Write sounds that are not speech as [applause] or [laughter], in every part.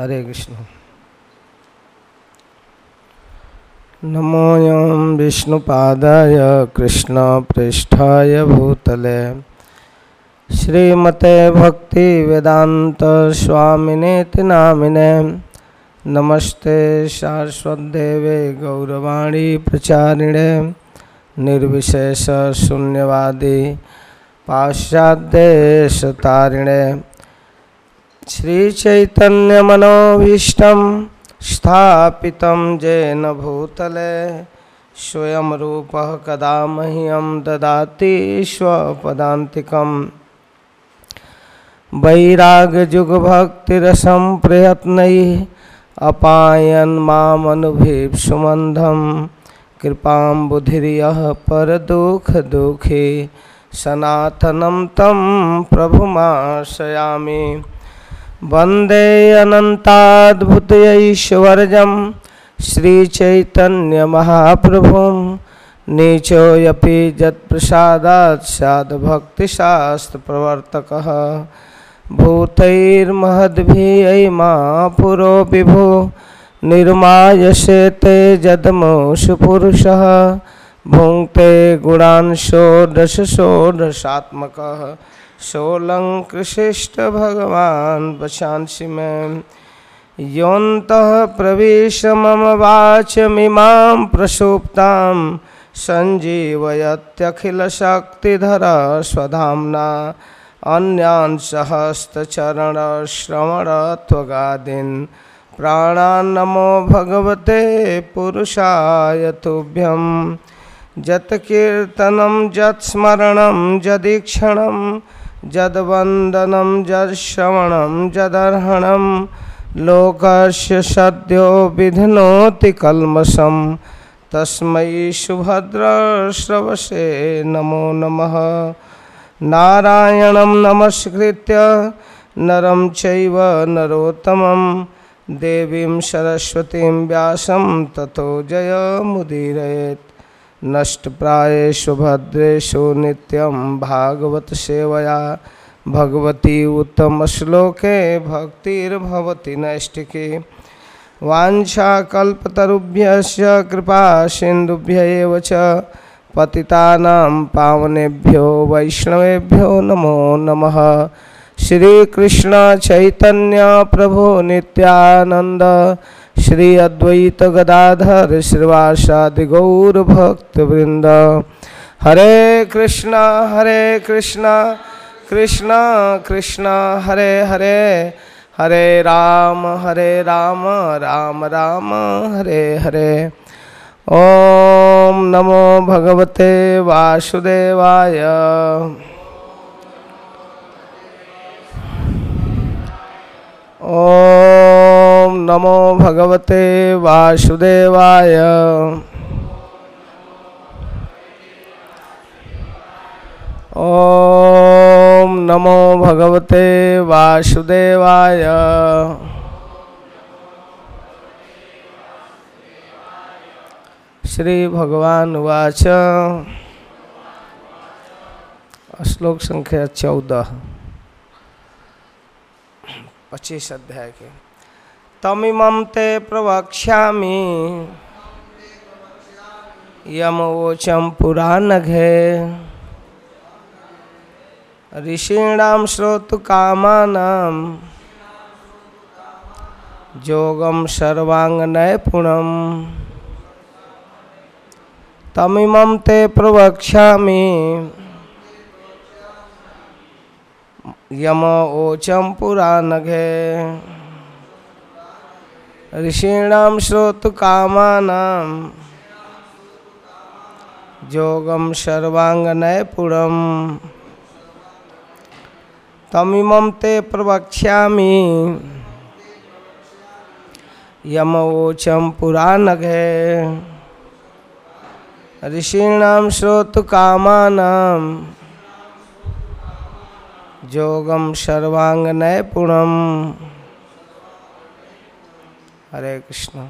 हरे कृष्ण। नमोऽयं विष्णुपादाय कृष्णपृष्ठाय भूतले। श्रीमते भक्तिवेदान्तस्वामिनेति नामिने नमस्ते शाश्वतदेवे गौरवाणी प्रचारिणे निर्विशेषशून्यवादी पाश्चात्येशतारिणे श्रीचैतन्यमनोभीष्टं स्थापितं येन भूतले, स्वयं रूपः कदा मह्यं ददाति प्रयत्नैः अपायन् मामनुभीप्सुमन्धं कृपां बुधिर्यः परदुःखदुःखी, सनातनं तं प्रभुमाश्रयामि वंदे अनन्ताद्भुतैश्वर्यं श्रीचैतन्यमहाप्रभुं नीचोऽपि यत्प्रसादात् स्याद्भक्तिशास्त्रप्रवर्तकः भूतैर्महद्भियै पुरो विभो निर्मायसे ते जदमोषु पुरुषः। भुङ्क्ते सोऽलङ्कृशिष्ट भगवान् वशांसि मे योऽन्तः प्रवेश मम वाचमिमां प्रसुप्तां सञ्जीवयत्यखिलशक्तिधर स्वधाम्ना। अन्यान् सहस्रचरणश्रवणत्वगादीन्। प्राणान्नमो भगवते पुरुषाय तुभ्यं यत्कीर्तनं यत्स्मरणं यदीक्षणं यद्वन्दनं यश्रवणं यदर्हणं लोकस्य सद्यो विध्नोति कल्मषं। तस्मै सुभद्रश्रवसे नमो नमः। नारायणं नमस्कृत्य नरं चैव नरोत्तमं। देवीं सरस्वतीं व्यासं ततो जयमुदीरयेत् नष्टप्रायेषु भद्रेषु नित्यं भागवतसेवया भगवती उत्तमश्लोके भक्तिर्भवति नैष्टिकी वाञ्छाकल्पतरुभ्यश्च कृपा सिन्धुभ्य एव च पतितानां पावनेभ्यो वैष्णवेभ्यो नमो नमः। श्रीकृष्ण चैतन्य प्रभो नित्यानंद श्री अद्वैत गदाधर श्रीवासादि गौरभक्तवृंद हरे कृष्णा हरे कृष्णा कृष्णा कृष्णा, हरे हरे। हरे राम हरे राम राम राम, हरे हरे। ओम नमो भगवते वासुदेवाय। ओम नमो भगवते वासुदेवाय। ओम नमो भगवते वासुदेवाय। श्री भगवान वाच। श्लोक संख्या चौदह। पच्चीस अध्याय के। तमिमं ते प्रवक्ष्यामि। यमवोचम पुराणघे। ऋषीणां श्रोतुकामानां। योगं सर्वाङ्गनैपुणम्। तमिमं ते प्रवक्ष्यामि। यम ओचम पुराणघे ऋषीणां श्रोतुकामानां। योगं सर्वाङ्गनैपुणम् तमिमं ते प्रवक्ष्यामि। यमवोचम पुराणघे ऋषीणां श्रोतुकामानां। योगम सर्वांगनैपुणम हरे कृष्ण।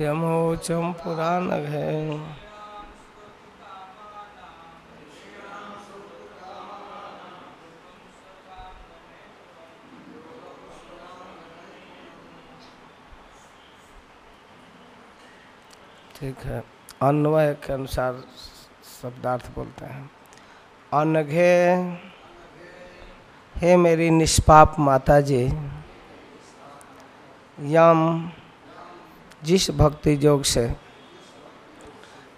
यमोचम पुराण है। ठीक है। अन्वय के अनुसार शब्दार्थ बोलते हैं। अनघे, हे मेरी निष्पाप माता जी यम जिस भक्ति योग से।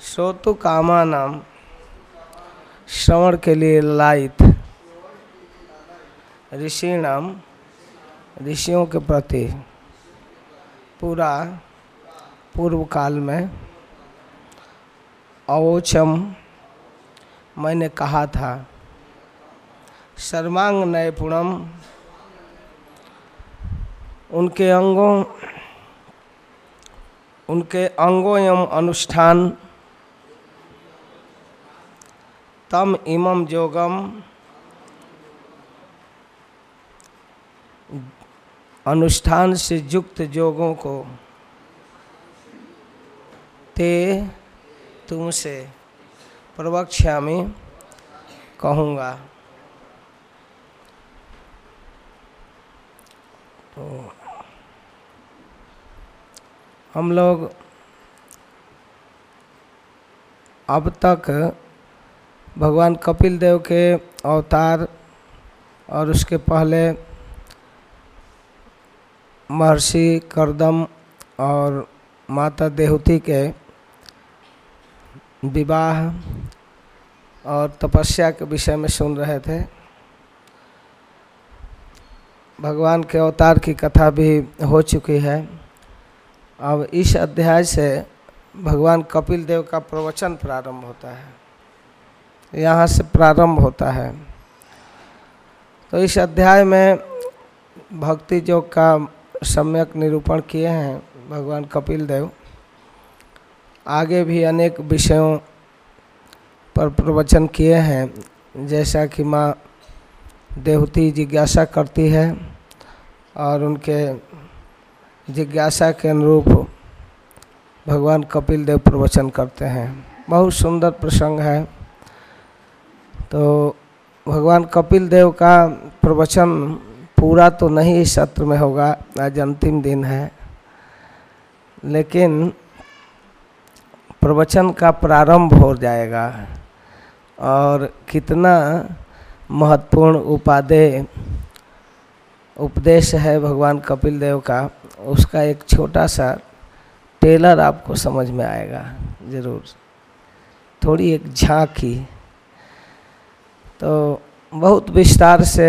श्रोतु कामा नाम। श्रवण के लिए लाइत ऋषि नाम। ऋषियों के प्रति। पूरा पूर्व काल में। अवोचम। मैंने कहा था। सर्वांग नैपुणम उनके अंगों उनके अंगों एवं अनुष्ठान, तम इमम जोगम, अनुष्ठान से युक्त योगों को ते तुमसे प्रवक्ष्यामी, कहूँगा। तो हम लोग अब तक भगवान कपिल देव के अवतार और उसके पहले महर्षि करदम और माता देहूती के विवाह और तपस्या के विषय में सुन रहे थे। भगवान के अवतार की कथा भी हो चुकी है। अब इस अध्याय से भगवान कपिल देव का प्रवचन प्रारंभ होता है। यहाँ से प्रारंभ होता है। तो इस अध्याय में भक्ति योग का सम्यक निरूपण किए हैं भगवान कपिल देव। आगे भी अनेक विषयों पर प्रवचन किए हैं, जैसा कि माँ देवती जिज्ञासा करती है और उनके जिज्ञासा के अनुरूप भगवान कपिल देव प्रवचन करते हैं। बहुत सुंदर प्रसंग है। तो भगवान कपिल देव का प्रवचन पूरा तो नहीं इस सत्र में होगा, आज अंतिम दिन है। लेकिन प्रवचन का प्रारंभ हो जाएगा और कितना महत्वपूर्ण उपादेय, उपदेश है भगवान कपिल देव का। उसका एक छोटा सा टेलर आपको समझ में आएगा, ज़रूर। थोड़ी एक झांकी तो बहुत विस्तार से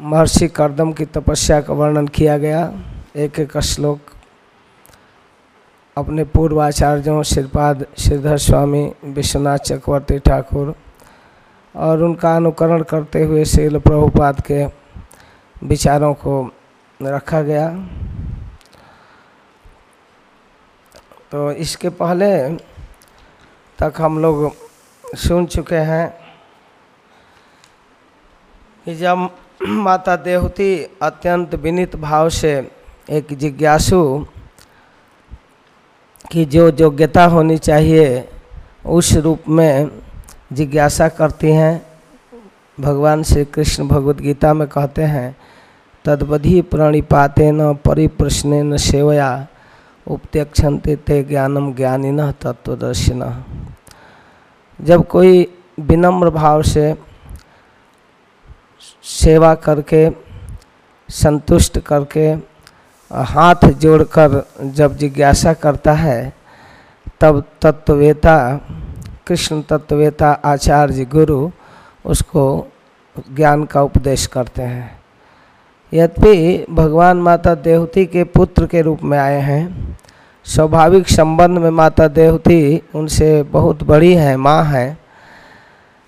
महर्षि करदम की तपस्या का वर्णन किया गया। एक एक श्लोक अपने पूर्वाचार्यों श्रीपाद श्रीधर स्वामी, विश्वनाथ चक्रवर्ती ठाकुर और उनका अनुकरण करते हुए श्रील प्रभुपाद के विचारों को रखा गया। तो इसके पहले तक हम लोग सुन चुके हैं कि जब माता देवती अत्यंत विनित भाव से एक जिज्ञासु की जो योग्यता होनी चाहिए, उस रूप में जिज्ञासा करती हैं। भगवान श्री कृष्ण भगवद गीता में कहते हैं तद्वधि प्रणिपाते न परिप्रश्न सेवया। उपत्यक्षन्ते ते ज्ञानम ज्ञानिन तत्वदर्शिन जब कोई विनम्र भाव से सेवा करके, संतुष्ट करके, हाथ जोड़कर जब जिज्ञासा करता है, तब तत्ववेता कृष्ण तत्ववेता आचार्य गुरु उसको ज्ञान का उपदेश करते हैं। यद्यपि भगवान माता देवती के पुत्र के रूप में आए हैं, स्वाभाविक संबंध में माता देवती उनसे बहुत बड़ी है, माँ है।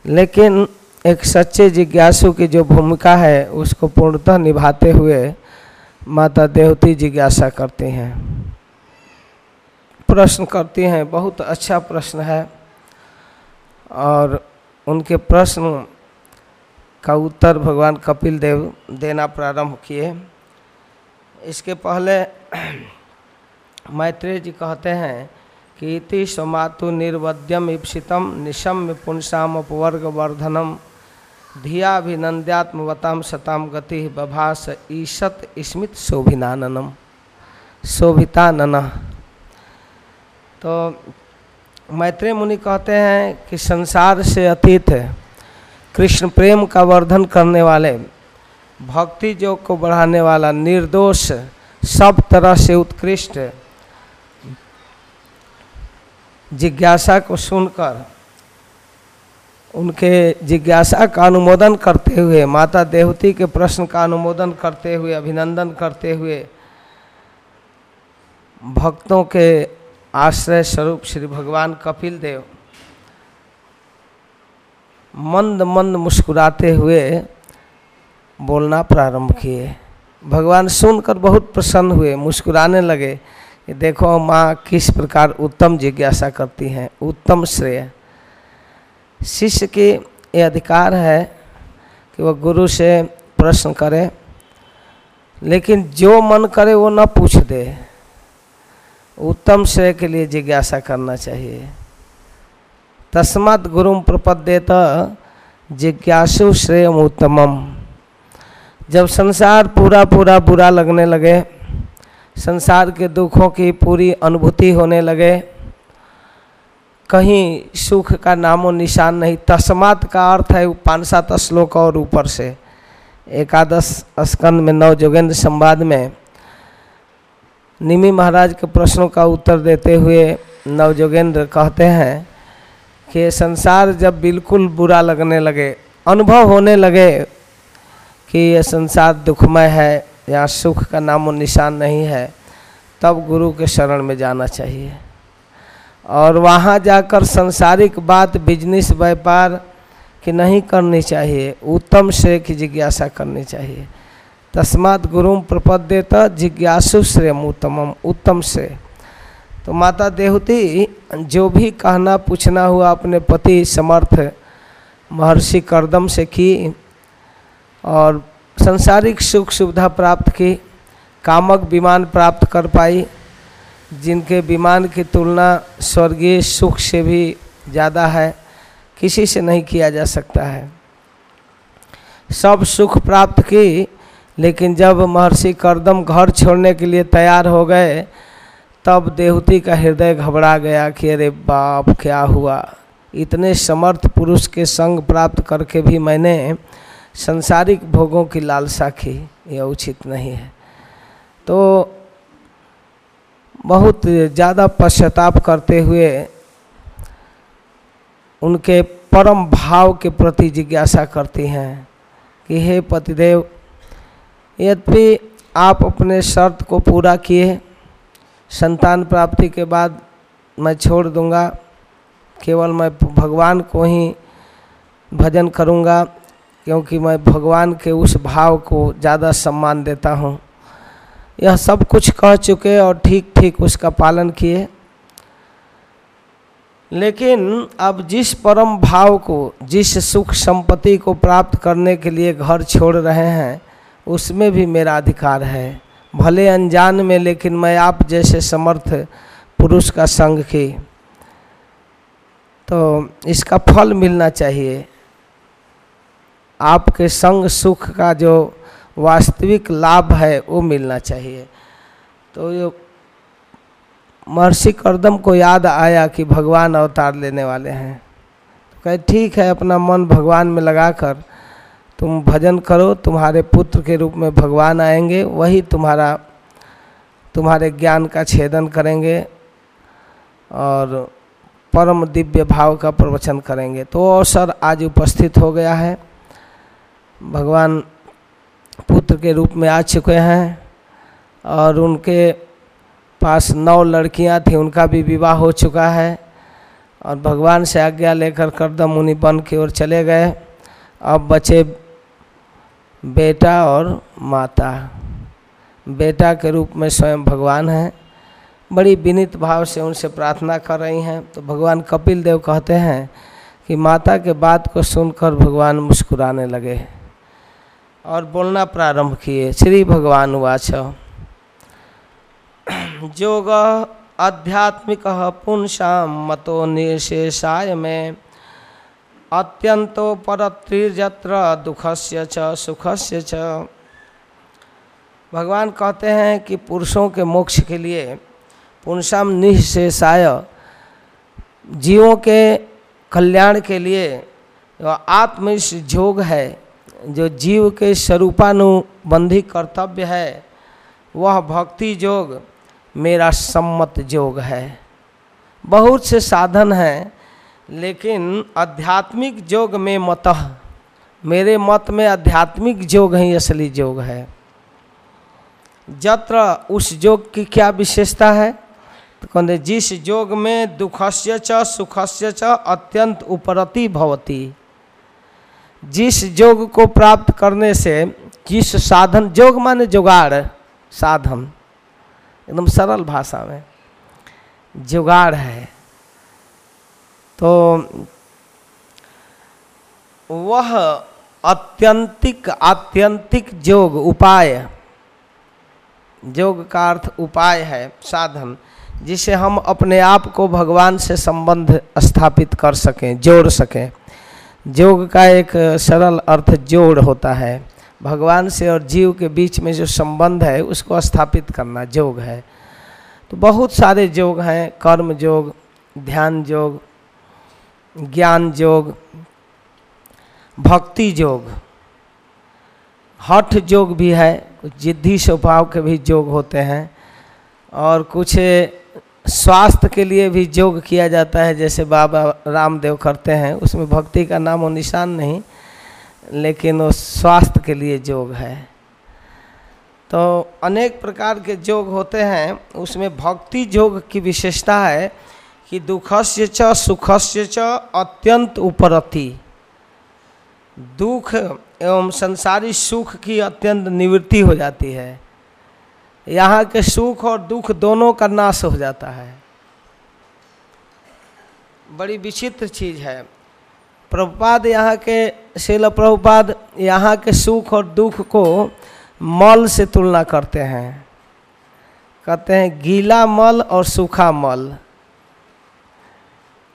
लेकिन एक सच्चे जिज्ञासु की जो भूमिका है, उसको पूर्णतः निभाते हुए माता देवती जिज्ञासा करती हैं। प्रश्न करती हैं, बहुत अच्छा प्रश्न है। और उनके प्रश्न का उत्तर भगवान कपिल देव देना प्रारंभ किए। इसके पहले मैत्रेय जी कहते हैं कि इति स्वमातु निर्वद्यम ईप्सितम निशम्य पुंसाम अपवर्ग वर्धनम धियाभिनंद्यात्मवताम सताम गति बभास ईशत स्मित शोभिनाननम। शोभितानन। तो मैत्रेय मुनि कहते हैं कि संसार से अतीत कृष्ण प्रेम का वर्धन करने वाले, भक्ति योग को बढ़ाने वाला निर्दोष, सब तरह से उत्कृष्ट। जिज्ञासा को सुनकर, उनके जिज्ञासा का अनुमोदन करते हुए, माता देवती के प्रश्न का अनुमोदन करते हुए, अभिनंदन करते हुए, भक्तों के आश्रय स्वरूप श्री भगवान कपिल देव मंद मंद मुस्कुराते हुए बोलना प्रारंभ किए। भगवान सुनकर बहुत प्रसन्न हुए, मुस्कुराने लगे कि देखो माँ किस प्रकार उत्तम जिज्ञासा करती हैं, उत्तम श्रेय। शिष्य की ये अधिकार है कि वह गुरु से प्रश्न करे, लेकिन जो मन करे वो न पूछ दे। उत्तम श्रेय के लिए जिज्ञासा करना चाहिए। तस्मात गुरु प्रपद्येत जिज्ञासु श्रेय उत्तमम जब संसार पूरा पूरा बुरा लगने लगे, संसार के दुखों की पूरी अनुभूति होने लगे, कहीं सुख का नामो निशान नहीं। तस्मात का अर्थ है पाँच सात श्लोक और ऊपर से। एकादश स्कंद में नव जोगेंद्र संवाद में निमी महाराज के प्रश्नों का उत्तर देते हुए नवजोगेंद्र कहते हैं कि संसार जब बिल्कुल बुरा लगने लगे, अनुभव होने लगे कि यह संसार दुखमय है या सुख का नामो निशान नहीं है, तब गुरु के शरण में जाना चाहिए। और वहाँ जाकर संसारिक बात बिज़नेस व्यापार की नहीं करनी चाहिए, उत्तम श्रेय की जिज्ञासा करनी चाहिए। तस्मात गुरु प्रपद्यत जिज्ञासु श्रेय उत्तम उत्तम श्रेय। तो माता देवती, जो भी कहना पूछना हुआ अपने पति समर्थ महर्षि करदम से की और संसारिक सुख सुविधा प्राप्त की, कामक विमान प्राप्त कर पाई, जिनके विमान की तुलना स्वर्गीय सुख से भी ज़्यादा है, किसी से नहीं किया जा सकता है। सब सुख प्राप्त की, लेकिन जब महर्षि करदम घर छोड़ने के लिए तैयार हो गए तब देवती का हृदय घबरा गया कि अरे बाप, क्या हुआ? इतने समर्थ पुरुष के संग प्राप्त करके भी मैंने संसारिक भोगों की लालसा की, यह उचित नहीं है। तो बहुत ज़्यादा पश्चाताप करते हुए उनके परम भाव के प्रति जिज्ञासा करती हैं कि हे पतिदेव, यद्यपि आप अपने शर्त को पूरा किए संतान प्राप्ति के बाद मैं छोड़ दूँगा। केवल मैं भगवान को ही भजन करूँगा, क्योंकि मैं भगवान के उस भाव को ज़्यादा सम्मान देता हूँ। यह सब कुछ कह चुके और ठीक ठीक उसका पालन किए। लेकिन अब जिस परम भाव को, जिस सुख संपत्ति को प्राप्त करने के लिए घर छोड़ रहे हैं, उसमें भी मेरा अधिकार है। भले अनजान में, लेकिन मैं आप जैसे समर्थ पुरुष का संग की तो इसका फल मिलना चाहिए। आपके संग सुख का जो वास्तविक लाभ है, वो मिलना चाहिए। तो ये महर्षि करदम को याद आया कि भगवान अवतार लेने वाले हैं। तो कहे, ठीक है, अपना मन भगवान में लगाकर तुम भजन करो, तुम्हारे पुत्र के रूप में भगवान आएँगे, वही तुम्हारा, तुम्हारे ज्ञान का छेदन करेंगे और परम दिव्य भाव का प्रवचन करेंगे। तो अवसर आज उपस्थित हो गया है। भगवान पुत्र के रूप में आ चुके हैं और उनके पास नौ लड़कियाँ थी, उनका भी विवाह हो चुका है और भगवान से आज्ञा लेकर करदम मुनि बन की ओर चले गए। अब बचे बेटा और माता। बेटा के रूप में स्वयं भगवान हैं। बड़ी विनित भाव से उनसे प्रार्थना कर रही हैं। तो भगवान कपिल देव कहते हैं कि माता के बात को सुनकर भगवान मुस्कुराने लगे। और बोलना प्रारंभ किए, श्री भगवान वाच जोग आध्यात्मिक पुंसा मतो निर्शेषाय में अत्यंतो परत्रिजत्र दुखस्य च, सुखस्य च। भगवान कहते हैं कि पुरुषों के मोक्ष के लिए पुंसाम निःशेषाय जीवों के कल्याण के लिए आत्मनिष्ठ जोग है, जो जीव के स्वरूपानुबंधी कर्तव्य है, वह भक्ति जोग मेरा सम्मत जोग है। बहुत से साधन हैं लेकिन आध्यात्मिक जोग में मत मेरे मत में आध्यात्मिक जोग ही, असली जोग है। जत्र उस जोग की क्या विशेषता है? तो कहते जिस जोग में दुखस्य च, सुखस्य च अत्यंत उपरति भवती। जिस जोग को प्राप्त करने से जिस साधन, जोग माने जुगाड़, साधन। एकदम सरल भाषा में। जुगाड़ है। तो वह अत्यंतिक आत्यंतिक योग उपाय योग का अर्थ उपाय है, साधन, जिसे हम अपने आप को भगवान से संबंध स्थापित कर सकें, जोड़ सकें। योग का एक सरल अर्थ जोड़ होता है। भगवान से और जीव के बीच में जो संबंध है, उसको स्थापित करना योग है। तो बहुत सारे योग हैं, कर्म योग ध्यान योग ज्ञान योग भक्ति योग हठ योग भी है, कुछ जिद्दी स्वभाव के भी योग होते हैं, और कुछ स्वास्थ्य के लिए भी योग किया जाता है, जैसे बाबा रामदेव करते हैं, उसमें भक्ति का नाम और निशान नहीं, लेकिन वो स्वास्थ्य के लिए योग है। तो अनेक प्रकार के योग होते हैं, उसमें भक्ति योग की विशेषता है कि दुखस्य च, सुखस्य च अत्यंत उपरति। दुख एवं संसारी सुख की अत्यंत निवृत्ति हो जाती है। यहाँ के सुख और दुख दोनों का नाश हो जाता है। बड़ी विचित्र चीज़ है। प्रभुपाद यहाँ के शिल प्रभुपाद यहाँ के सुख और दुख को मल से तुलना करते हैं। कहते हैं गीला मल और सूखा मल।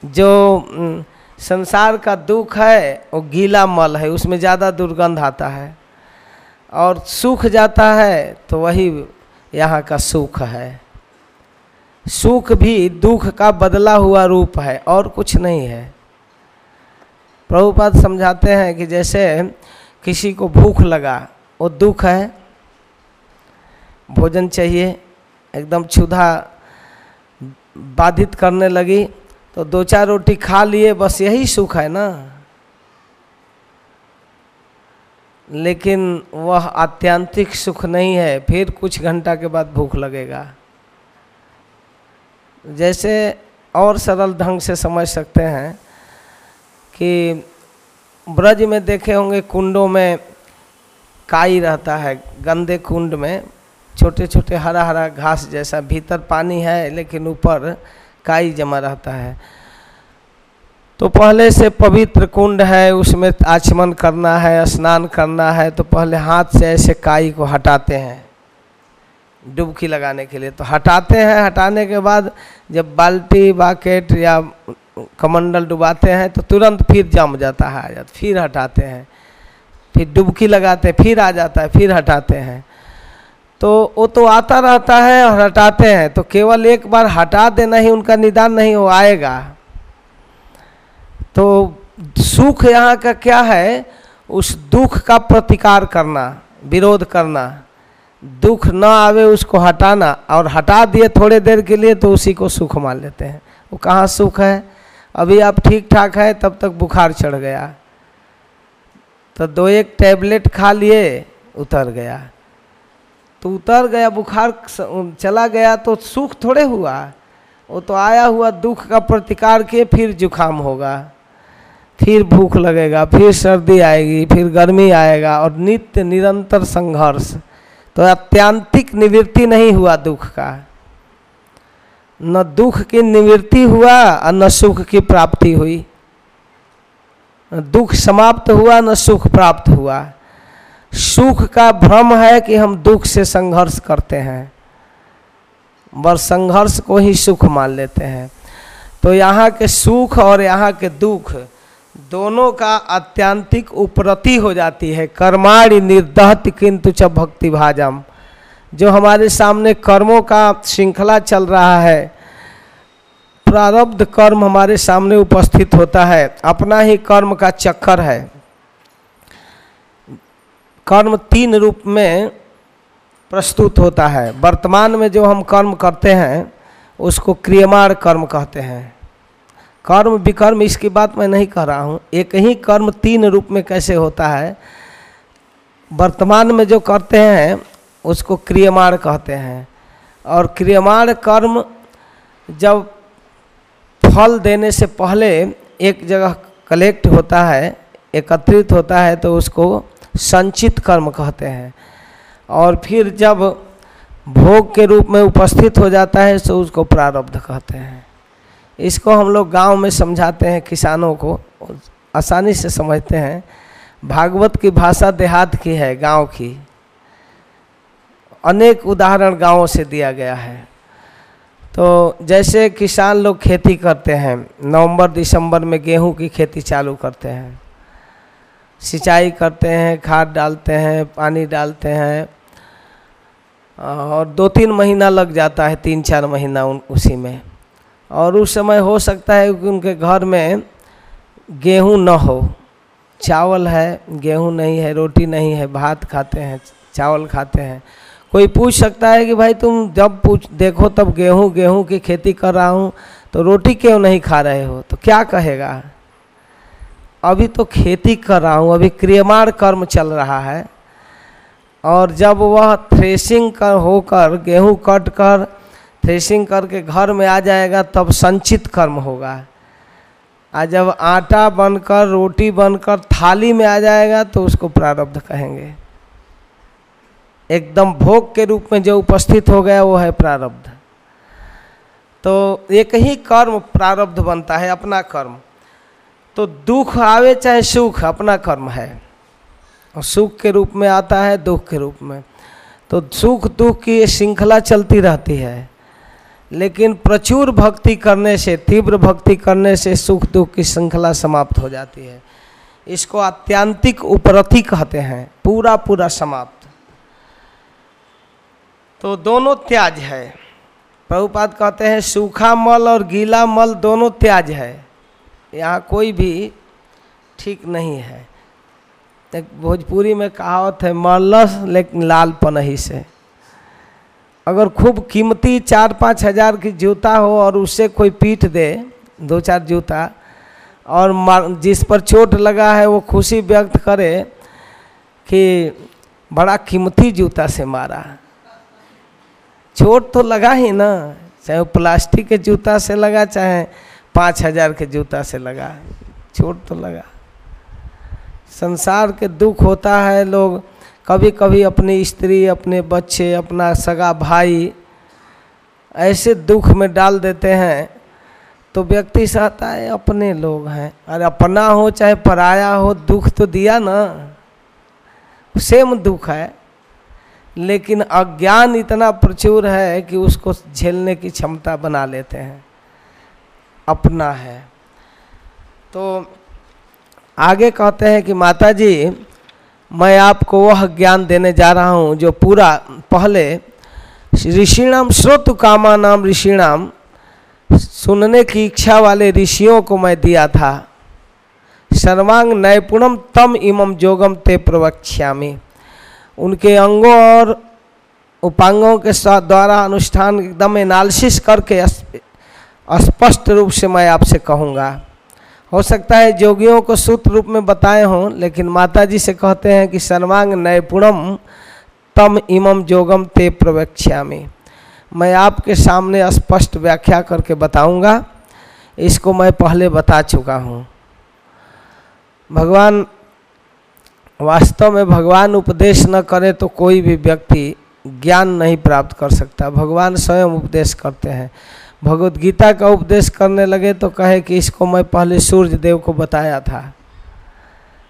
जो संसार का दुख है, वो गीला मल है, उसमें ज़्यादा दुर्गंध आता है। और सूख जाता है तो वही यहाँ का सुख है। सुख भी दुख का बदला हुआ रूप है, और कुछ नहीं है। प्रभुपाद समझाते हैं कि जैसे किसी को भूख लगा, वो दुख है। भोजन चाहिए, एकदम क्षुधा बाधित करने लगी तो दो चार रोटी खा लिए, बस यही सुख है ना। लेकिन वह आत्यंतिक सुख नहीं है, फिर कुछ घंटा के बाद भूख लगेगा। जैसे और सरल ढंग से समझ सकते हैं कि ब्रज में देखे होंगे कुंडों में काई रहता है, गंदे कुंड में छोटे छोटे हरा हरा घास जैसा, भीतर पानी है, लेकिन ऊपर काई जमा रहता है। तो पहले से पवित्र कुंड है, उसमें आचमन करना है, स्नान करना है तो पहले हाथ से ऐसे काई को हटाते हैं। डुबकी लगाने के लिए तो हटाते हैं। हटाने के बाद जब बाल्टी, बाकेट या कमंडल डुबाते हैं तो तुरंत फिर जम जाता है आ जाता फिर हटाते हैं। फिर डुबकी लगाते फिर आ जाता है, फिर हटाते हैं। तो वो तो आता रहता है और हटाते हैं। तो केवल एक बार हटा देना ही उनका निदान नहीं हो आएगा। तो सुख यहाँ का क्या है? उस दुख का प्रतिकार करना, विरोध करना। दुख ना आवे उसको हटाना और हटा दिए थोड़े देर के लिए तो उसी को सुख मान लेते हैं। वो कहाँ सुख है? अभी आप ठीक ठाक है, तब तक बुखार चढ़ गया। तो दो एक टैबलेट खा लिए, उतर गया। तो उतर गया, बुखार चला गया तो सुख थोड़े हुआ। वो तो आया हुआ, दुख का प्रतिकार किए, फिर जुखाम होगा। फिर भूख लगेगा, फिर सर्दी आएगी, फिर गर्मी आएगा, और नित्य निरंतर संघर्ष। तो अत्यांतिक निवृत्ति नहीं हुआ दुख का। न दुख की निवृत्ति हुआ, और न सुख की प्राप्ति हुई। दुख समाप्त हुआ, न सुख प्राप्त हुआ। सुख का भ्रम है कि हम दुख से संघर्ष करते हैं। बस संघर्ष को ही सुख मान लेते हैं। तो यहाँ के सुख और यहाँ के दुख दोनों का अत्यंतिक उपरति हो जाती है। कर्माणि निर्दहत किंतु च भक्ति भाजम। जो हमारे सामने कर्मों का श्रृंखला चल रहा है, प्रारब्ध कर्म हमारे सामने उपस्थित होता है। अपना ही कर्म का चक्कर है। कर्म तीन रूप में प्रस्तुत होता है। वर्तमान में जो हम कर्म करते हैं, उसको क्रियमाण कर्म कहते हैं। कर्म विकर्म इसकी बात मैं नहीं कह रहा हूँ। एक ही कर्म तीन रूप में कैसे होता है? वर्तमान में जो करते हैं, उसको क्रियमाण कहते हैं। और क्रियमाण कर्म जब फल देने से पहले एक जगह कलेक्ट होता है एकत्रित होता है तो उसको संचित कर्म कहते हैं। और फिर जब भोग के रूप में उपस्थित हो जाता है तो उसको प्रारब्ध कहते हैं। इसको हम लोग गाँव में समझाते हैं, किसानों को आसानी से समझते हैं। भागवत की भाषा देहात की है, गाँव की। अनेक उदाहरण गाँवों से दिया गया है। तो जैसे किसान लोग खेती करते हैं, नवंबर दिसंबर में गेहूँ की खेती चालू करते हैं। सिंचाई करते हैं, खाद डालते हैं, पानी डालते हैं, और दो तीन महीना लग जाता है तीन चार महीना उन, उसी में। और उस समय हो सकता है कि उनके घर में गेहूँ न हो। चावल है, गेहूँ नहीं है, रोटी नहीं है, भात खाते हैं, चावल खाते हैं। कोई पूछ सकता है कि भाई तुम जब पूछ, देखो तब गेहूँ गेहूँ की खेती कर रहा हूँ तो रोटी क्यों नहीं खा रहे हो? तो क्या कहेगा? अभी तो खेती कर रहा हूँ, अभी क्रियमाण कर्म चल रहा है। और जब वह थ्रेसिंग कर होकर, गेहूँ कट कर थ्रेसिंग करके घर में आ जाएगा, तब संचित कर्म होगा। आ जब आटा बनकर, रोटी बनकर थाली में आ जाएगा तो उसको प्रारब्ध कहेंगे। एकदम भोग के रूप में जो उपस्थित हो गया, वो है प्रारब्ध। तो एक ही कर्म प्रारब्ध बनता है, अपना कर्म। तो दुख आवे चाहे सुख, अपना कर्म है। और सुख के रूप में आता है, दुख के रूप में। तो सुख, दुख की ये श्रृंखला चलती रहती है। लेकिन प्रचुर भक्ति करने से, तीव्र भक्ति करने से सुख, दुख की श्रृंखला समाप्त हो जाती है। इसको आत्यांतिक उपरति कहते हैं, पूरा पूरा समाप्त। तो दोनों त्याज है। प्रभुपाद कहते हैं, सूखा मल और गीला मल दोनों त्याज है। यहाँ कोई भी ठीक नहीं है। एक भोजपुरी में कहावत है मरलस लेकिन लाल पनही से। अगर खूब कीमती चार पाँच हज़ार की जूता हो और उससे कोई पीट दे, दो चार जूता, और जिस पर चोट लगा है, वो खुशी व्यक्त करे कि बड़ा कीमती जूता से मारा। चोट तो लगा ही ना, चाहे वो प्लास्टिक के जूता से लगा, चाहे पाँच हज़ार के जूता से लगा चोट तो लगा। संसार के दुख होता है लोग। कभी कभी अपनी स्त्री, अपने बच्चे, अपना सगा भाई ऐसे दुख में डाल देते हैं तो व्यक्ति सहता है अपने लोग हैं। अरे अपना हो, चाहे पराया हो, दुख तो दिया ना। सेम दुख है। लेकिन अज्ञान इतना प्रचुर है कि उसको झेलने की क्षमता बना लेते हैं। अपना है। तो आगे कहते हैं कि माता जी मैं आपको वह ज्ञान देने जा रहा हूँ जो पूरा पहले ऋषिणाम, श्रोत कामा नाम ऋषिणाम सुनने की इच्छा वाले ऋषियों को मैं दिया था। सर्वांग नैपुणम तम इमम जोगम ते प्रवक्ष्यामी। उनके अंगों और उपांगों के द्वारा अनुष्ठान एकदम एनालिसिस करके स्पष्ट रूप से मैं आपसे कहूँगा। हो सकता है जोगियों को सूत्र रूप में बताए हों, लेकिन माता जी से कहते हैं कि सर्वांग नैपुणम तम इमम जोगम ते प्रवेक्ष्यामी। मैं आपके सामने स्पष्ट व्याख्या करके बताऊँगा। इसको मैं पहले बता चुका हूँ। भगवान, वास्तव में भगवान उपदेश न करे तो कोई भी व्यक्ति ज्ञान नहीं प्राप्त कर सकता। भगवान स्वयं उपदेश करते हैं। भगवत गीता का उपदेश करने लगे तो कहे कि इसको मैं पहले सूर्य देव को बताया था।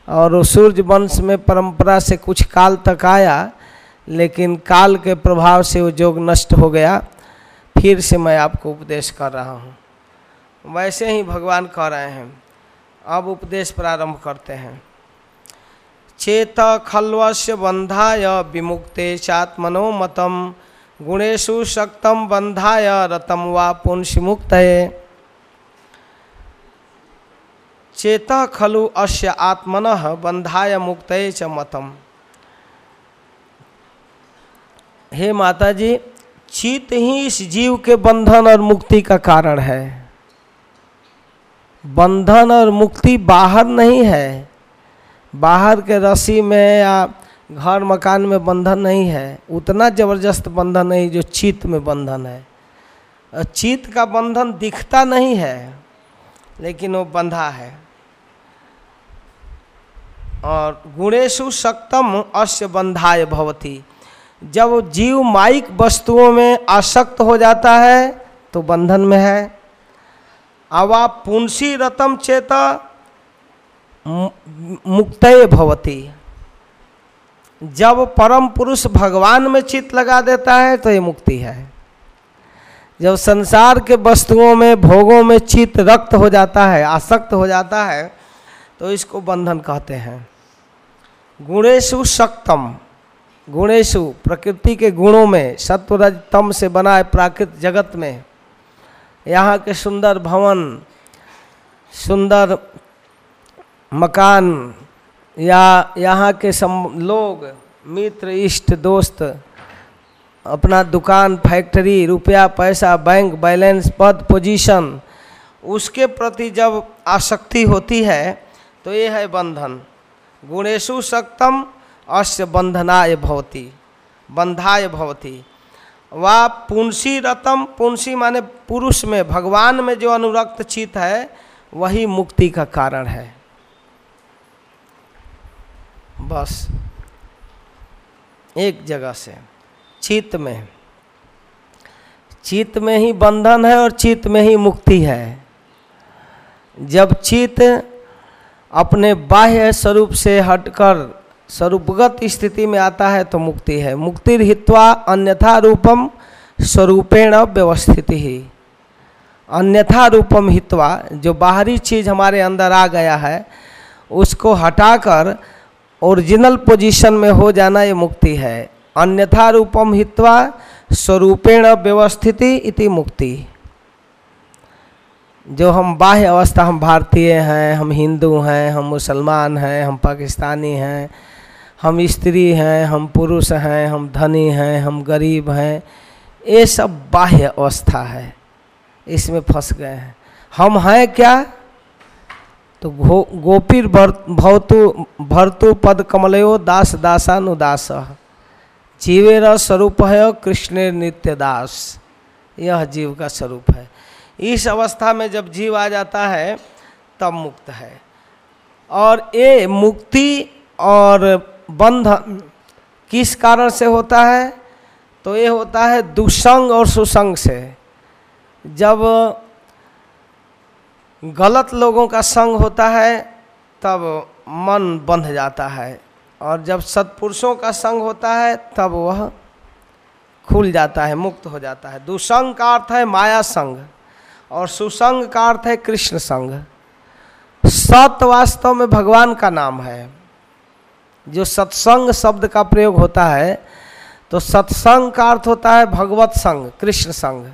और सूर्य वंश में परंपरा से कुछ काल तक आया, लेकिन काल के प्रभाव से वो योग नष्ट हो गया। फिर से मैं आपको उपदेश कर रहा हूँ। वैसे ही भगवान कह रहे हैं। अब उपदेश प्रारंभ करते हैं। चेत खल्वस्य बंधाय विमुक्ते चात्मनो मतम गुणेशु शक्तम बंधाय रतम वा मुक्त चेत खलु अस्य आत्मन बंधाय मुक्त च मतम। हे माता जी चित ही इस जीव के बंधन और मुक्ति का कारण है। बंधन और मुक्ति बाहर नहीं है। बाहर के रस्सी में या घर मकान में बंधन नहीं है, उतना ज़बरदस्त बंधन नहीं जो चित्त में बंधन है। चित्त का बंधन दिखता नहीं है, लेकिन वो बंधा है। और गुणेशु सक्तम अश्य बंधाय भवती। जब जीव माइक वस्तुओं में आसक्त हो जाता है तो बंधन में है। अवा पुंसी रतम चेता मुक्त भवती। जब परम पुरुष भगवान में चित लगा देता है तो ये मुक्ति है। जब संसार के वस्तुओं में, भोगों में चित रक्त हो जाता है, आसक्त हो जाता है तो इसको बंधन कहते हैं। गुणेशु शक्तम। गुणेशु प्रकृति के गुणों में, सत्वरज तम से बना है प्राकृत जगत में। यहाँ के सुंदर भवन, सुंदर मकान या यहाँ के सम लोग, मित्र, इष्ट, दोस्त, अपना दुकान, फैक्ट्री, रुपया, पैसा, बैंक, बैलेंस, पद, पोजीशन, उसके प्रति जब आसक्ति होती है तो ये है बंधन। गुणेशु सक्तम अस्य बंधनाय भवती, बंधाय भवती। वा पुंसी रतम, पुंसी माने पुरुष में, भगवान में जो अनुरक्त चित है, वही मुक्ति का कारण है। बस एक जगह से चित्त में। चित्त में ही बंधन है और चित्त में ही मुक्ति है। जब चित्त अपने बाह्य स्वरूप से हटकर स्वरूपगत स्थिति में आता है तो मुक्ति है। मुक्ति हित्वा अन्यथा रूपम स्वरूपेण व्यवस्थित ही। अन्यथा रूपम हित्वा, जो बाहरी चीज़ हमारे अंदर आ गया है, उसको हटाकर ओरिजिनल पोजीशन में हो जाना ये मुक्ति है। अन्यथा रूपम हित्वा स्वरूपेण व्यवस्थिति इति मुक्ति। जो हम बाह्य अवस्था, हम भारतीय हैं, हम हिंदू हैं, हम मुसलमान हैं, हम पाकिस्तानी हैं, हम स्त्री हैं, हम पुरुष हैं, हम धनी हैं, हम गरीब हैं, ये सब बाह्य अवस्था है। इसमें फंस गए हैं। हम हैं क्या? तो गो गोपीर भवतु, भरतु पद कमलयो दास दासानुदास। जीवेर स्वरूप है कृष्ण नित्य दास। यह जीव का स्वरूप है। इस अवस्था में जब जीव आ जाता है, तब मुक्त है। और ये मुक्ति और बंधन किस कारण से होता है? तो ये होता है दुसंग और सुसंग से। जब गलत लोगों का संग होता है, तब मन बंध जाता है। और जब सत्पुरुषों का संग होता है, तब वह खुल जाता है, मुक्त हो जाता है। दुसंग का अर्थ है माया संग, और सुसंग का अर्थ है कृष्ण संग। सत वास्तव में भगवान का नाम है। जो सत्संग शब्द का प्रयोग होता है तो सत्संग का अर्थ होता है भगवत संग, कृष्ण संग।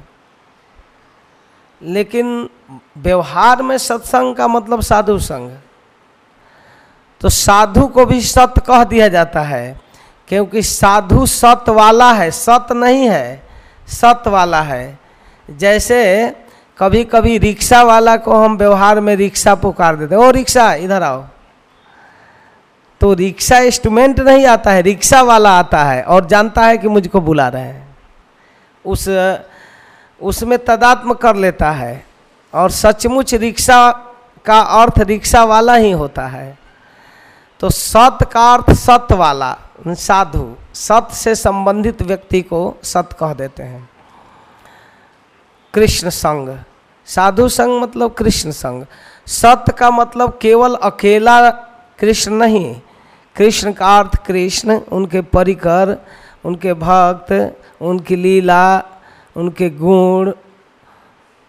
लेकिन व्यवहार में सत्संग का मतलब साधु संग। तो साधु को भी सत कह दिया जाता है, क्योंकि साधु सत वाला है, सत नहीं है, सत वाला है। जैसे कभी कभी रिक्शा वाला को हम व्यवहार में रिक्शा पुकार देते हैं, ओ रिक्शा, इधर आओ। तो रिक्शा इंस्ट्रूमेंट नहीं आता है, रिक्शा वाला आता है और जानता है कि मुझको बुला रहे हैं। उस उसमें तदात्म कर लेता है और सचमुच रिक्शा का अर्थ रिक्शा वाला ही होता है। तो सत का अर्थ सत वाला साधु, सत से संबंधित व्यक्ति को सत कह देते हैं। कृष्ण संग, साधु संग मतलब कृष्ण संग। सत का मतलब केवल अकेला कृष्ण नहीं, कृष्ण का अर्थ कृष्ण, उनके परिकर, उनके भक्त, उनकी लीला उनके गुण,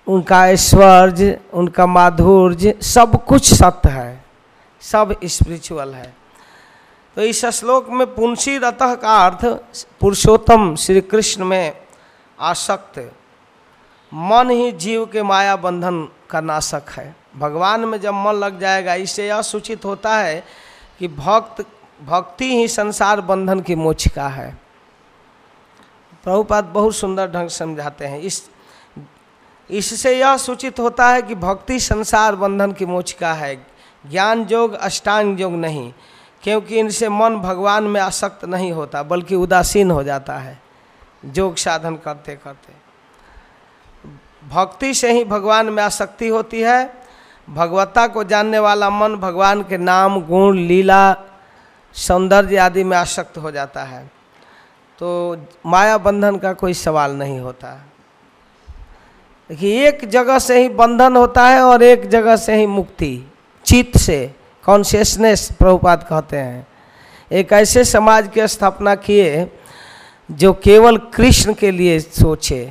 उनका ऐश्वर्य, उनका माधुर्य, सब कुछ सत्य है, सब स्पिरिचुअल है। तो इस श्लोक में पुंसी रतः का अर्थ पुरुषोत्तम श्री कृष्ण में आसक्त मन ही जीव के माया बंधन का नाशक है। भगवान में जब मन लग जाएगा, इससे यह सूचित होता है कि भक्त, भक्ति ही संसार बंधन की मोचिका है। प्रभुपाद बहुत सुंदर ढंग समझाते हैं। इस, इससे यह सूचित होता है कि भक्ति संसार बंधन की मोचिका है। ज्ञान योग अष्टांग योग नहीं, क्योंकि इनसे मन भगवान में आसक्त नहीं होता, बल्कि उदासीन हो जाता है योग साधन करते करते। भक्ति से ही भगवान में आसक्ति होती है। भगवत्ता को जानने वाला मन भगवान के नाम, गुण, लीला, सौंदर्य आदि में आसक्त हो जाता है। तो माया बंधन का कोई सवाल नहीं होता। देखिए, एक जगह से ही बंधन होता है और एक जगह से ही मुक्ति, चित्त से कॉन्शियसनेस प्रभुपाद कहते हैं। एक ऐसे समाज की स्थापना किए जो केवल कृष्ण के लिए सोचे।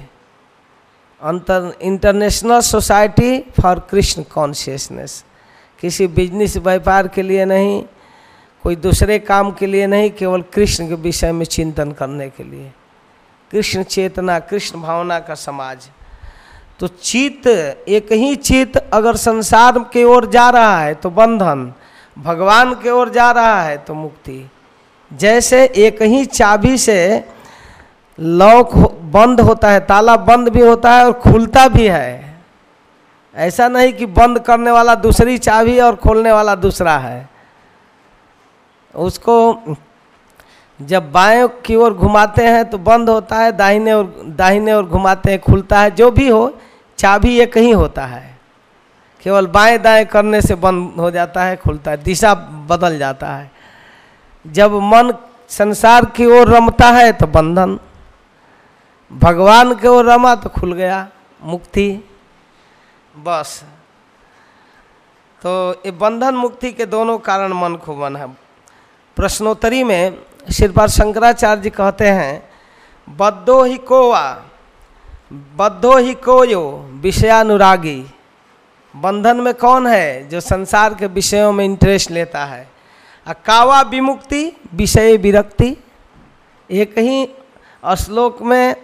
अंतर International Society for Krishna Consciousness किसी बिज़नेस व्यापार के लिए नहीं कोई दूसरे काम के लिए नहीं, केवल कृष्ण के विषय में चिंतन करने के लिए। कृष्ण चेतना, कृष्ण भावना का समाज। तो चित्त एक ही चित्त अगर संसार के ओर जा रहा है तो बंधन। भगवान के ओर जा रहा है तो मुक्ति। जैसे एक ही चाबी से लॉक बंद होता है, ताला बंद भी होता है और खुलता भी है। ऐसा नहीं कि बंद करने वाला दूसरी चाबी और खोलने वाला दूसरा है। उसको जब बाएँ की ओर घुमाते हैं तो बंद होता है, दाहिने और दाहिने ओर घुमाते हैं, खुलता है, जो भी हो, चाबी एक ही होता है। केवल बाएँ दाएँ करने से बंद हो जाता है, खुलता है, दिशा बदल जाता है। जब मन संसार की ओर रमता है तो बंधन, भगवान के ओर रमा तो खुल गया, मुक्ति, बस। तो ये बंधन मुक्ति के दोनों कारण मन को बन है। प्रश्नोत्तरी में श्रीपाद शंकराचार्य जी कहते हैं, बद्धो ही कोवा बद्धो ही कोयो विषयानुरागी। बंधन में कौन है जो संसार के विषयों में इंटरेस्ट लेता है? कावा विमुक्ति, विषय विरक्ति। एक ही श्लोक में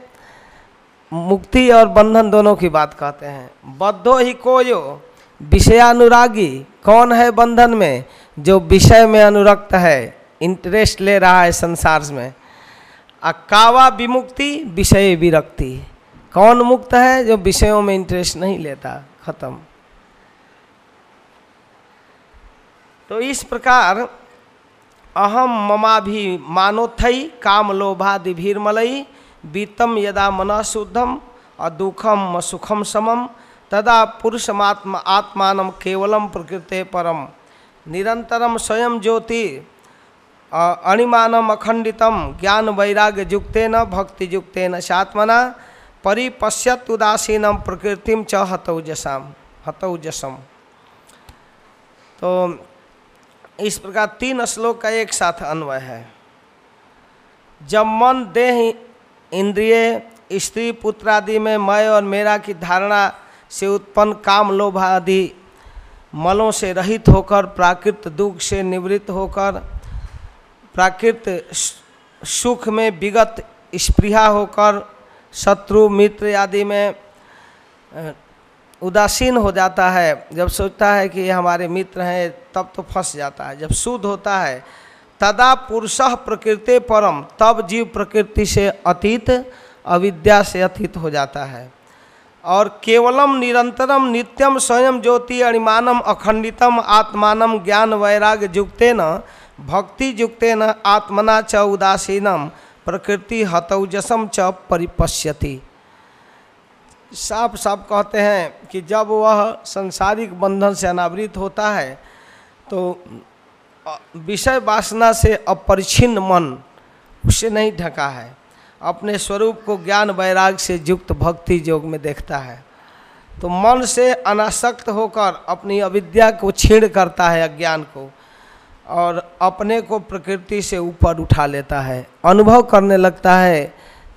मुक्ति और बंधन दोनों की बात कहते हैं। बद्धो ही कोयो विषयानुरागी, कौन है बंधन में जो विषय में अनुरक्त है? इंटरेस्ट ले रहा है संसार में। अकावा विमुक्ति, विषय विरक्ति। कौन मुक्त है जो विषयों में इंटरेस्ट नहीं लेता? खत्म। तो इस प्रकार अहम ममा भी मानोथई काम लोभादि भीरमलई बीतम यदा मन शुद्धम अदुखम सुखम समम तदा पुरुषमात्मा आत्मान केवलम प्रकृते परम निरंतरम स्वयं ज्योति अणिमानम अखंडितम ज्ञान वैराग्य युक्त न भक्ति युक्त न सात्मना परिपश्यत उदासीनम प्रकृतिम च हतौजसाम हतौजसम। तो इस प्रकार तीन श्लोक का एक साथ अन्वय है। जब मन, देह, इंद्रिय, स्त्री, पुत्र आदि में मैं और मेरा की धारणा से उत्पन्न काम, लोभ आदि मलों से रहित होकर, प्राकृत दुख से निवृत्त होकर प्राकृत सुख में विगत स्पृहा होकर शत्रु, मित्र आदि में उदासीन हो जाता है। जब सोचता है कि ये हमारे मित्र हैं, तब तो फंस जाता है। जब शुद्ध होता है, तदा पुरुष प्रकृति परम, तब जीव प्रकृति से अतीत, अविद्या से अतीत हो जाता है। और केवलम निरंतरम नित्यम स्वयं ज्योति अणिमानम अखंडितम आत्मानम ज्ञान वैराग्य युक्तेन भक्ति युक्तेन आत्मना च उदासीनम, प्रकृति हतौजसम च परिपश्यति। साफ़ साफ़ कहते हैं कि जब वह संसारिक बंधन से अनावृत होता है तो विषय वासना से अपरिछिन्न मन उसे नहीं ढका है। अपने स्वरूप को ज्ञान वैराग से युक्त भक्ति योग में देखता है। तो मन से अनासक्त होकर अपनी अविद्या को छीण करता है अज्ञान को। और अपने को प्रकृति से ऊपर उठा लेता है। अनुभव करने लगता है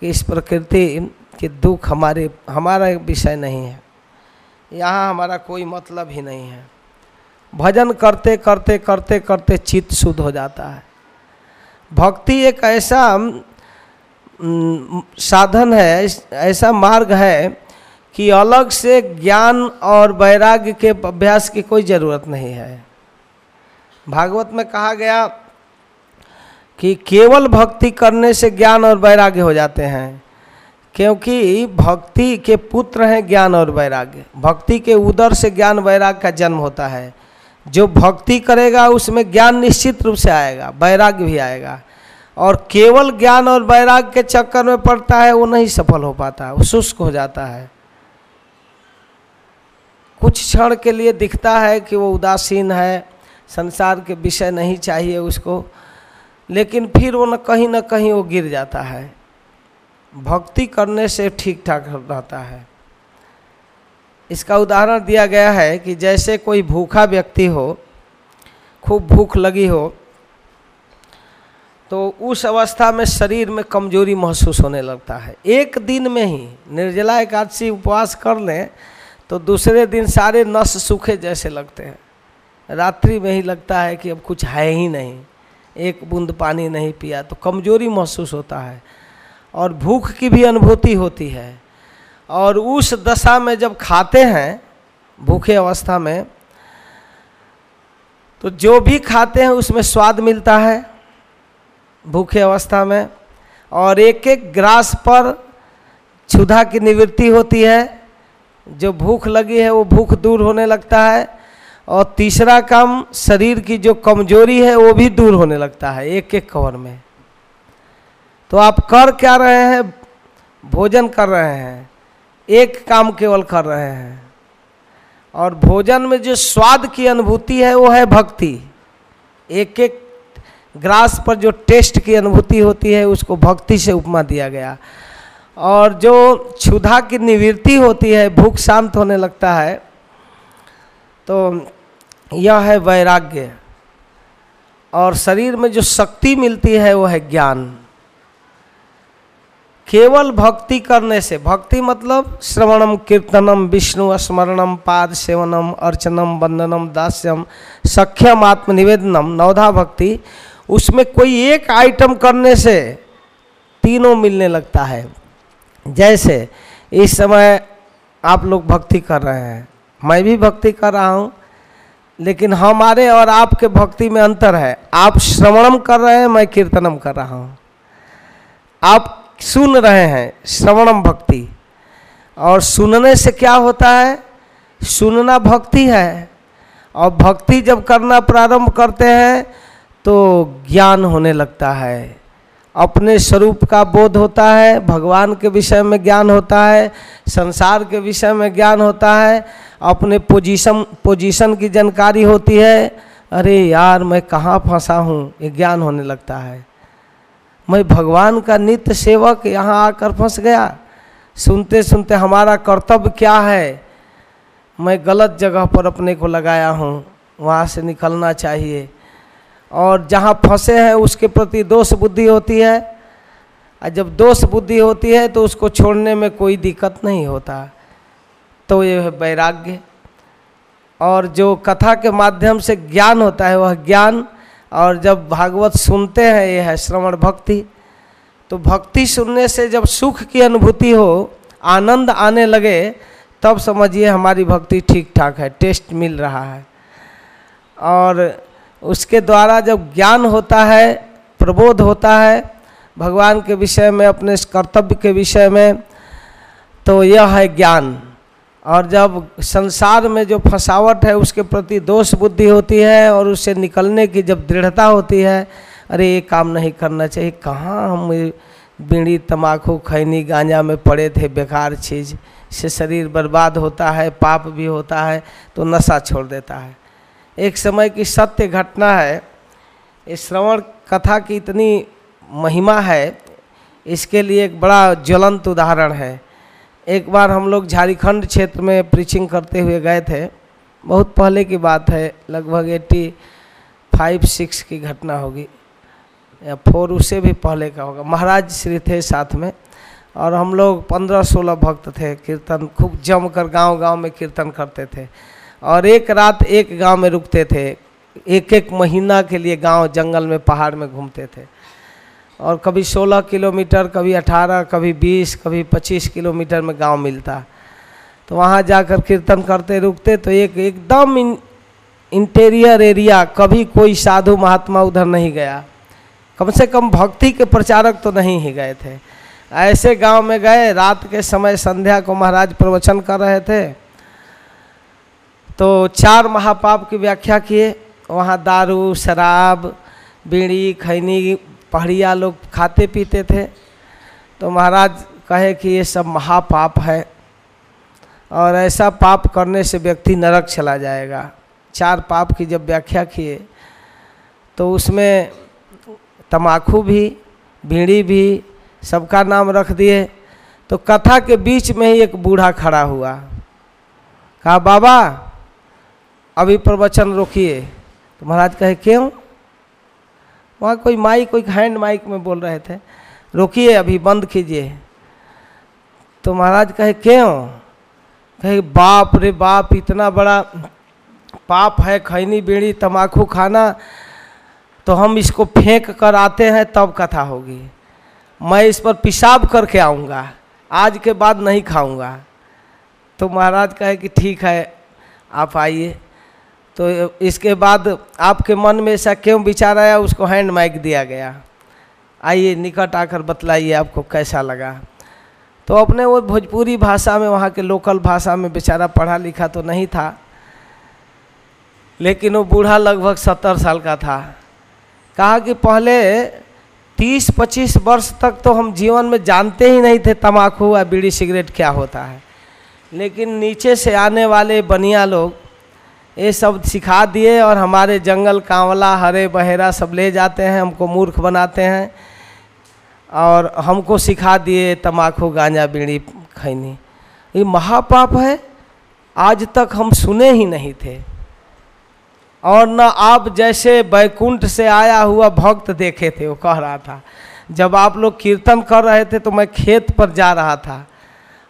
कि इस प्रकृति के दुख हमारे, हमारा विषय नहीं है। यहाँ हमारा कोई मतलब ही नहीं है। भजन करते करते करते करते चित्त शुद्ध हो जाता है। भक्ति एक ऐसा साधन है ऐसा मार्ग है कि अलग से ज्ञान और वैराग्य के अभ्यास की कोई ज़रूरत नहीं है। भागवत में कहा गया कि केवल भक्ति करने से ज्ञान और वैराग्य हो जाते हैं, क्योंकि भक्ति के पुत्र हैं ज्ञान और वैराग्य। भक्ति के उदर से ज्ञान वैराग्य का जन्म होता है। जो भक्ति करेगा, उसमें ज्ञान निश्चित रूप से आएगा, वैराग्य भी आएगा। और केवल ज्ञान और वैराग्य के चक्कर में पड़ता है, वो नहीं सफल हो पाता, वो शुष्क हो जाता है। कुछ क्षण के लिए दिखता है कि वो उदासीन है संसार के विषय नहीं चाहिए उसको, लेकिन फिर वो न कहीं ना कहीं वो गिर जाता है। भक्ति करने से ठीक ठाक रहता है। इसका उदाहरण दिया गया है कि जैसे कोई भूखा व्यक्ति हो, खूब भूख लगी हो तो उस अवस्था में शरीर में कमज़ोरी महसूस होने लगता है। एक दिन में ही निर्जला एकादशी उपवास कर लें तो दूसरे दिन सारे नस सूखे जैसे लगते हैं। रात्रि में ही लगता है कि अब कुछ है ही नहीं। एक बूंद पानी नहीं पिया तो कमज़ोरी महसूस होता है और भूख की भी अनुभूति होती है। और उस दशा में जब खाते हैं, भूखे अवस्था में तो जो भी खाते हैं उसमें स्वाद मिलता है भूखे अवस्था में। और एक एक ग्रास पर क्षुधा की निवृत्ति होती है। जो भूख लगी है वो भूख दूर होने लगता है। और तीसरा काम शरीर की जो कमज़ोरी है, वो भी दूर होने लगता है, एक एक कवर में। तो आप कर क्या रहे हैं? भोजन कर रहे हैं। एक काम केवल कर रहे हैं। और भोजन में जो स्वाद की अनुभूति है, वो है भक्ति। एक एक ग्रास पर जो टेस्ट की अनुभूति होती है, उसको भक्ति से उपमा दिया गया। और जो क्षुधा की निवृत्ति होती है, भूख शांत होने लगता है तो यह है वैराग्य। और शरीर में जो शक्ति मिलती है, वो है ज्ञान। केवल भक्ति करने से, भक्ति मतलब श्रवणम, कीर्तनम, विष्णु स्मरणम, पाद सेवनम, अर्चनम, वंदनम, दास्यम, सख्यम, आत्मनिवेदनम, नवधा भक्ति, उसमें कोई एक आइटम करने से तीनों मिलने लगता है। जैसे, इस समय आप लोग भक्ति कर रहे हैं, मैं भी भक्ति कर रहा हूँ लेकिन हमारे और आपके भक्ति में अंतर है। आप श्रवणम कर रहे हैं, मैं कीर्तनम कर रहा हूँ। आप सुन रहे हैं श्रवणम भक्ति। और सुनने से क्या होता है? सुनना भक्ति है। और भक्ति जब करना प्रारंभ करते हैं तो ज्ञान होने लगता है। अपने स्वरूप का बोध होता है, भगवान के विषय में ज्ञान होता है, संसार के विषय में ज्ञान होता है। अपने पोजीशन पोजीशन की जानकारी होती है। अरे यार, मैं कहाँ फंसा हूँ? ये ज्ञान होने लगता है। मैं भगवान का नित्य सेवक यहाँ आकर फंस गया। सुनते सुनते हमारा कर्तव्य क्या है? मैं गलत जगह पर अपने को लगाया हूँ। वहाँ से निकलना चाहिए। और जहाँ फंसे हैं, उसके प्रति दोष बुद्धि होती है। और जब दोष बुद्धि होती है तो उसको छोड़ने में कोई दिक्कत नहीं होता। तो ये है वैराग्य। और जो कथा के माध्यम से ज्ञान होता है, वह ज्ञान। और जब भागवत सुनते हैं, ये है श्रवण भक्ति। तो भक्ति सुनने से जब सुख की अनुभूति हो, आनंद आने लगे, तब समझिए हमारी भक्ति ठीक ठाक है, टेस्ट मिल रहा है। और उसके द्वारा जब ज्ञान होता है, प्रबोध होता है, भगवान के विषय में, अपने कर्तव्य के विषय में तो यह है ज्ञान। और जब संसार में जो फसावट है, उसके प्रति दोष बुद्धि होती है और उससे निकलने की जब दृढ़ता होती है, अरे ये काम नहीं करना चाहिए। कहाँ हम बीड़ी तम्बाकू खैनी गांजा में पड़े थे, बेकार चीज़। से शरीर बर्बाद होता है, पाप भी होता है तो नशा छोड़ देता है। एक समय की सत्य घटना है इस श्रवण कथा की इतनी महिमा है, इसके लिए एक बड़ा ज्वलंत उदाहरण है। एक बार हम लोग झारखंड क्षेत्र में प्रीचिंग करते हुए गए थे। बहुत पहले की बात है, लगभग एट्टी फाइव सिक्स की घटना होगी। या फोर उससे भी पहले का होगा। महाराज श्री थे साथ में और हम लोग पंद्रह सोलह भक्त थे, कीर्तन खूब जम कर गाँव गाँव में कीर्तन करते थे। और एक रात एक गाँव में रुकते थे। एक एक महीना के लिए गाँव जंगल में पहाड़ में घूमते थे। और कभी 16 किलोमीटर कभी 18 कभी 20 कभी 25 किलोमीटर में गाँव मिलता। तो वहाँ जाकर कीर्तन करते रुकते तो एक एकदम इन, इंटीरियर एरिया कभी कोई साधु महात्मा उधर नहीं गया। कम से कम भक्ति के प्रचारक तो नहीं ही गए थे। ऐसे गाँव में गए रात के समय संध्या को महाराज प्रवचन कर रहे थे। तो चार महापाप की व्याख्या किए। वहाँ दारू शराब बीड़ी खैनी पहाड़िया लोग खाते पीते थे तो महाराज कहे कि ये सब महापाप है और ऐसा पाप करने से व्यक्ति नरक चला जाएगा। चार पाप की जब व्याख्या किए तो उसमें तमाकू भी बीड़ी भी, सबका नाम रख दिए। तो कथा के बीच में ही एक बूढ़ा खड़ा हुआ। कहा, बाबा, अभी प्रवचन रोकिए। तो महाराज कहे, क्यों? वहाँ कोई माइक कोई हैंड माइक में बोल रहे थे, रोकिए अभी, बंद कीजिए। तो महाराज कहे, क्यों? कहे, बाप रे बाप, इतना बड़ा पाप है, खैनी बीड़ी, तमाकू खाना तो हम इसको फेंक कर आते हैं, तब कथा होगी। मैं इस पर पेशाब करके आऊँगा, आज के बाद नहीं खाऊँगा। तो महाराज कहे कि, ठीक है, आप आइए। तो इसके बाद आपके मन में ऐसा क्यों विचार आया? उसको हैंड माइक दिया गया। आइए, निकट आकर बतलाइए आपको कैसा लगा। तो अपने वो भोजपुरी भाषा में, वहाँ के लोकल भाषा में बेचारा पढ़ा लिखा तो नहीं था। लेकिन वो बूढ़ा लगभग सत्तर साल का था। कहा कि पहले तीस पच्चीस वर्ष तक तो हम जीवन में जानते ही नहीं थे तम्बाकू या बीड़ी सिगरेट क्या होता है। लेकिन नीचे से आने वाले बनिया लोग ये सब सिखा दिए और हमारे जंगल, कांवला, हरे, बहेरा सब ले जाते हैं, हमको मूर्ख बनाते हैं। और हमको सिखा दिए तम्बाकू गांजा, बीड़ी, खैनी। ये महापाप है। आज तक हम सुने ही नहीं थे। और न आप जैसे बैकुंठ से आया हुआ भक्त देखे थे, वो कह रहा था, जब आप लोग कीर्तन कर रहे थे तो मैं खेत पर जा रहा था।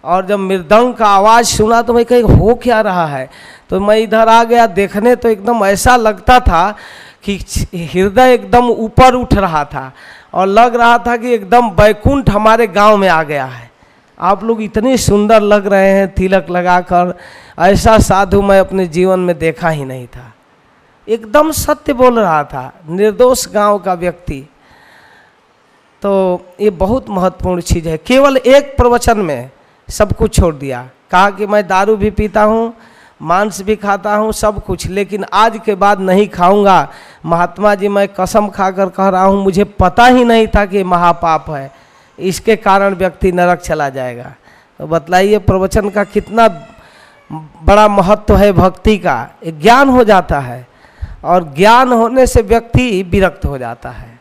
और जब मृदंग का आवाज़ सुना तो मैं कहीं हो क्या रहा है? तो मैं इधर आ गया देखने तो एकदम ऐसा लगता था कि हृदय एकदम ऊपर उठ रहा था और लग रहा था कि एकदम बैकुंठ हमारे गाँव में आ गया है। आप लोग इतने सुंदर लग रहे हैं तिलक लगाकर, ऐसा साधु मैं अपने जीवन में देखा ही नहीं था। एकदम सत्य बोल रहा था, निर्दोष गाँव का व्यक्ति। तो ये बहुत महत्वपूर्ण चीज़ है। केवल एक प्रवचन में सब कुछ छोड़ दिया। कहा कि मैं दारू भी पीता हूँ, मांस भी खाता हूँ, सब कुछ। लेकिन आज के बाद नहीं खाऊँगा। महात्मा जी, मैं कसम खाकर कह रहा हूँ, मुझे पता ही नहीं था कि महापाप है। इसके कारण व्यक्ति नरक चला जाएगा। तो बतलाइए, प्रवचन का कितना बड़ा महत्व है भक्ति का। ज्ञान हो जाता है और ज्ञान होने से व्यक्ति विरक्त हो जाता है।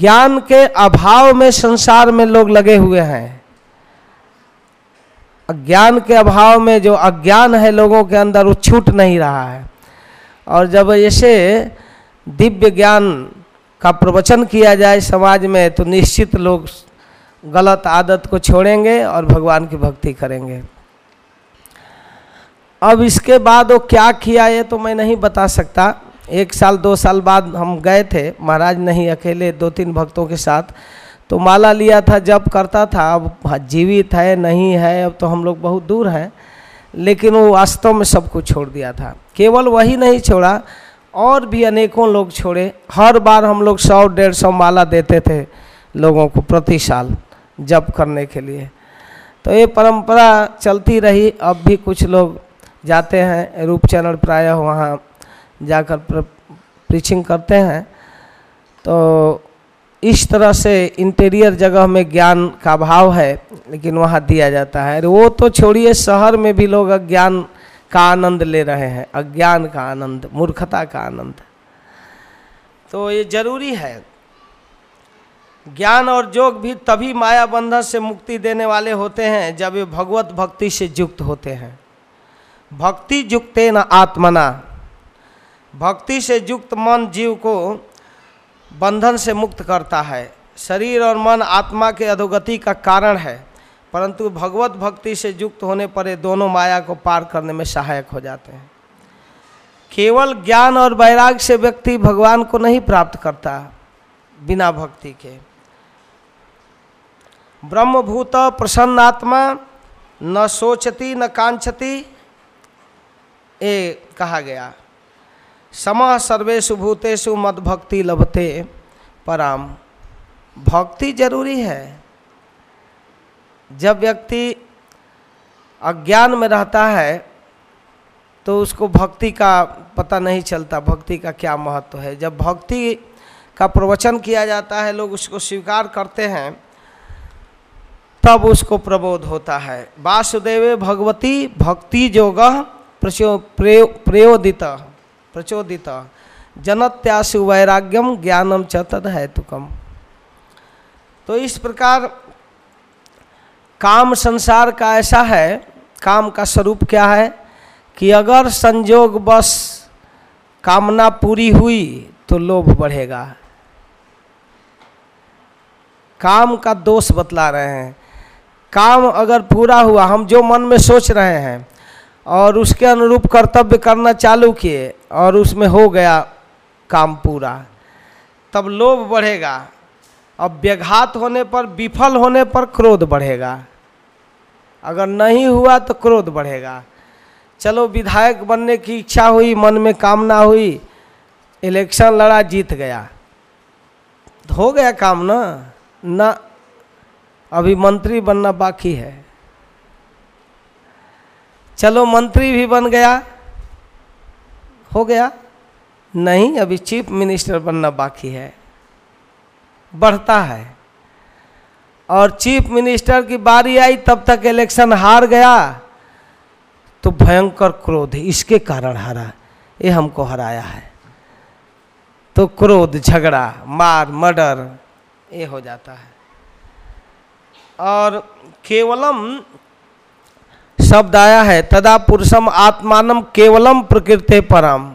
ज्ञान के अभाव में संसार में लोग लगे हुए हैं। अज्ञान के अभाव में जो अज्ञान है लोगों के अंदर, वो छूट नहीं रहा है। और जब ऐसे दिव्य ज्ञान का प्रवचन किया जाए समाज में तो निश्चित लोग गलत आदत को छोड़ेंगे और भगवान की भक्ति करेंगे। अब इसके बाद वो क्या किया, ये तो मैं नहीं बता सकता। एक साल, दो साल बाद हम गए थे, महाराज नहीं अकेले दो तीन भक्तों के साथ। तो माला लिया था जब करता था, अब जीवित है, नहीं है, अब तो हम लोग बहुत दूर हैं, लेकिन वो वास्तव में सब कुछ छोड़ दिया था। केवल वही नहीं छोड़ा, और भी अनेकों लोग छोड़े। हर बार हम लोग सौ, डेढ़ सौ माला देते थे लोगों को प्रति साल जप करने के लिए। तो ये परंपरा चलती रही, अब भी कुछ लोग जाते हैं, रूप चैनल प्रायः वहाँ जाकर प्रीचिंग करते हैं। तो इस तरह से इंटीरियर जगह में ज्ञान का अभाव है, लेकिन वहाँ दिया जाता है। वो तो छोड़िए, शहर में भी लोग अज्ञान का आनंद ले रहे हैं, अज्ञान का आनंद, मूर्खता का आनंद। तो ये ज़रूरी है। ज्ञान और योग भी तभी माया बंधन से मुक्ति देने वाले होते हैं, जब वे भगवत भक्ति से युक्त होते हैं। भक्ति युक्ते न आत्मना। भक्ति से युक्त मन जीव को बंधन से मुक्त करता है। शरीर और मन आत्मा के अधोगति का कारण है, परंतु भगवत भक्ति से युक्त होने पर ये दोनों माया को पार करने में सहायक हो जाते हैं। केवल ज्ञान और वैराग से व्यक्ति भगवान को नहीं प्राप्त करता बिना भक्ति के। ब्रह्मभूत प्रसन्न आत्मा न सोचती न कांक्षती, ये कहा गया। सम सर्वेशु भूतेषु मद भक्ति लभते। पराम, भक्ति ज़रूरी है। जब व्यक्ति अज्ञान में रहता है तो उसको भक्ति का पता नहीं चलता, भक्ति का क्या महत्व है। जब भक्ति का प्रवचन किया जाता है, लोग उसको स्वीकार करते हैं, तब उसको प्रबोध होता है। वासुदेव भगवती भक्ति जोग प्रयोदित। प्रचोदित। जनत्यासु वैराग्यम ज्ञानम च तद हेतुकम। तो इस प्रकार काम संसार का ऐसा है, काम का स्वरूप क्या है? कि अगर संजोग बस कामना पूरी हुई तो लोभ बढ़ेगा। काम का दोष बतला रहे हैं। काम अगर पूरा हुआ, हम जो मन में सोच रहे हैं और उसके अनुरूप कर्तव्य करना चालू किए और उसमें हो गया काम पूरा। तब लोभ बढ़ेगा अब व्याघात होने पर, विफल होने पर क्रोध बढ़ेगा। अगर नहीं हुआ तो क्रोध बढ़ेगा। चलो विधायक बनने की इच्छा हुई, मन में कामना हुई, इलेक्शन लड़ा, जीत गया। तो हो गया काम ना? ना, अभी मंत्री बनना बाकी है। चलो मंत्री भी बन गया। हो गया। नहीं, अभी चीफ मिनिस्टर बनना बाकी है। बढ़ता है। और चीफ मिनिस्टर की बारी आई, तब तक इलेक्शन हार गया। तो भयंकर क्रोध, इसके कारण हारा। ये हमको हराया है। तो क्रोध, झगड़ा, मार, मर्डर, ये हो जाता है। और केवलम शब्द आया है, तदा पुरुषम आत्मानम केवलम प्रकृति परम।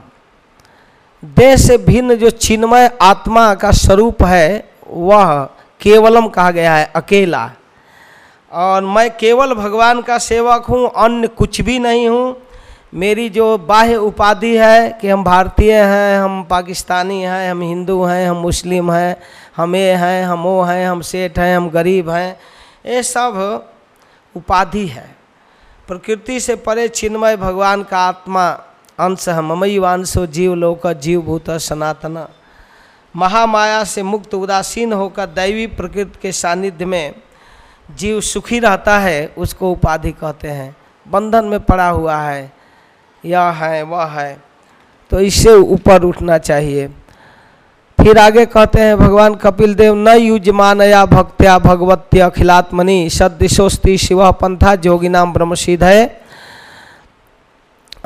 देह से भिन्न जो चिन्मय आत्मा का स्वरूप है, वह केवलम कहा गया है, अकेला। और मैं केवल भगवान का सेवक हूँ, अन्य कुछ भी नहीं हूँ। मेरी जो बाह्य उपाधि है कि हम भारतीय हैं, हम पाकिस्तानी हैं, हम हिंदू हैं, हम मुस्लिम हैं, हम ये हैं, हम वो हैं, हम सेठ हैं, हम गरीब हैं, ये सब उपाधि है। प्रकृति से परे चिन्मय भगवान का आत्मा, अंश है। ममई वांशो जीव लोक, जीव भूत सनातन। महामाया से मुक्त, उदासीन होकर दैवी प्रकृति के सानिध्य में जीव सुखी रहता है, उसको उपाधि कहते हैं। बंधन में पड़ा हुआ है। यह है, वह है। तो इससे ऊपर उठना चाहिए। फिर आगे कहते हैं, भगवान कपिल देव, न युजमानया भक्त्या भगवत्य अखिलात्मनि। सदृशोस्ति शिव पंथा जोगिनाम ब्रह्मसिद्ध है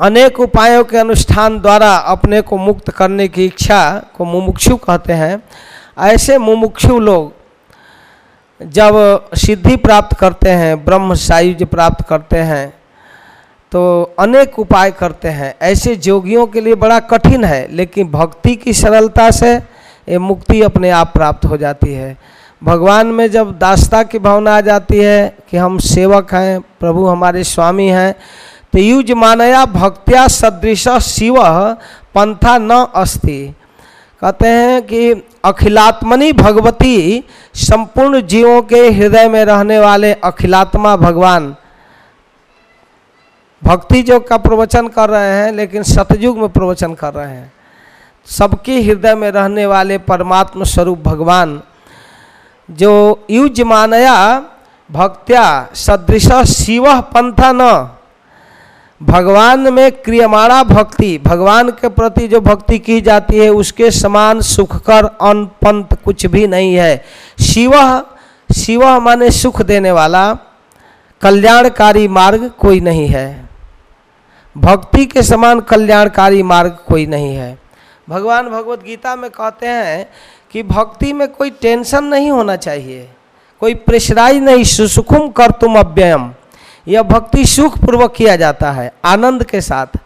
अनेक उपायों के अनुष्ठान द्वारा अपने को मुक्त करने की इच्छा को मुमुक्षु कहते हैं। ऐसे मुमुक्षु लोग जब सिद्धि प्राप्त करते हैं, ब्रह्म सायुज प्राप्त करते हैं तो अनेक उपाय करते हैं। ऐसे जोगियों के लिए बड़ा कठिन है, लेकिन भक्ति की सरलता से ये मुक्ति अपने आप प्राप्त हो जाती है। भगवान में जब दास्ता की भावना आ जाती है कि हम सेवक हैं, प्रभु हमारे स्वामी हैं तो युज मानया भक्त्या सदृश शिव पंथा न अस्ति। कहते हैं कि अखिलात्मनी भगवती संपूर्ण जीवों के हृदय में रहने वाले अखिलात्मा भगवान। भक्ति योग का प्रवचन कर रहे हैं, लेकिन सतयुग में प्रवचन कर रहे हैं। सबके हृदय में रहने वाले परमात्म स्वरूप भगवान, जो युज मानया भक्त्या सदृश शिव पंथा न। भगवान में क्रियमाणा भक्ति, भगवान के प्रति जो भक्ति की जाती है, उसके समान सुखकर अन पंत कुछ भी नहीं है। शिव शिव माने सुख देने वाला, कल्याणकारी मार्ग कोई नहीं है। भक्ति के समान कल्याणकारी मार्ग कोई नहीं है। भगवान भगवत गीता में कहते हैं कि भक्ति में कोई टेंशन नहीं होना चाहिए, कोई प्रेशराइज नहीं, सुसुखुम कर तुम अव्ययम। यह भक्ति सुख पूर्वक किया जाता है, आनंद के साथ।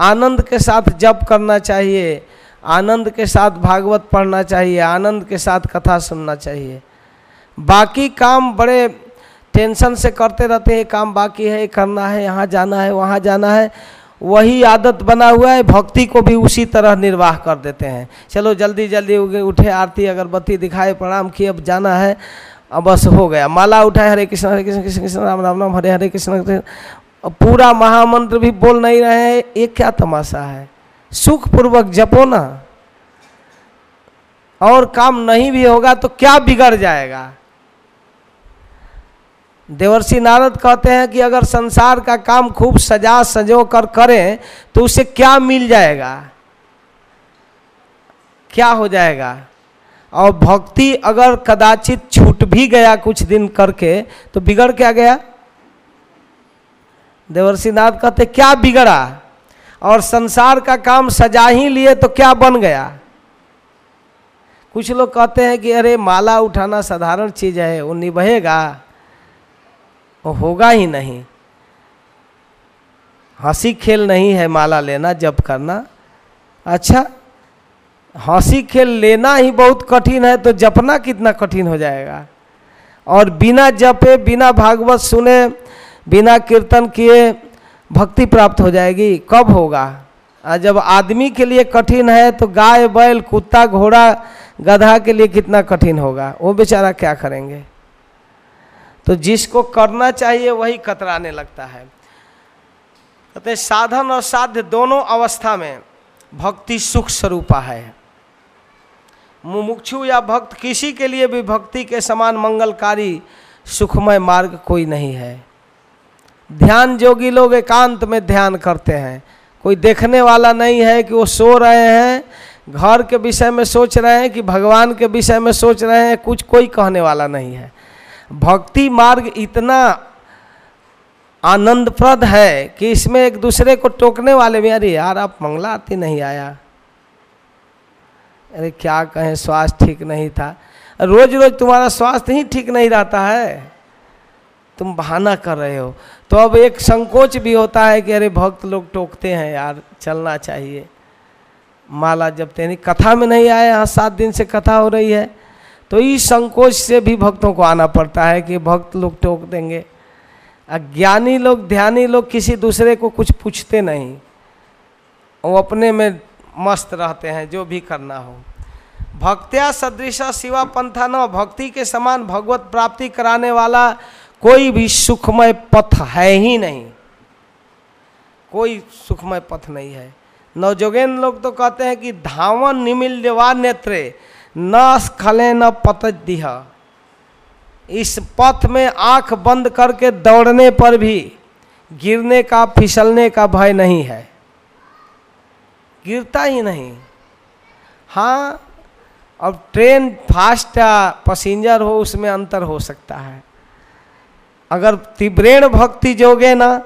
आनंद के साथ जप करना चाहिए, आनंद के साथ भागवत पढ़ना चाहिए, आनंद के साथ कथा सुनना चाहिए। बाकी काम बड़े टेंशन से करते रहते हैं, काम बाकी है, करना है, यहाँ जाना है, वहाँ जाना है। वही आदत बना हुआ है, भक्ति को भी उसी तरह निर्वाह कर देते हैं। चलो जल्दी जल्दी उठे आरती, अगरबत्ती दिखाए, प्रणाम किए, अब जाना है। अब बस हो गया। माला उठाए, हरे कृष्ण हरे कृष्ण कृष्ण कृष्ण, राम राम राम, हरे हरे कृष्ण पूरा महामंत्र भी बोल नहीं रहे हैं, ये क्या तमाशा है? सुख पूर्वक जपो ना। और काम नहीं भी होगा तो क्या बिगड़ जाएगा? देवर्षि नारद कहते हैं कि अगर संसार का काम खूब सजा सजो कर करें तो उसे क्या मिल जाएगा? क्या हो जाएगा? और भक्ति अगर कदाचित छूट भी गया कुछ दिन करके तो बिगड़ क्या गया? देवर्षि नाथ कहते, क्या बिगड़ा? और संसार का काम सजा ही लिए तो क्या बन गया? कुछ लोग कहते हैं कि, अरे, माला उठाना साधारण चीज़ है, वो निभेगा। होगा ही नहीं। हँसी खेल नहीं है माला लेना, जब करना। अच्छा हँसी खेल लेना ही बहुत कठिन है तो जपना कितना कठिन हो जाएगा। और बिना जपे, बिना भागवत सुने, बिना कीर्तन किए भक्ति प्राप्त हो जाएगी। कब होगा? जब आदमी के लिए कठिन है तो गाय, बैल, कुत्ता, घोड़ा, गधा के लिए कितना कठिन होगा? वो बेचारा क्या करेंगे? तो जिसको करना चाहिए वही कतराने लगता है। कहते साधन और साध्य दोनों अवस्था में भक्ति सुख स्वरूपा है। मुमुक्षु या भक्त किसी के लिए भी भक्ति के समान मंगलकारी, सुखमय मार्ग कोई नहीं है। ध्यान जोगी लोग एकांत में ध्यान करते हैं। कोई देखने वाला नहीं है कि वो सो रहे हैं, घर के विषय में सोच रहे हैं कि भगवान के विषय में सोच रहे हैं, कुछ कोई कहने वाला नहीं है। भक्ति मार्ग इतना आनंदप्रद है कि इसमें एक दूसरे को टोकने वाले भी, अरे यार, आप मंगला आरती नहीं आया। अरे क्या कहें, स्वास्थ्य ठीक नहीं था। रोज रोज तुम्हारा स्वास्थ्य ही ठीक नहीं रहता है। तुम बहाना कर रहे हो। तो अब एक संकोच भी होता है कि अरे भक्त लोग टोकते हैं, यार, चलना चाहिए। माला जब तेनी कथा में नहीं आए यहाँ सात दिन से कथा हो रही है। तो इस संकोच से भी भक्तों को आना पड़ता है कि भक्त लोग टोक देंगे। अज्ञानी लोग, ध्यानी लोग किसी दूसरे को कुछ पूछते नहीं। वो अपने में मस्त रहते हैं, जो भी करना हो। भक्त्या सदृश शिवा पंथा न, भक्ति के समान भगवत प्राप्ति कराने वाला कोई भी सुखमय पथ है ही नहीं। कोई सुखमय पथ नहीं है। नवजोगेन लोग तो कहते हैं कि धावन निमिल नेत्रे न स्खले न दिह। इस पथ में आँख बंद करके दौड़ने पर भी गिरने का, फिसलने का भय नहीं है। गिरता ही नहीं। हाँ अब ट्रेन फास्ट या पसेंजर हो, उसमें अंतर हो सकता है। अगर तीव्रेण भक्ति जोगे ना,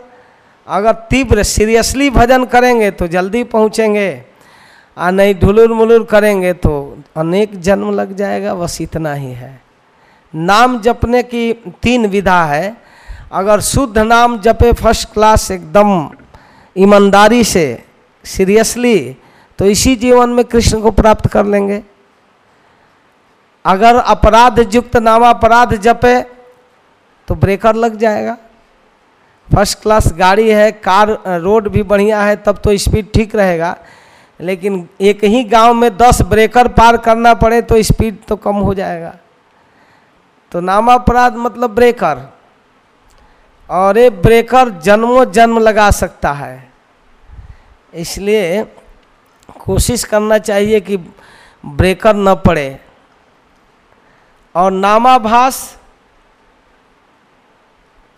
अगर तीव्र, सीरियसली भजन करेंगे तो जल्दी पहुँचेंगे। आ, नहीं ढुलुर मुलुर करेंगे तो अनेक जन्म लग जाएगा, बस इतना ही है। नाम जपने की तीन विधा है। अगर शुद्ध नाम जपे फ़र्स्ट क्लास एकदम ईमानदारी से सीरियसली तो इसी जीवन में कृष्ण को प्राप्त कर लेंगे। अगर अपराध युक्त नामापराध जपे तो ब्रेकर लग जाएगा। फ़र्स्ट क्लास गाड़ी है, कार, रोड भी बढ़िया है, तब तो स्पीड ठीक रहेगा। लेकिन एक ही गाँव में दस ब्रेकर पार करना पड़े तो स्पीड तो कम हो जाएगा। तो नामापराध मतलब ब्रेकर और ये ब्रेकर जन्मों जन्म लगा सकता है। इसलिए कोशिश करना चाहिए कि ब्रेकर न पड़े। और नामाभास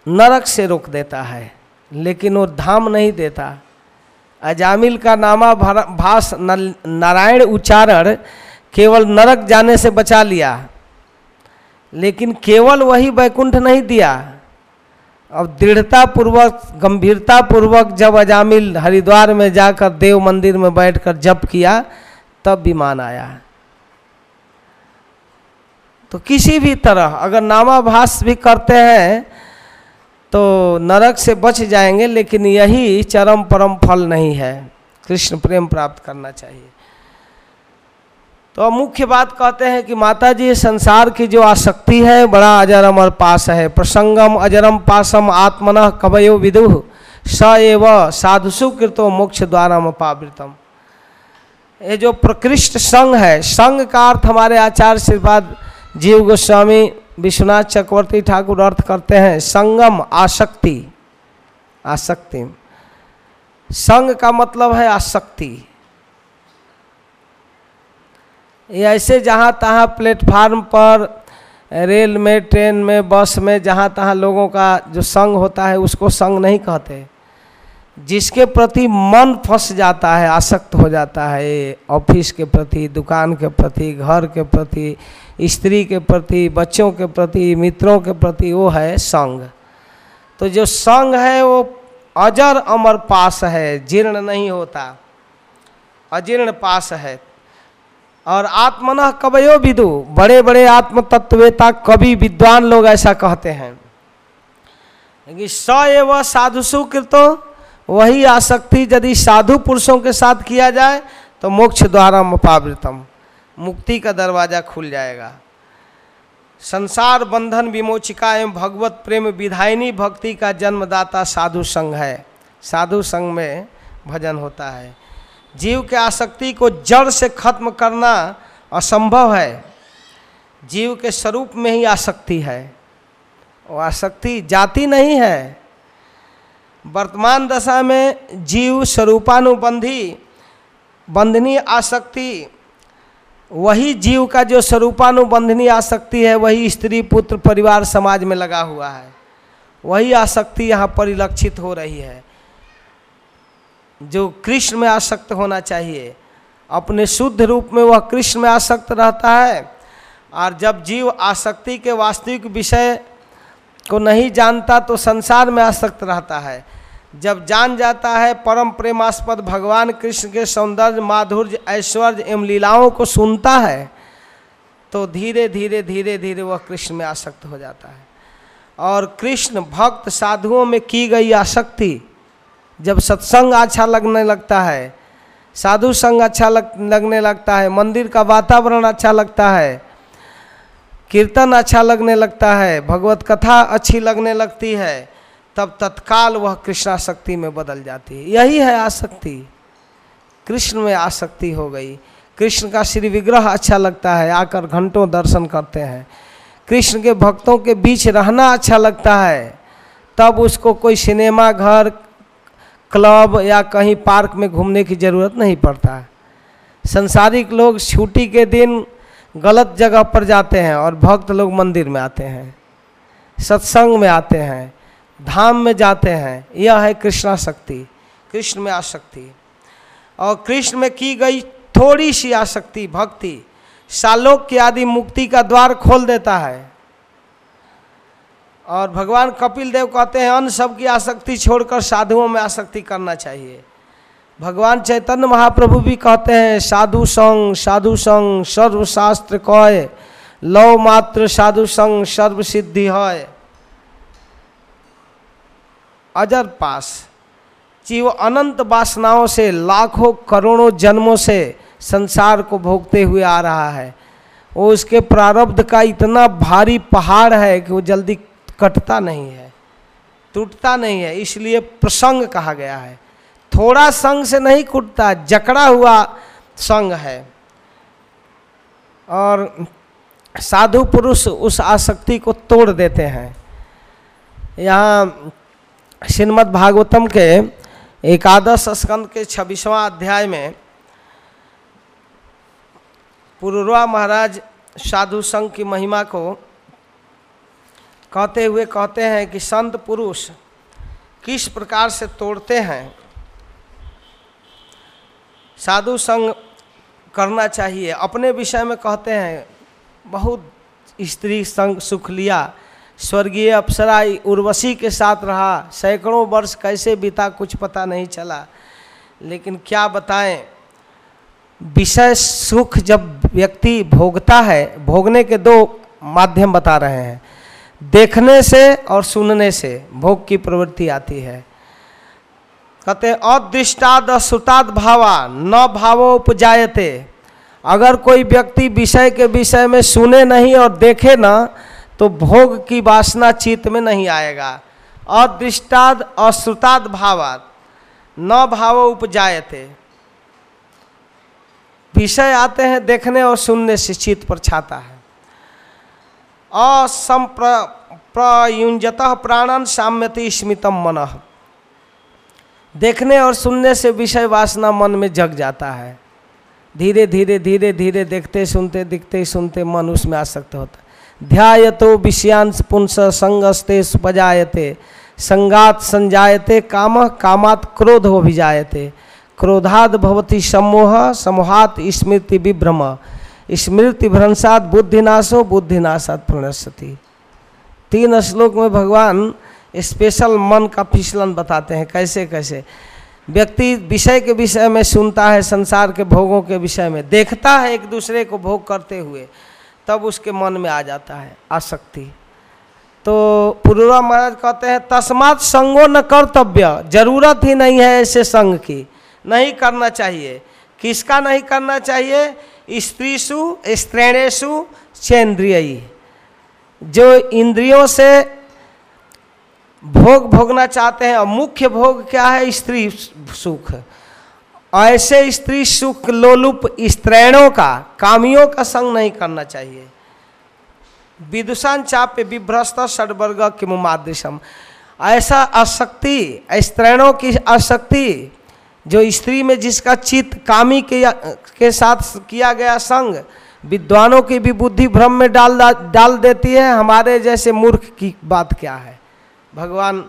नरक से रोक देता है, लेकिन वो धाम नहीं देता। अजामिल का नामा भाष नारायण उच्चारण केवल नरक जाने से बचा लिया। लेकिन केवल वही वैकुंठ नहीं दिया। अब दृढ़ता पूर्वक गंभीरता पूर्वक जब अजामिल हरिद्वार में जाकर देव मंदिर में बैठकर जप किया, तब विमान आया। तो किसी भी तरह अगर नामाभास भी करते हैं तो नरक से बच जाएँगे, लेकिन यही चरम परम फल नहीं है। कृष्ण प्रेम प्राप्त करना चाहिए। तो मुख्य बात कहते हैं कि माता जी संसार की जो आसक्ति है, बड़ा अजरम और पास है। प्रसंगम अजरम पासम आत्मन कवयो विदु, स एव साधुसु कृतो मोक्ष द्वारा पावृतम। ये जो प्रकृष्ट संघ है, संघ का अर्थ हमारे आचार्य श्रीपाद जीव गोस्वामी विश्वनाथ चक्रवर्ती ठाकुर अर्थ करते हैं, संगम आसक्ति। आसक्ति। संग का मतलब है आसक्ति। ऐसे जहाँ तहाँ प्लेटफार्म पर, रेल में, ट्रेन में, बस में, जहाँ तहाँ लोगों का जो संग होता है, उसको संग नहीं कहते। जिसके प्रति मन फंस जाता है, आसक्त हो जाता है ऑफ़िस के प्रति, दुकान के प्रति, घर के प्रति स्त्री के प्रति, बच्चों के प्रति, मित्रों के प्रति वो है संग। तो जो संग है वो अजर अमर पास है, जीर्ण नहीं होता। अजीर्ण पास है। और आत्मन कवयो विदु बड़े बड़े आत्म तत्वेता कवि विद्वान लोग ऐसा कहते हैं। कि स एव साधुसु कृतो वही आसक्ति यदि साधु पुरुषों के साथ किया जाए तो मोक्ष द्वारा मपावृतम मुक्ति का दरवाज़ा खुल जाएगा। संसार बंधन विमोचिका एवं भगवत प्रेम विधायनी भक्ति का जन्मदाता साधु संघ है। साधु संघ में भजन होता है। जीव के आसक्ति को जड़ से खत्म करना असंभव है। जीव के स्वरूप में ही आसक्ति है। वो आसक्ति जाति नहीं है। वर्तमान दशा में जीव स्वरूपानुबंधी बंधनी आसक्ति वही जीव का जो स्वरूपानुबंधनी आसक्ति है, वही स्त्री, पुत्र, परिवार, समाज में लगा हुआ है। वही आसक्ति यहाँ परिलक्षित हो रही है। जो कृष्ण में आसक्त होना चाहिए, अपने शुद्ध रूप में वह कृष्ण में आसक्त रहता है, और जब जीव आसक्ति के वास्तविक विषय को नहीं जानता तो संसार में आसक्त रहता है। जब जान जाता है परम प्रेमास्पद भगवान कृष्ण के सौंदर्य, माधुर्य, ऐश्वर्य एवं लीलाओं को सुनता है तो धीरे धीरे धीरे धीरे वह कृष्ण में आसक्त हो जाता है। और कृष्ण भक्त साधुओं में की गई आसक्ति, जब सत्संग अच्छा लगने लगता है, साधु संग अच्छा लग, लगने लगता है, मंदिर का वातावरण अच्छा लगता है, कीर्तन अच्छा लगने लगता है, भगवत कथा अच्छी लगने लगती है तब तत्काल वह कृष्णाशक्ति में बदल जाती है। यही है आसक्ति। कृष्ण में आसक्ति हो गई। कृष्ण का श्री विग्रह अच्छा लगता है, आकर घंटों दर्शन करते हैं। कृष्ण के भक्तों के बीच रहना अच्छा लगता है। तब उसको कोई सिनेमा घर, क्लब या कहीं पार्क में घूमने की ज़रूरत नहीं पड़ता। संसारिक लोग छुट्टी के दिन गलत जगह पर जाते हैं और भक्त लोग मंदिर में आते हैं, सत्संग में आते हैं। धाम में जाते हैं, यह है कृष्णा शक्ति, कृष्ण में आसक्ति। और कृष्ण में की गई थोड़ी सी आसक्ति, भक्ति सालोक की आदि मुक्ति का द्वार खोल देता है। और भगवान कपिल देव कहते हैं अन्य सब की आसक्ति छोड़कर साधुओं में आसक्ति करना चाहिए। भगवान चैतन्य महाप्रभु भी कहते हैं, साधु संग साधु संग, सर्वशास्त्र कय लव मात्र साधु संग सर्व सिद्धि है। अजर पास। जीव अनंत वासनाओं से, लाखों करोड़ों जन्मों से संसार को भोगते हुए आ रहा है। वो उसके प्रारब्ध का इतना भारी पहाड़ है कि वो जल्दी कटता नहीं है, टूटता नहीं है, इसलिए प्रसंग कहा गया है। थोड़ा संग से नहीं कूटता, जकड़ा हुआ संग है। और साधु पुरुष उस आसक्ति को तोड़ देते हैं। यहाँ श्रीमद् भागवतम के एकादश स्कंद के छब्बीसवां अध्याय में पुरुरवा महाराज साधु संघ की महिमा को कहते हुए कहते हैं कि संत पुरुष किस प्रकार से तोड़ते हैं? साधु संग करना चाहिए। अपने विषय में कहते हैं, बहुत स्त्री संग सुख लिया स्वर्गीय अप्सरा उर्वशी के साथ रहा। सैकड़ों वर्ष कैसे बीता कुछ पता नहीं चला। लेकिन क्या बताएँ? विषय सुख जब व्यक्ति भोगता है, भोगने के दो माध्यम बता रहे हैं। देखने से और सुनने से भोग की प्रवृत्ति आती है। कहते, अदृष्टाद श्रुताद भावा, न भावो उपजायते। अगर कोई व्यक्ति विषय के विषय में सुने नहीं और देखे ना तो भोग की वासना चित्त में नहीं आएगा। अदृष्टाद, अश्रुताद भावाद, न भावो उपजायते। विषय आते हैं देखने और सुनने से चित्त पर छाता है। असंप्रयुंजत प्राणन साम्यति स्मितम मन। देखने और सुनने से विषय वासना मन में जग जाता है। धीरे धीरे धीरे धीरे देखते, सुनते, दिखते, सुनते मन उसमें आसक्त होता है। ध्यायतो विषयांश पुंस संगस्ते सुपजायते। संगात संजायते, काम, कामात क्रोध अभिजायते। क्रोधाद भवती सम्मोह समोहात स्मृति विभ्रम। स्मृति भ्रंसात बुद्धिनाशो, बुद्धिनाशात प्रणश्यति। तीन श्लोक में भगवान स्पेशल मन का फिसलन बताते हैं, कैसे कैसे? व्यक्ति विषय के विषय में सुनता है, संसार के भोगों के विषय में। देखता है एक दूसरे को भोग करते हुए। तब उसके मन में आ जाता है आसक्ति। तो पूर्वा महाराज कहते हैं, तस्मात संगो न कर्तव्य, ज़रूरत ही नहीं है ऐसे संग की। नहीं करना चाहिए। किसका नहीं करना चाहिए? स्त्रीसु स्त्रेणेशु चेन्द्रिय। जो इंद्रियों से भोग भोगना चाहते हैं और मुख्य भोग क्या है? स्त्री सुख। ऐसे स्त्री सुख लोलुप स्त्रैणों का, कामियों का संग नहीं करना चाहिए। विदुषान चाप्य विभ्रस्त षडवर्ग के मुमादृशम ऐसा आसक्ति, स्त्रैणों की आसक्ति, जो स्त्री में जिसका चित्त कामी के के साथ किया गया संग, विद्वानों की भी बुद्धि भ्रम में डाल डाल देती है। हमारे जैसे मूर्ख की बात क्या है? भगवान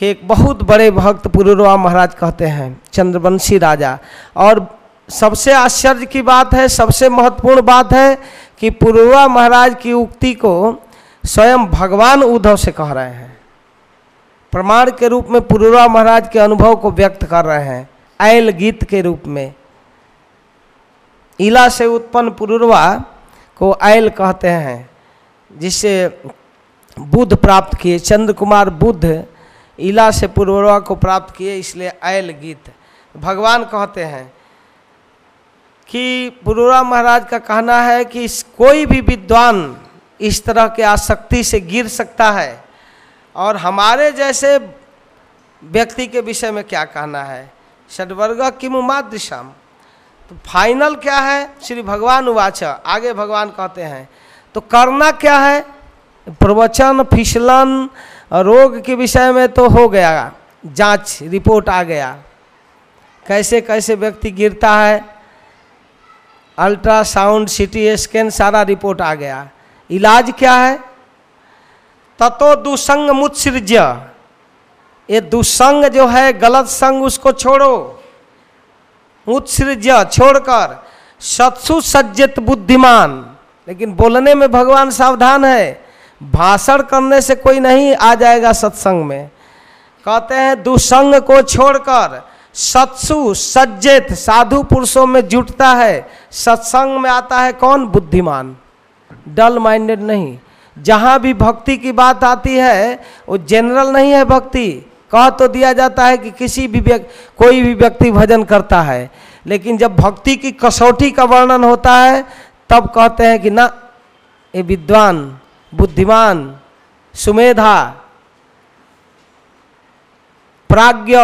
के एक बहुत बड़े भक्त पुरुरवा महाराज कहते हैं, चंद्रवंशी राजा। और सबसे आश्चर्य की बात है, सबसे महत्वपूर्ण बात है कि पुरुरवा महाराज की उक्ति को स्वयं भगवान उद्धव से कह रहे हैं। प्रमाण के रूप में पुरुरवा महाराज के अनुभव को व्यक्त कर रहे हैं, ऐल गीत के रूप में। इला से उत्पन्न पुरुरवा को ऐल कहते हैं जिससे बुद्ध प्राप्त किए चंद्र कुमार बुद्ध इला से पुरुरवा को प्राप्त किए, इसलिए ऐल गीत। भगवान कहते हैं कि पुरुरा महाराज का कहना है कि कोई भी विद्वान इस तरह के आसक्ति से गिर सकता है। और हमारे जैसे व्यक्ति के विषय में क्या कहना है? षडवर्ग किम उमादृशम तो फाइनल क्या है? श्री भगवान उवाच। आगे भगवान कहते हैं तो करना क्या है? प्रवचन, फिसलन रोग के विषय में तो हो गया, जाँच, रिपोर्ट आ गया। कैसे कैसे व्यक्ति गिरता है? अल्ट्रासाउंड, सिटी स्कैन, सारा रिपोर्ट आ गया। इलाज क्या है? ततो दुसंग मुत्सृज्य। ये दुसंग जो है, गलत संग उसको छोड़ो। मुत्सृज्य, छोड़कर सत्सु सज्जित बुद्धिमान। लेकिन बोलने में भगवान सावधान है। भाषण करने से कोई नहीं आ जाएगा सत्संग में। कहते हैं, दुसंग को छोड़कर सत्सु सज्जित साधु पुरुषों में जुटता है, सत्संग में आता है कौन? बुद्धिमान। डल माइंडेड नहीं। जहाँ भी भक्ति की बात आती है, वो जनरल नहीं है भक्ति। कह तो दिया जाता है कि किसी भी व्यक्ति कोई भी व्यक्ति भजन करता है। लेकिन जब भक्ति की कसौटी का वर्णन होता है, तब कहते हैं कि ना, ये विद्वान बुद्धिमान, सुमेधा, प्राज्ञ,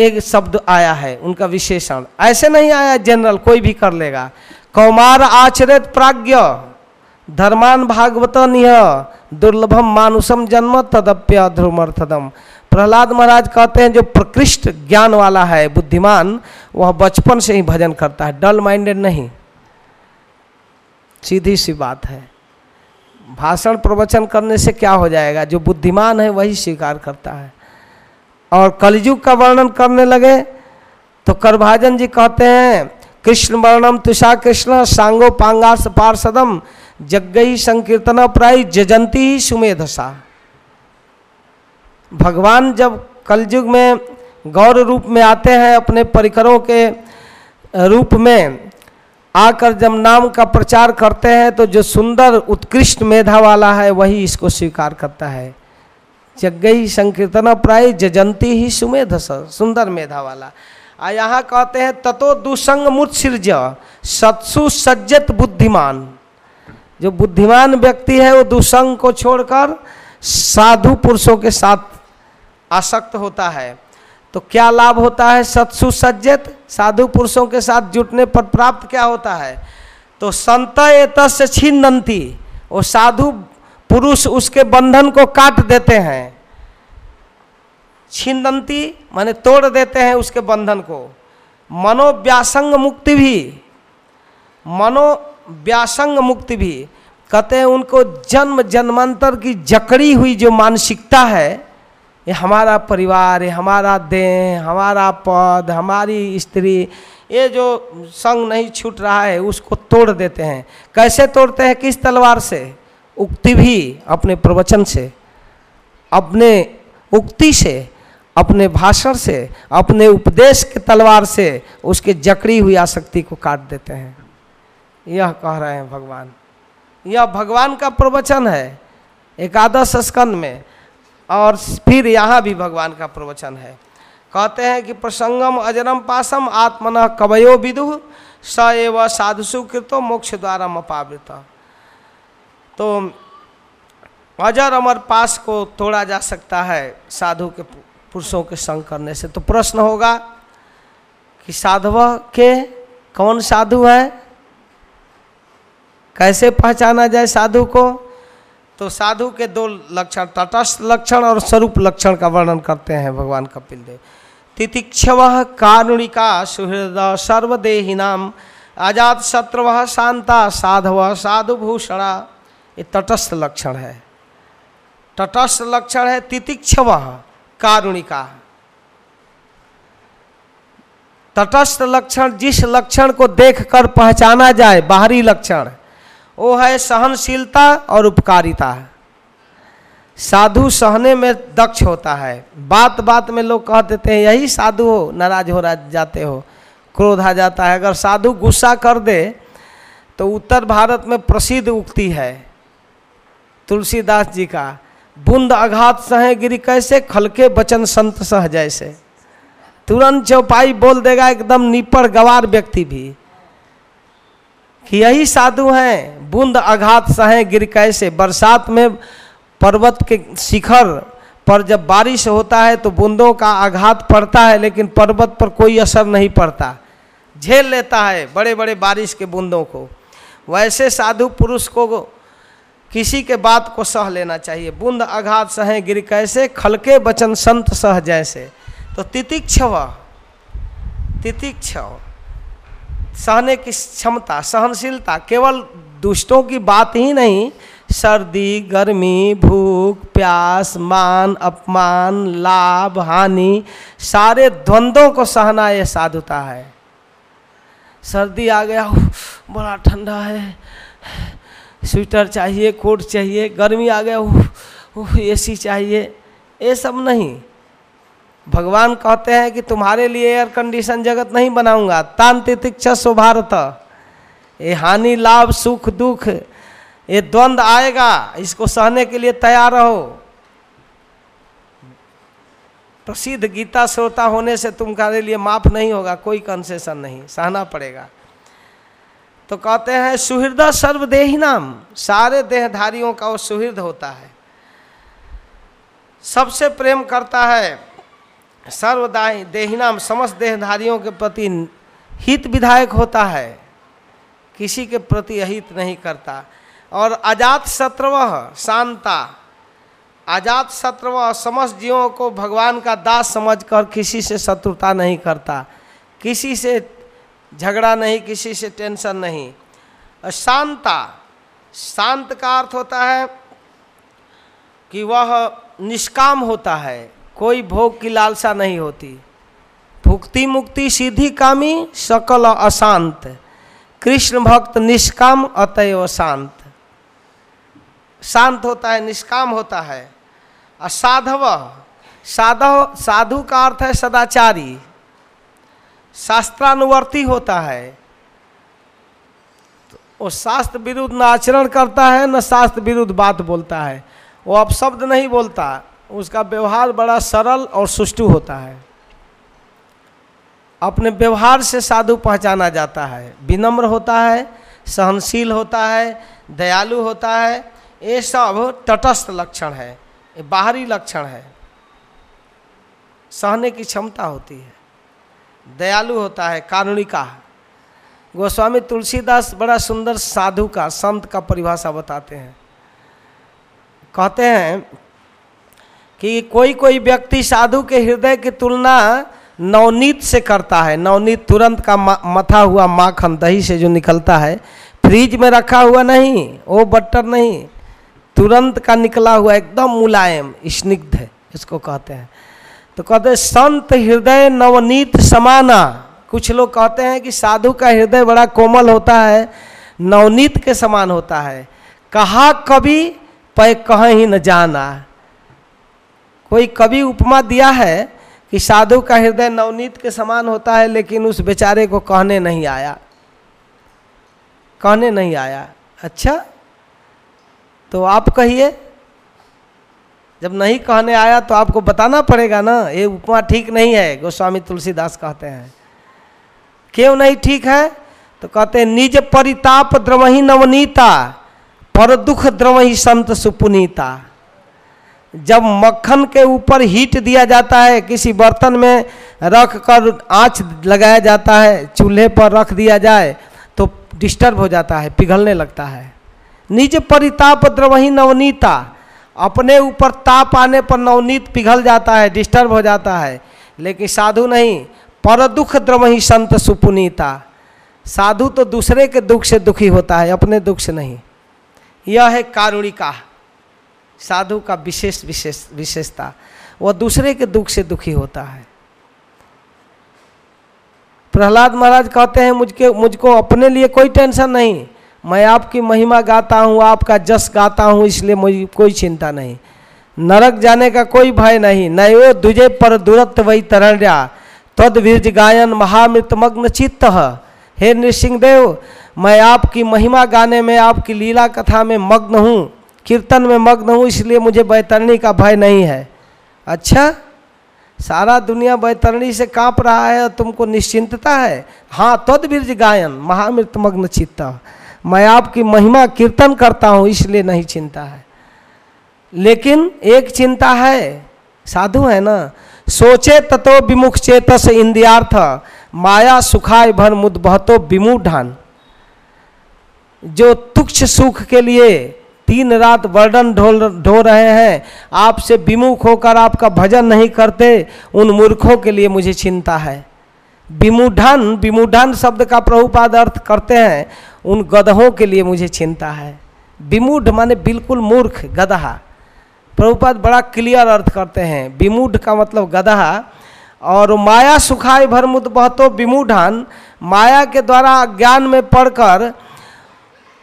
एक शब्द आया है, उनका विशेषण। ऐसे नहीं आया जनरल कोई भी कर लेगा। कौमार आचरित प्राज्ञ, धर्मान भागवत निह, दुर्लभम मानुषम जन्म तदप्य ध्रुमर्थदम। प्रहलाद महाराज कहते हैं, जो प्रकृष्ट ज्ञान वाला है, बुद्धिमान, वह बचपन से ही भजन करता है डल माइंडेड नहीं। सीधी सी बात है। भाषण प्रवचन करने से क्या हो जाएगा? जो बुद्धिमान है वही स्वीकार करता है। और कलयुग का वर्णन करने लगे तो करभाजन जी कहते हैं, कृष्ण वर्णम तुषा कृष्ण सांगो पांगास पार्षदम जगई संकीर्तन प्राय जजंती ही सुमेधसा। भगवान जब कलयुग में गौर रूप में आते हैं अपने परिकरों के रूप में आकर जब नाम का प्रचार करते हैं तो जो सुंदर उत्कृष्ट मेधा वाला है, वही इसको स्वीकार करता है। जगई संकीर्तन प्राय जजंती ही सुमेध सुंदर मेधा वाला। आ यहाँ कहते हैं, ततो दुसंग मुत्सृज सत्सु सज्जत बुद्धिमान। जो बुद्धिमान व्यक्ति है, वो दुसंग को छोड़कर साधु पुरुषों के साथ आसक्त होता है। तो क्या लाभ होता है सत्सु सज्जत? साधु पुरुषों के साथ जुटने पर प्राप्त क्या होता है? तो संत तस्य छिन्नती। वो साधु पुरुष उसके बंधन को काट देते हैं। छिन्नती माने तोड़ देते हैं उसके बंधन को। मनोव्यासंग मुक्ति भी। मनोव्यासंग मुक्ति भी। कहते हैं उनको जन्म जन्मांतर की जकड़ी हुई जो मानसिकता है ये हमारा परिवार है हमारा देह, हमारा पद, हमारी स्त्री, ये जो संग नहीं छूट रहा है, उसको तोड़ देते हैं। कैसे तोड़ते हैं? किस तलवार से? उक्ति भी अपने प्रवचन से, अपने उक्ति से, अपने भाषण से, अपने उपदेश के तलवार से उसके जकड़ी हुई आसक्ति को काट देते हैं। यह कह रहे हैं भगवान। यह भगवान का प्रवचन है। एकादश स्कंद में और फिर यहाँ भी भगवान का प्रवचन है। कहते हैं कि प्रसंगम अजरम पासम आत्मन कवयो विदु, स एव साधुसु कृतो मोक्ष द्वारा अपावृत। तो अजर अमर पास को तोड़ा जा सकता है साधु के पुरुषों के संग करने से। तो प्रश्न होगा कि साधव के कौन साधु है? कैसे पहचाना जाए साधु को? तो साधु के दो लक्षण, तटस्थ लक्षण और स्वरूप लक्षण का वर्णन करते हैं भगवान कपिल देव। तितिक्षव कारुणिका सुहृद सर्वदेही नाम आज़ाद शत्रु शांता साधव साधुभूषणा। ये तटस्थ लक्षण है। तटस्थ लक्षण है तितिक्षव कारुणिका। तटस्थ लक्षण जिस लक्षण को देखकर पहचाना जाए, बाहरी लक्षण। वो है सहनशीलता और उपकारिता। साधु सहने में दक्ष होता है। बात बात में लोग कह देते हैं, यही साधु हो, नाराज़ हो जाते हो, क्रोध आ जाता है। अगर साधु गुस्सा कर दे तो उत्तर भारत में प्रसिद्ध उक्ति है, तुलसीदास जी का, बुंद आघात सहे गिरी कैसे, खलके बचन संत सह जैसे। तुरंत चौपाई बोल देगा, एकदम निपड़ गवार व्यक्ति भी। यही साधु हैं। बूंद आघात सहे गिर कैसे? बरसात में पर्वत के शिखर पर जब बारिश होता है तो बूंदों का आघात पड़ता है, लेकिन पर्वत पर कोई असर नहीं पड़ता। झेल लेता है बड़े बड़े बारिश के बूंदों को। वैसे साधु पुरुष को किसी के बात को सह लेना चाहिए। बूंद आघात सहे गिर कैसे? खलके बचन संत सह जैसे। तो तितिक्षव तितिक्षव। सहने की क्षमता, सहनशीलता केवल दुष्टों की बात ही नहीं, सर्दी, गर्मी, भूख, प्यास, मान, अपमान, लाभ, हानि, सारे द्वंद्वों को सहना यह साधुता है। सर्दी आ गया बड़ा ठंडा है, स्वेटर चाहिए, कोट चाहिए, गर्मी आ गया ए सी चाहिए, ये सब नहीं। भगवान कहते हैं कि तुम्हारे लिए एयर कंडीशन जगत नहीं बनाऊँगा। तितिक्षा भारत ये हानि, लाभ, सुख, दुख, ये द्वंद्व आएगा। इसको सहने के लिए तैयार रहो। प्रसिद्ध गीता श्रोता होने से तुम्हारे लिए माफ़ नहीं होगा, कोई कंसेशन नहीं, सहना पड़ेगा। तो कहते हैं सुहृदय सर्वदेही नाम। सारे देहधारियों का वो सुहृद होता है। सबसे प्रेम करता है। सर्वदाही देहिनाम, समस्त देहधारियों के प्रति हित विधायक होता है। किसी के प्रति अहित नहीं करता। और अजात शत्रव शांता, अजात शत्रव समस्त जीवों को भगवान का दास समझकर किसी से शत्रुता नहीं करता। किसी से झगड़ा नहीं, किसी से टेंशन नहीं। और शांता, शांत का अर्थ होता है कि वह निष्काम होता है। कोई भोग की लालसा नहीं होती। भुक्ति मुक्ति सीधी कामी, सकल अशांत। कृष्ण भक्त निष्काम, अतएव शांत। शांत होता है, निष्काम होता है। और साधव साधव साधु का अर्थ है सदाचारी। शास्त्रानुवर्ती होता है। तो वो शास्त्र विरुद्ध न आचरण करता है, न शास्त्र विरुद्ध बात बोलता है। वो अपशब्द नहीं बोलता। उसका व्यवहार बड़ा सरल और सुष्टु होता है। अपने व्यवहार से साधु पहचाना जाता है। विनम्र होता है, सहनशील होता है, दयालु होता है। ये सब तटस्थ लक्षण है, ये बाहरी लक्षण है। सहने की क्षमता होती है। दयालु होता है, कारुणिका। गोस्वामी तुलसीदास बड़ा सुंदर साधु का, संत का परिभाषा बताते हैं। कहते हैं कि कोई कोई व्यक्ति साधु के हृदय की तुलना नवनीत से करता है। नवनीत तुरंत का मथा हुआ माखन, दही से जो निकलता है, फ्रिज में रखा हुआ नहीं, वो बटर नहीं, तुरंत का निकला हुआ एकदम मुलायम, स्निग्ध है, इसको कहते हैं। तो कहते हैं, संत हृदय नवनीत समाना। कुछ लोग कहते हैं कि साधु का हृदय बड़ा कोमल होता है, नवनीत के समान होता है। कहा कभी पै कहीं ही न जाना। कोई कवि उपमा दिया है कि साधु का हृदय नवनीत के समान होता है, लेकिन उस बेचारे को कहने नहीं आया? कहने नहीं आया। अच्छा तो आप कहिए। जब नहीं कहने आया तो आपको बताना पड़ेगा ना, ये उपमा ठीक नहीं है, गोस्वामी तुलसीदास कहते हैं। क्यों नहीं ठीक है? तो कहते हैं, निज परिताप द्रवही नवनीता, पर दुख द्रवही संत सुपुनीता। जब मक्खन के ऊपर हीट दिया जाता है, किसी बर्तन में रख कर आँच लगाया जाता है, चूल्हे पर रख दिया जाए तो डिस्टर्ब हो जाता है, पिघलने लगता है। निज परिताप द्रवही नवनीता। अपने ऊपर ताप आने पर नवनीत पिघल जाता है, डिस्टर्ब हो जाता है। लेकिन साधु नहीं पर दुख द्रवही संत सुपुनीता। साधु तो दूसरे के दुख से दुखी होता है, अपने दुख से नहीं। यह है कारुणिका। साधु का विशेष विशेष, विशेषता। वह दूसरे के दुख से दुखी होता है। प्रहलाद महाराज कहते हैं, मुझके, मुझको अपने लिए कोई टेंशन नहीं। मैं आपकी महिमा गाता हूँ, आपका जस गाता हूँ, इसलिए मुझे, कोई चिंता नहीं। नरक जाने का कोई भय नहीं। नयो दुजे पर दुरत वही तरण्या। तद वीर्ज गायन महामृत मग्न चित्त हे नृसिंहदेव, मैं आपकी महिमा गाने में, आपकी लीला कथा में मग्न हूँ। कीर्तन में मग्न हूँ, इसलिए मुझे बैतरणी का भय नहीं है। अच्छा सारा दुनिया बैतरणी से काँप रहा है और तुमको निश्चिंतता है? हाँ तद गायन, महामृत मग्न चित्ता। मैं आपकी महिमा कीर्तन करता हूँ, इसलिए नहीं चिंता है। लेकिन एक चिंता है, साधु है ना? सोचे ततो विमुख चेतस इंद्रियार्थ, माया सुखाय भर मुद बहतो विमूढ़ान। जो तुक्ष सुख के लिए तीन रात वर्णन ढो ढो रहे हैं। आपसे विमुख होकर आपका भजन नहीं करते, उन मूर्खों के लिए मुझे चिंता है। विमुढ़न विमुढ़न शब्द का प्रभुपाद अर्थ करते हैं, उन गधों के लिए मुझे चिंता है। विमूढ़ माने बिल्कुल मूर्ख गधा प्रभुपाद बड़ा क्लियर अर्थ करते हैं। विमूढ़ का मतलब गधा और माया सुखाय भरमुद बहतो विमूढ़न। माया के द्वारा ज्ञान में पढ़कर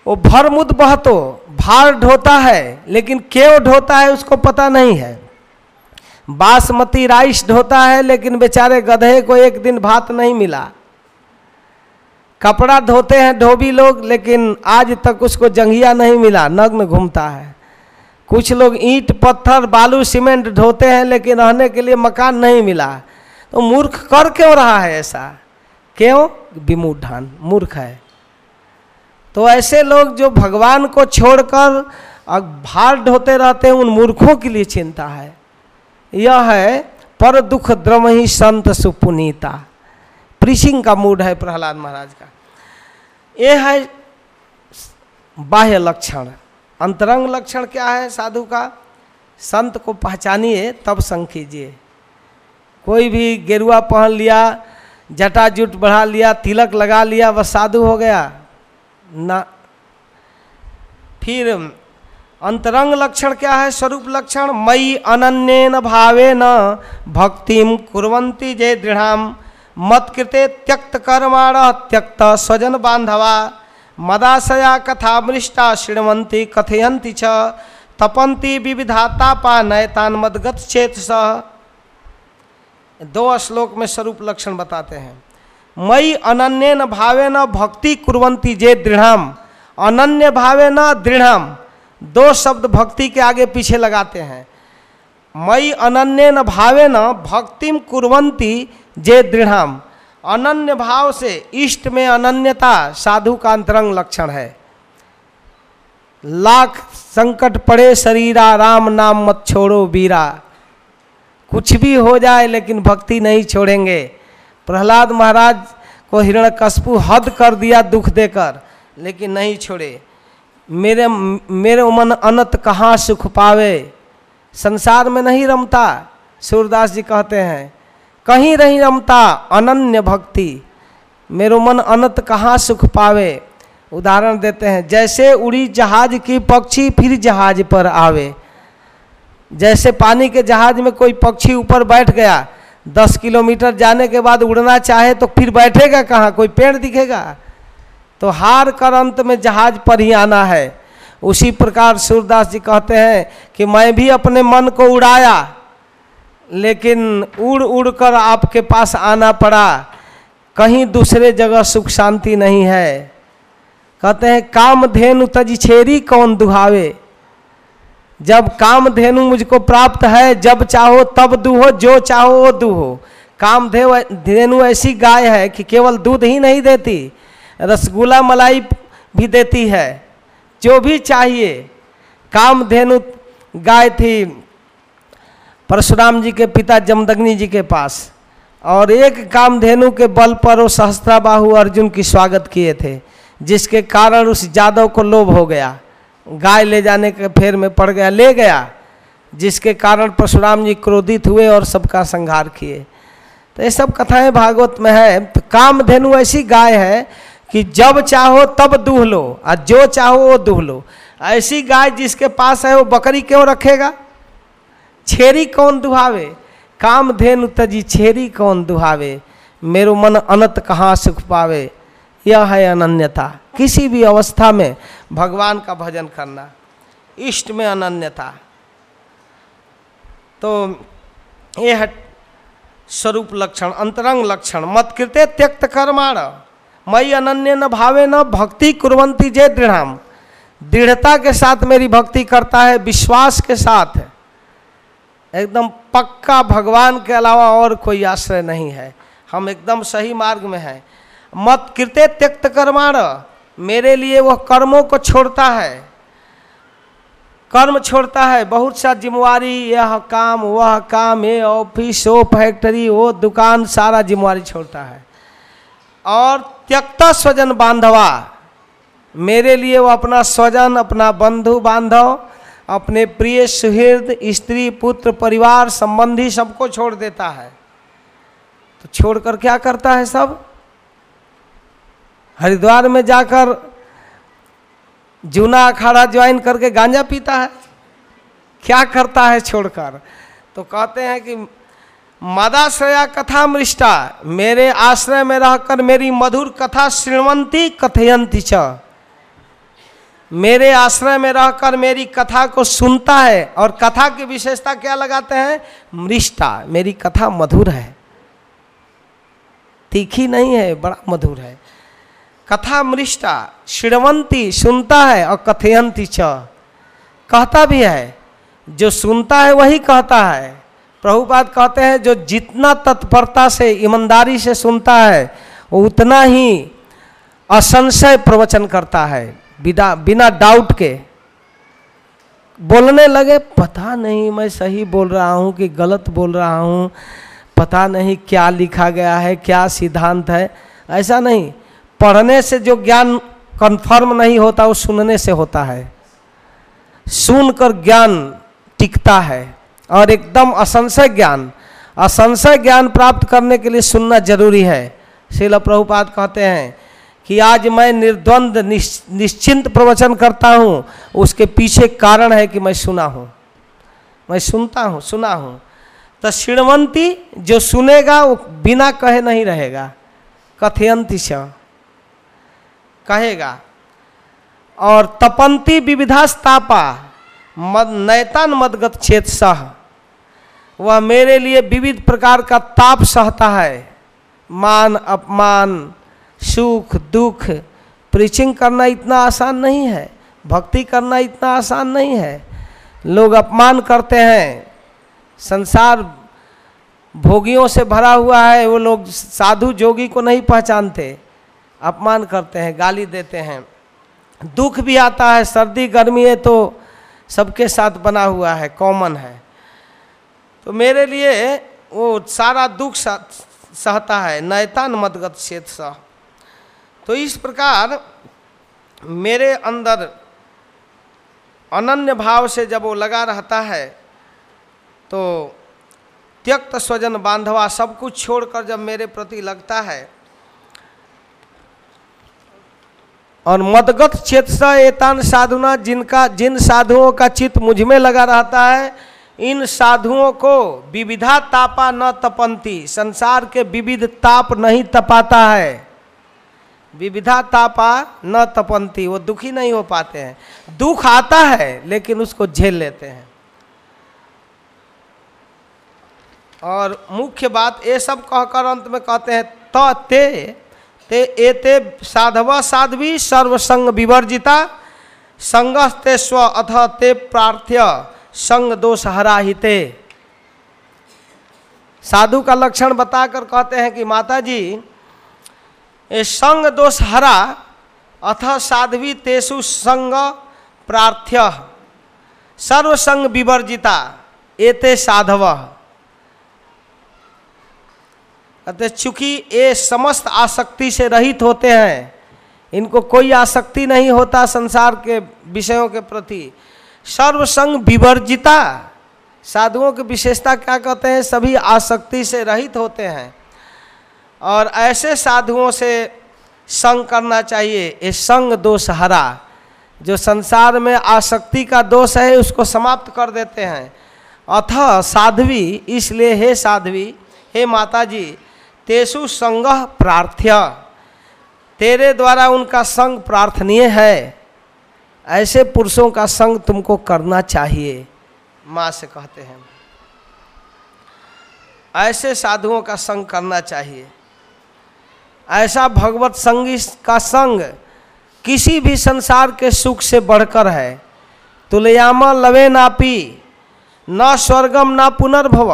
वो भरमुद बहतो। भार ढोता है, लेकिन क्यों ढोता है उसको पता नहीं है। बासमती राइस ढोता है, लेकिन बेचारे गधे को एक दिन भात नहीं मिला। कपड़ा धोते हैं धोबी लोग, लेकिन आज तक उसको जंघिया नहीं मिला, नग्न घूमता है। कुछ लोग ईंट, पत्थर, बालू, सीमेंट ढोते हैं, लेकिन रहने के लिए मकान नहीं मिला। तो मूर्ख कर क्यों रहा है ऐसा? क्यों? विमूढ़ान मूर्ख है। तो ऐसे लोग जो भगवान को छोड़कर भार ढोते रहते हैं, उन मूर्खों के लिए चिंता है। यह है पर दुख द्रम ही संत सुपुनीता। प्रीसिंग का मूड है प्रहलाद महाराज का। यह है बाह्य लक्षण। अंतरंग लक्षण क्या है साधु का? संत को पहचानिए, तब संग कीजिए। कोई भी गेरुआ पहन लिया जटा जुट बढ़ा लिया, तिलक लगा लिया, वह साधु हो गया। ना। फिर, अंतरंग लक्षण क्या है? स्वरूप लक्षण मई अनन्यन भावे न भक्तिम कुरंती जय दृढ़, मत कृते त्यक्त कर्माण, त्यक्त स्वजन बांधवा मदाशया कथा मृष्टा श्रृणवंती कथयंती च तपंती विविधाता पा नयतान मदगत चेत सह दो श्लोक में स्वरूप लक्षण बताते हैं। मई अनन्य न भावे न भक्ति कुरंती जे दृढ़ अनन्य भावे न दृढ़ दो शब्द भक्ति के आगे पीछे लगाते हैं। मई अनन्य न भावे न भक्तिम कुरंती जे दृढ़ अनन्य भाव से इष्ट में अनन्यता साधु का अंतरंग लक्षण है। लाख संकट पड़े शरीरा, राम नाम मत छोड़ो बीरा कुछ भी हो जाए लेकिन भक्ति नहीं छोड़ेंगे। प्रहलाद महाराज को हिरण्यकशपु हद कर दिया दुख देकर, लेकिन नहीं छोड़े। मेरे मेरे मन अनत कहाँ सुख पावे? संसार में नहीं रमता, सूरदास जी कहते हैं। कहीं नहीं रमता अनन्य भक्ति। मेरो मन अनंत कहाँ सुख पावे? उदाहरण देते हैं, जैसे उड़ी जहाज़ की पक्षी फिर जहाज़ पर आवे। जैसे पानी के जहाज़ में कोई पक्षी ऊपर बैठ गया दस किलोमीटर जाने के बाद उड़ना चाहे तो फिर बैठेगा कहाँ? कोई पेड़ दिखेगा? तो हार कर अंत में जहाज़ पर ही आना है। उसी प्रकार सूरदास जी कहते हैं कि मैं भी अपने मन को उड़ाया, लेकिन उड़ उड़ कर आपके पास आना पड़ा। कहीं दूसरे जगह सुख शांति नहीं है। कहते हैं काम धेनु तजी छेरी कौन दुहावे? जब काम धेनु मुझको प्राप्त है, जब चाहो तब दुहो जो चाहो वो दुहो काम धेनु ऐसी गाय है कि केवल दूध ही नहीं देती, रसगुल्ला मलाई भी देती है, जो भी चाहिए। काम धेनु गाय थी परशुराम जी के पिता जमदग्नि जी के पास, और एक कामधेनु के बल पर वो सहस्त्राबाहु अर्जुन की स्वागत किए थे, जिसके कारण उस जादव को लोभ हो गया। गाय ले जाने के फेर में पड़ गया, ले गया, जिसके कारण परशुराम जी क्रोधित हुए और सबका संहार किए। तो ये सब कथाएँ भागवत में है। तो कामधेनु ऐसी गाय है कि जब चाहो तब दूह लो, और जो चाहो वो दूह लो। ऐसी गाय जिसके पास है वो बकरी क्यों रखेगा? छेरी कौन दुहावे? काम धेनु तजी छेरी कौन दुहावे? मेरो मन अनंत कहाँ सुख पावे? यह है अनन्यता। किसी भी अवस्था में भगवान का भजन करना। इष्ट में अनन्यता तो ये है स्वरूप लक्षण, अंतरंग लक्षण, मत कृत्य त्यक्त कर्माण। मई अनन्य न भावे न भक्ति कुरंती जय दृढ़ दृढ़ता के साथ मेरी भक्ति करता है, विश्वास के साथ एकदम पक्का भगवान के अलावा और कोई आश्रय नहीं है। हम एकदम सही मार्ग में हैं। मत कृत्य त्यक्त कर्माण। मेरे लिए वह कर्मों को छोड़ता है। कर्म छोड़ता है। बहुत सा जिम्मेवारी, यह काम, वह काम, ये ऑफ़िस वो फैक्ट्री वो दुकान, सारा जिम्मेवारी छोड़ता है। और त्यक्ता स्वजन बांधवा, मेरे लिए वो अपना स्वजन, अपना बंधु बांधव, अपने प्रिय सुहृद, स्त्री, पुत्र, परिवार, संबंधी सबको छोड़ देता है। तो छोड़कर क्या करता है सब? हरिद्वार में जाकर जूना अखाड़ा ज्वाइन करके गांजा पीता है। क्या करता है छोड़कर? तो कहते हैं कि मदाश्रया कथा मृष्टा मेरे आश्रय में रहकर मेरी मधुर कथा श्रृणवंती कथयंती च। मेरे आश्रय में रहकर मेरी कथा को सुनता है और कथा की विशेषता क्या लगाते हैं? मृष्टा, मेरी कथा मधुर है। तीखी नहीं है, बड़ा मधुर है। कथा मृष्टा श्रवंती सुनता है और कथयंती च। कहता भी है, जो सुनता है वही कहता है। प्रभुपाद कहते हैं, जो जितना तत्परता से, ईमानदारी से सुनता है वो उतना ही असंशय प्रवचन करता है, बिना बिना डाउट के। बोलने लगे, पता नहीं, मैं सही बोल रहा हूँ कि गलत बोल रहा हूँ? पता नहीं क्या लिखा गया है, क्या सिद्धांत है? ऐसा नहीं। पढ़ने से जो ज्ञान कंफर्म नहीं होता, वो सुनने से होता है। सुनकर ज्ञान टिकता है और एकदम असंशय ज्ञान। असंशय ज्ञान प्राप्त करने के लिए सुनना ज़रूरी है। शिला प्रभुपाद कहते हैं कि आज मैं निर्द्वंद निश्चिंत प्रवचन करता हूँ। उसके पीछे कारण है कि मैं सुना हूँ। मैं सुनता हूँ, सुना हूँ। तो श्रीणवंती जो सुनेगा, वो बिना कहे नहीं रहेगा। कथयंती कहेगा, और तपंती विविधास्तापा, मद नैतान मदगत छेद सह, वह मेरे लिए विविध प्रकार का ताप सहता है। मान, अपमान, सुख, दुख, प्रीचिंग करना इतना आसान नहीं है, भक्ति करना इतना आसान नहीं है। लोग अपमान करते हैं, संसार भोगियों से भरा हुआ है, वो लोग साधु जोगी को नहीं पहचानते। अपमान करते हैं, गाली देते हैं। दुख भी आता है, सर्दी, गर्मी है तो सबके साथ बना हुआ है कॉमन है। तो मेरे लिए वो सारा दुख सहता है, नैतान मदगत क्षेत्र सह तो इस प्रकार मेरे अंदर अनन्य भाव से जब वो लगा रहता है तो त्यक्त स्वजन बांधवा सब कुछ छोड़कर जब मेरे प्रति लगता है और मदगत चेत एतान साधुना जिनका, जिन साधुओं का चित्त मुझमें लगा रहता है, इन साधुओं को विविधा तापा न तपंती, संसार के विविध ताप नहीं तपाता है। विविधा तापा न तपंती, वो दुखी नहीं हो पाते हैं। दुख आता है, लेकिन उसको झेल लेते हैं। और मुख्य बात, ये सब कहकर अंत में कहते हैं त ते ते एते साधव साध्वी सर्वसंग विवर्जिता, संगस्ते स्व अथ ते प्रार्थ्य, संग दोष हराहिते साधु का लक्षण बताकर कहते हैं कि माता जी ये संग दोष हरा अथ साध्वी तेसु संग प्रार्थ्य, सर्वसंग विवर्जिता, एते साधव। कहते चूँकि ये समस्त आसक्ति से रहित होते हैं, इनको कोई आसक्ति नहीं होता संसार के विषयों के प्रति। सर्वसंग विवर्जिता, साधुओं की विशेषता क्या कहते हैं? सभी आसक्ति से रहित होते हैं। और ऐसे साधुओं से संग करना चाहिए, ये संग दोष हरा जो संसार में आसक्ति का दोष है, उसको समाप्त कर देते हैं। अथ साध्वी, इसलिए हे साध्वी, हे माता जी तेसु संग प्रार्थ्य। तेरे द्वारा उनका संग प्रार्थनीय है। ऐसे पुरुषों का संग तुमको करना चाहिए, माँ से कहते हैं। ऐसे साधुओं का संग करना चाहिए। ऐसा भगवत संगी का संग किसी भी संसार के सुख से बढ़कर है। तुलयामा लवे नापी, न स्वर्गम न पुनर्भव।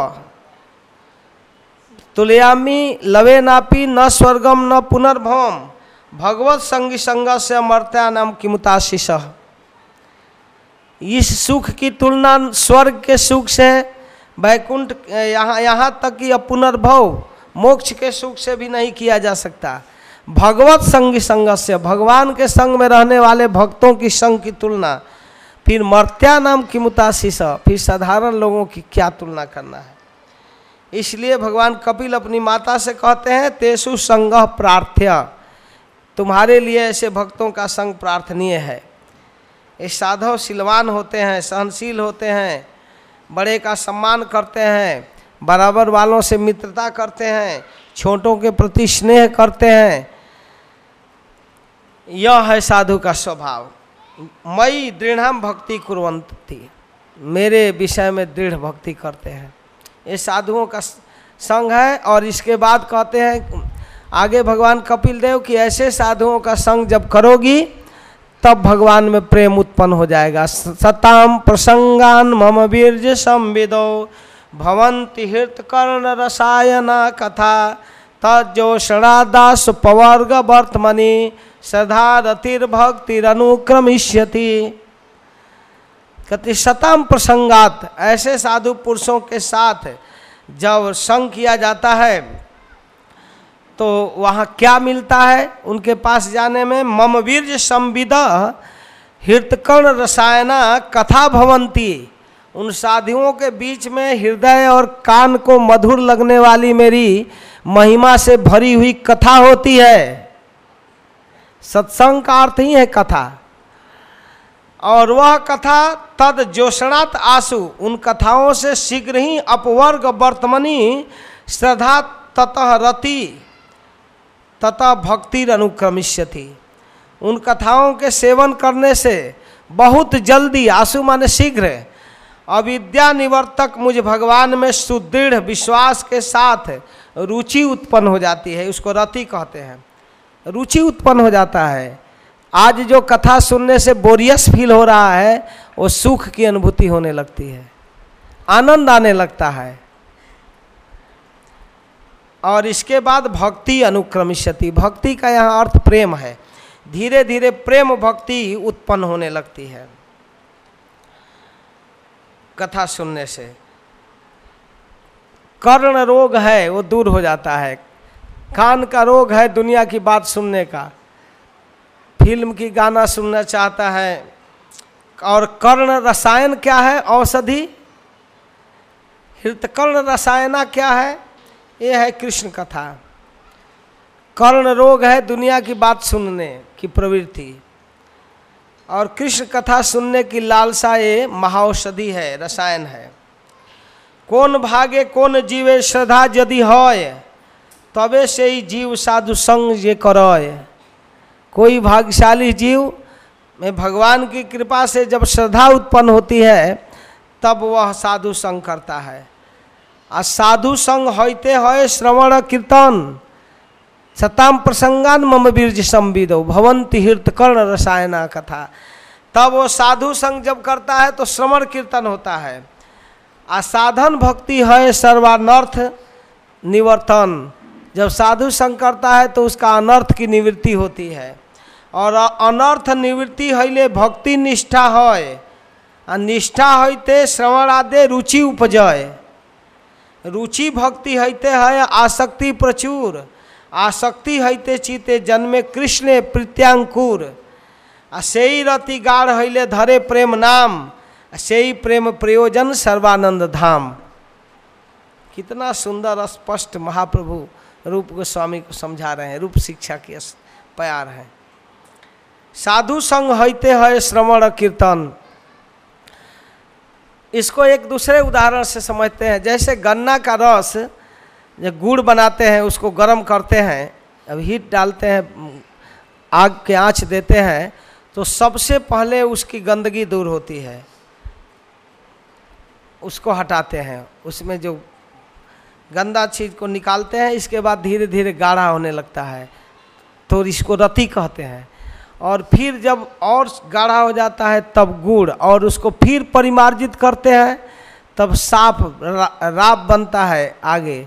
तुलयामी लवे नापी न स्वर्गम न पुनर्भवम। भगवत संगी संग से अमर्त्या नाम किमुताशिष। इस सुख की तुलना स्वर्ग के सुख से, वैकुंठ, यहाँ यहाँ तक कि पुनर्भव, मोक्ष के सुख से भी नहीं किया जा सकता। भगवत संगी संग से, भगवान के संग में रहने वाले भक्तों की संग की तुलना। फिर मर्त्या नाम की मुताशिश फिर साधारण लोगों की क्या तुलना करना है? इसलिए भगवान कपिल अपनी माता से कहते हैं, तेसु संग प्रार्थ्य। तुम्हारे लिए ऐसे भक्तों का संग प्रार्थनीय है। ये साधव सिलवान होते हैं, सहनशील होते हैं, बड़े का सम्मान करते हैं, बराबर वालों से मित्रता करते हैं, छोटों के प्रति स्नेह करते हैं। यह है साधु का स्वभाव। मई दृढ़ भक्ति कुरंती मेरे विषय में दृढ़ भक्ति करते हैं। ये साधुओं का संग है और इसके बाद कहते हैं, आगे भगवान कपिल देव कि ऐसे साधुओं का संग जब करोगी, तब भगवान में प्रेम उत्पन्न हो जाएगा। सताम प्रसंगान मम वीर्य संविदो भवंति हृत कर्ण रसायना कथा तजोषणादास पवर्ग वर्तमनि श्रद्धा रतिर्भक्तिरनुक्रमिष्यति। कहते, शतम प्रसंगात। ऐसे साधु पुरुषों के साथ जब संग किया जाता है तो वहाँ क्या मिलता है? उनके पास जाने में मम वीर संविद हृतकर्ण रसायना, कथा भवंती। उन साधुओं के बीच में हृदय और कान को मधुर लगने वाली मेरी महिमा से भरी हुई कथा होती है। सत्संग का अर्थ ही है कथा। और वह कथा तद जोशनात आँसू। उन कथाओं से शीघ्र ही अपवर्ग वर्तमनी श्रद्धा ततः रति तथा भक्ति अनुक्रमिष्य थी उन कथाओं के सेवन करने से बहुत जल्दी आँसू माने शीघ्र। अविद्या निवर्तक मुझ भगवान में सुदृढ़ विश्वास के साथ रुचि उत्पन्न हो जाती है, उसको रति कहते हैं। रुचि उत्पन्न हो जाता है। आज जो कथा सुनने से बोरियस फील हो रहा है, वो सुख की अनुभूति होने लगती है। आनंद आने लगता है। और इसके बाद भक्ति अनुक्रमिष्यति। भक्ति का यहाँ अर्थ प्रेम है। धीरे धीरे प्रेम भक्ति उत्पन्न होने लगती है। कथा सुनने से। कर्ण रोग है, वो दूर हो जाता है। कान का रोग है दुनिया की बात सुनने का। फ़िल्म की गाना सुनना चाहता है। और कर्ण रसायन क्या है? औषधि। हृतकर्ण रसायना क्या है? ये है कृष्ण कथा। कर्ण रोग है दुनिया की बात सुनने की प्रवृत्ति। और कृष्ण कथा सुनने की लालसा ये महाऔषधि है, रसायन है। कौन भागे, कौन जीवे, श्रद्धा यदि है तबे से ही जीव साधु संग ये करय। कोई भाग्यशाली जीव में भगवान की कृपा से जब श्रद्धा उत्पन्न होती है, तब वह साधु संग करता है। आ साधु संग होते है श्रवण कीर्तन, सताम प्रसंगान मम बीर्ज संविदो, भवंति हृत कर्ण रसायना कथा। तब वो साधु संग जब करता है तो श्रवण कीर्तन होता है। आ साधन भक्ति है सर्वानर्थ निवर्तन। जब साधु संग करता है तो उसका अनर्थ की निवृत्ति होती है। और अनर्थ निवृत्ति हईले भक्ति निष्ठा है आ निष्ठा होते श्रवण रुचि उपजय। रुचि भक्ति हईते है आसक्ति प्रचुर। आसक्ति हईते चिते जन्मे कृष्ण प्रीत्यांकुर। आ से ही रति गाढ़ हईले धरे प्रेम नाम। से ही प्रेम प्रयोजन सर्वानंद धाम। कितना सुंदर स्पष्ट महाप्रभु रूप गोस्वामी को समझा रहे हैं, रूप शिक्षा के प्यार है। साधु संग होते हैं श्रवण कीर्तन। इसको एक दूसरे उदाहरण से समझते हैं। जैसे गन्ना का रस जो गुड़ बनाते हैं, उसको गर्म करते हैं, अब हीट डालते हैं, आग के आँच देते हैं तो सबसे पहले उसकी गंदगी दूर होती है। उसको हटाते हैं। उसमें जो गंदा चीज़ को निकालते हैं, इसके बाद धीरे धीरे गाढ़ा होने लगता है। तो इसको रति कहते हैं। और फिर जब और गाढ़ा हो जाता है तब गुड़ और उसको फिर परिमार्जित करते हैं तब साफ़ रा, राब बनता है आगे।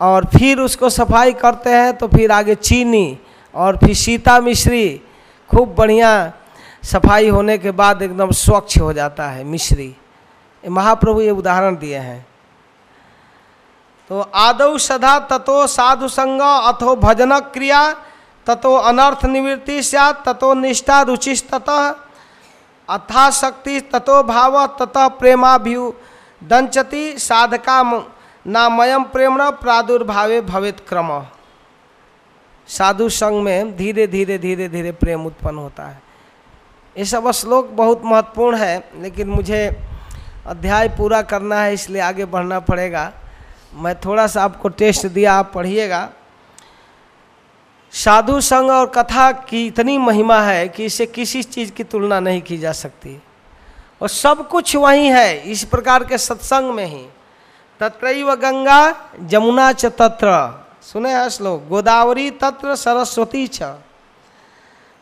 और फिर उसको सफ़ाई करते हैं तो फिर आगे चीनी और फिर सीता मिश्री खूब बढ़िया सफ़ाई होने के बाद एकदम स्वच्छ हो जाता है मिश्री। महाप्रभु ये उदाहरण दिए हैं। तो आदौ सदा ततो साधु संग अथो भजन क्रिया ततो अनर्थ निवृत्ति सैत ततो निष्ठा रुचिस्ततः, अथा शक्ति ततो भाव ततः प्रेमाभ्यु दंचति साधका नामयम प्रेम प्रादुर्भावे भवित क्रम। साधु संग में धीरे धीरे धीरे धीरे प्रेम उत्पन्न होता है। ये सब श्लोक बहुत महत्वपूर्ण है, लेकिन मुझे अध्याय पूरा करना है, इसलिए आगे बढ़ना पड़ेगा। मैं थोड़ा सा आपको टेस्ट दिया, आप पढ़िएगा। साधु संग और कथा की इतनी महिमा है कि इसे किसी चीज़ की तुलना नहीं की जा सकती। और सब कुछ वहीं है, इस प्रकार के सत्संग में ही। तत्रैव गंगा जमुना च तत्र। सुने हैं श्लोक? गोदावरी तत्र सरस्वती छ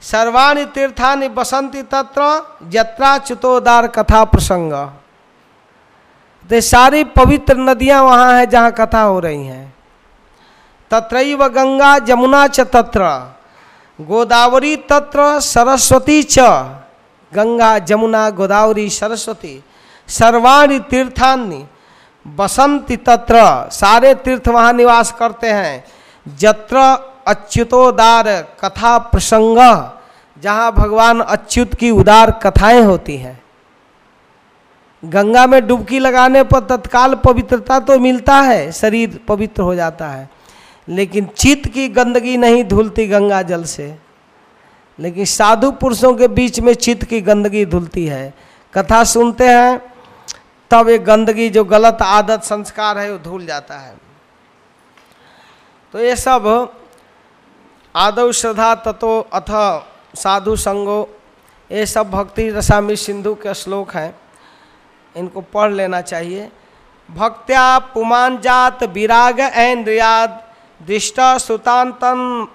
सर्वाणि तीर्थानि बसंती तत्र जत्रा चुतोदार कथा प्रसंग। तो सारी पवित्र नदियाँ वहाँ हैं जहाँ कथा हो रही हैं। तत्रैव गंगा जमुना च तत्र, गोदावरी तत्र सरस्वती च, गंगा जमुना गोदावरी सरस्वती, सर्वाणी तीर्थानि बसंती तत्र, सारे तीर्थ वहाँ निवास करते हैं। जत्र अच्युतोदार कथा प्रसंग, जहाँ भगवान अच्युत की उदार कथाएँ होती हैं। गंगा में डुबकी लगाने पर तत्काल पवित्रता तो मिलता है, शरीर पवित्र हो जाता है। लेकिन चित्त की गंदगी नहीं धुलती गंगा जल से। लेकिन साधु पुरुषों के बीच में चित्त की गंदगी धुलती है। कथा सुनते हैं, तब ये गंदगी जो गलत आदत संस्कार है, वो धुल जाता है। तो ये सब आदव श्रद्धा तत्व अथ साधु संगो, ये सब भक्ति रसामी सिंधु के श्लोक हैं। इनको पढ़ लेना चाहिए। भक्त्या पुमान जात विराग ऐन्द्रियाद दृष्ट सुतांतन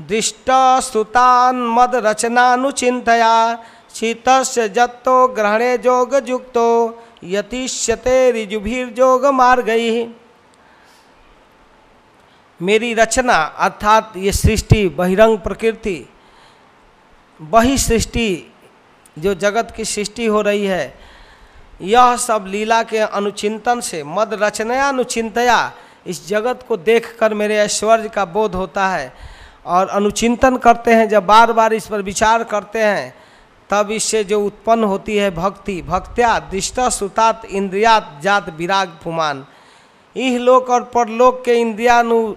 दृष्ट सुतान मद रचनानुचिंतया शीत जत्तो ग्रहणे जोग युक्तो यतिष्यते ऋजुभिर्जोग मार गई मेरी रचना अर्थात ये सृष्टि, बहिरंग प्रकृति वही सृष्टि जो जगत की सृष्टि हो रही है, यह सब लीला के अनुचिंतन से, मद रचनया अनुचिंतया इस जगत को देखकर मेरे ऐश्वर्य का बोध होता है और अनुचिंतन करते हैं, जब बार बार इस पर विचार करते हैं, तब इससे जो उत्पन्न होती है भक्ति, भक्त्या, दृष्ट, सुतात, इंद्रियात, जात, विराग फुमान इह लोक और परलोक के इंद्रियानु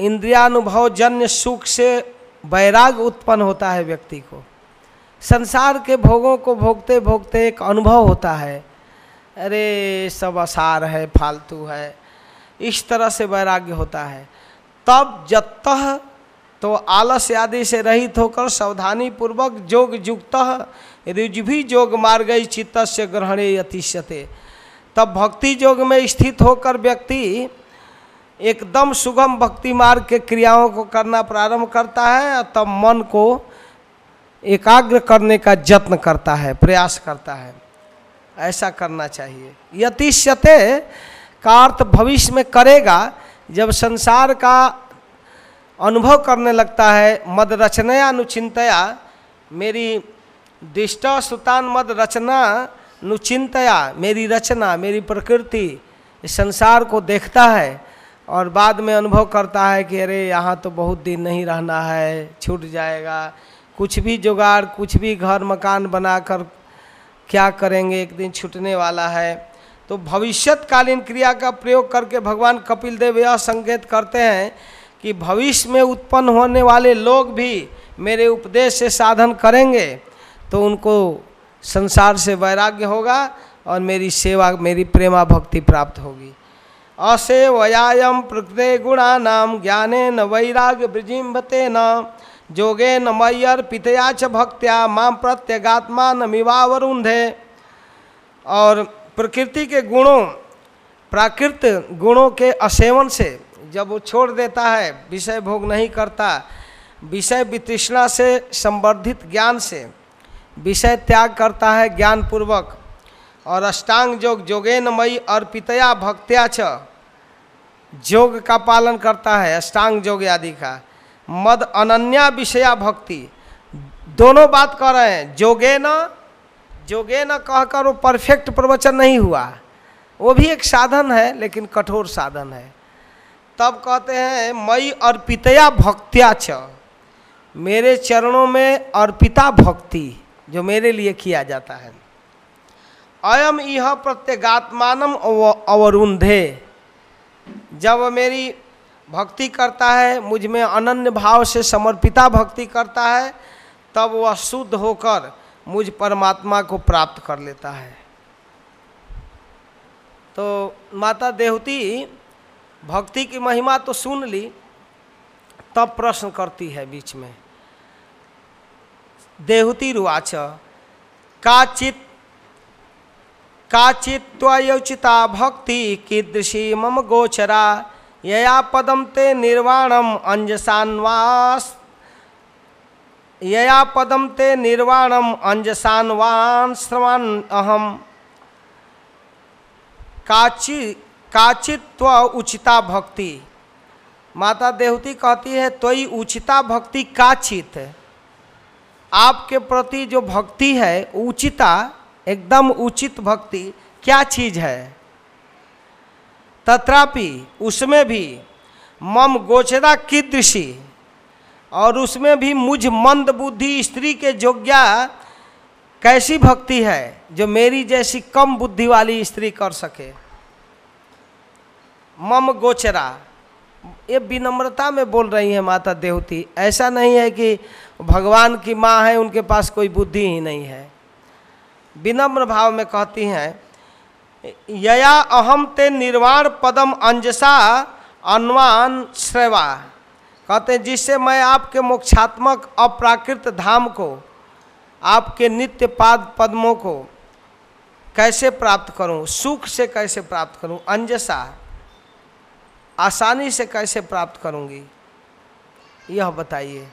इंद्रियानुभव जन्य सुख से वैराग उत्पन्न होता है व्यक्ति को। संसार के भोगों को भोगते भोगते एक अनुभव होता है। अरे, सब असार है, फालतू है। इस तरह से वैराग्य होता है। तब जत तो आलस आदि से रहित होकर सावधानी पूर्वक जोग युक्त भी जोग मार्ग चित्त से ग्रहणे अतिशते तब भक्ति जोग में स्थित होकर व्यक्ति एकदम सुगम भक्ति मार्ग के क्रियाओं को करना प्रारंभ करता है, और तब मन को एकाग्र करने का यत्न करता है, प्रयास करता है। ऐसा करना चाहिए। यतिष्यते का अर्थ भविष्य में करेगा, जब संसार का अनुभव करने लगता है, मद रचनया अनुचिंतया मेरी दिष्ट सुतान मद रचना नुचिंतया, मेरी रचना, मेरी प्रकृति संसार को देखता है और बाद में अनुभव करता है कि अरे, यहाँ तो बहुत दिन नहीं रहना है, छूट जाएगा। कुछ भी जुगाड़, कुछ भी घर मकान बनाकर क्या करेंगे, एक दिन छूटने वाला है। तो भविष्यकालीन क्रिया का प्रयोग करके भगवान कपिल देव यह संकेत करते हैं कि भविष्य में उत्पन्न होने वाले लोग भी मेरे उपदेश से साधन करेंगे तो उनको संसार से वैराग्य होगा और मेरी सेवा, मेरी प्रेमा भक्ति प्राप्त होगी। असेवयाम प्रकृते गुणानाम ज्ञाने न वैराग्य ब्रजिम्भते न जोगे न मय्यर पितया च भक्त्या माम प्रत्यगात्मा न मिवावरुंधे और प्रकृति के गुणों, प्राकृत गुणों के असेवन से जब वो छोड़ देता है, विषय भोग नहीं करता, विषय वितृष्णा से संवर्धित ज्ञान से, विषय त्याग करता है ज्ञान पूर्वक और अष्टांग जोग जोगेन मई अर्पितया भक्त्या छ योग का पालन करता है, अष्टांग जोग आदि का। मद अनन्या विषया भक्ति। दोनों बात कर रहे हैं जोगे न जोगे न कहकर वो परफेक्ट प्रवचन नहीं हुआ। वो भी एक साधन है, लेकिन कठोर साधन है। तब कहते हैं, मई अर्पितया भक्त्या छ मेरे चरणों में अर्पिता भक्ति, जो मेरे लिए किया जाता है। अयम यह प्रत्यगात्मानम अवरुंधे। जब मेरी भक्ति करता है, मुझमें अनन्य भाव से समर्पिता भक्ति करता है, तब वह शुद्ध होकर मुझ परमात्मा को प्राप्त कर लेता है। तो माता देवती, भक्ति की महिमा तो सुन ली, तब प्रश्न करती है बीच में देहुति रुवाच, काचित काचित्वयोचिता भक्ति कीदृशी मम गोचरा, यया पदम ते निर्वाणम अंजसान्वास यया पदम ते निर्वाणम अंजसान्वान श्रवण अहम। काची, काचित्व उचिता भक्ति। माता देवती कहती है तोई उचिता भक्ति काचित। आपके प्रति जो भक्ति है, उचिता, एकदम उचित भक्ति, क्या चीज़ है? तथापि उसमें भी मम गोचरा कीदृशी। और उसमें भी मुझ मंद बुद्धि स्त्री के योग्या कैसी भक्ति है जो मेरी जैसी कम बुद्धि वाली स्त्री कर सके। मम गोचरा। ये विनम्रता में बोल रही है माता देवती। ऐसा नहीं है कि भगवान की माँ है, उनके पास कोई बुद्धि ही नहीं है। विनम्र भाव में कहती हैं, यया अहम ते निर्वाण पदम अंजसा अन्वान श्रेवा। कहते हैं, जिससे मैं आपके मोक्षात्मक अप्राकृत धाम को, आपके नित्य पाद पद्मों को कैसे प्राप्त करूँ, सुख से कैसे प्राप्त करूँ, अंजसा आसानी से कैसे प्राप्त करूँगी, यह बताइए।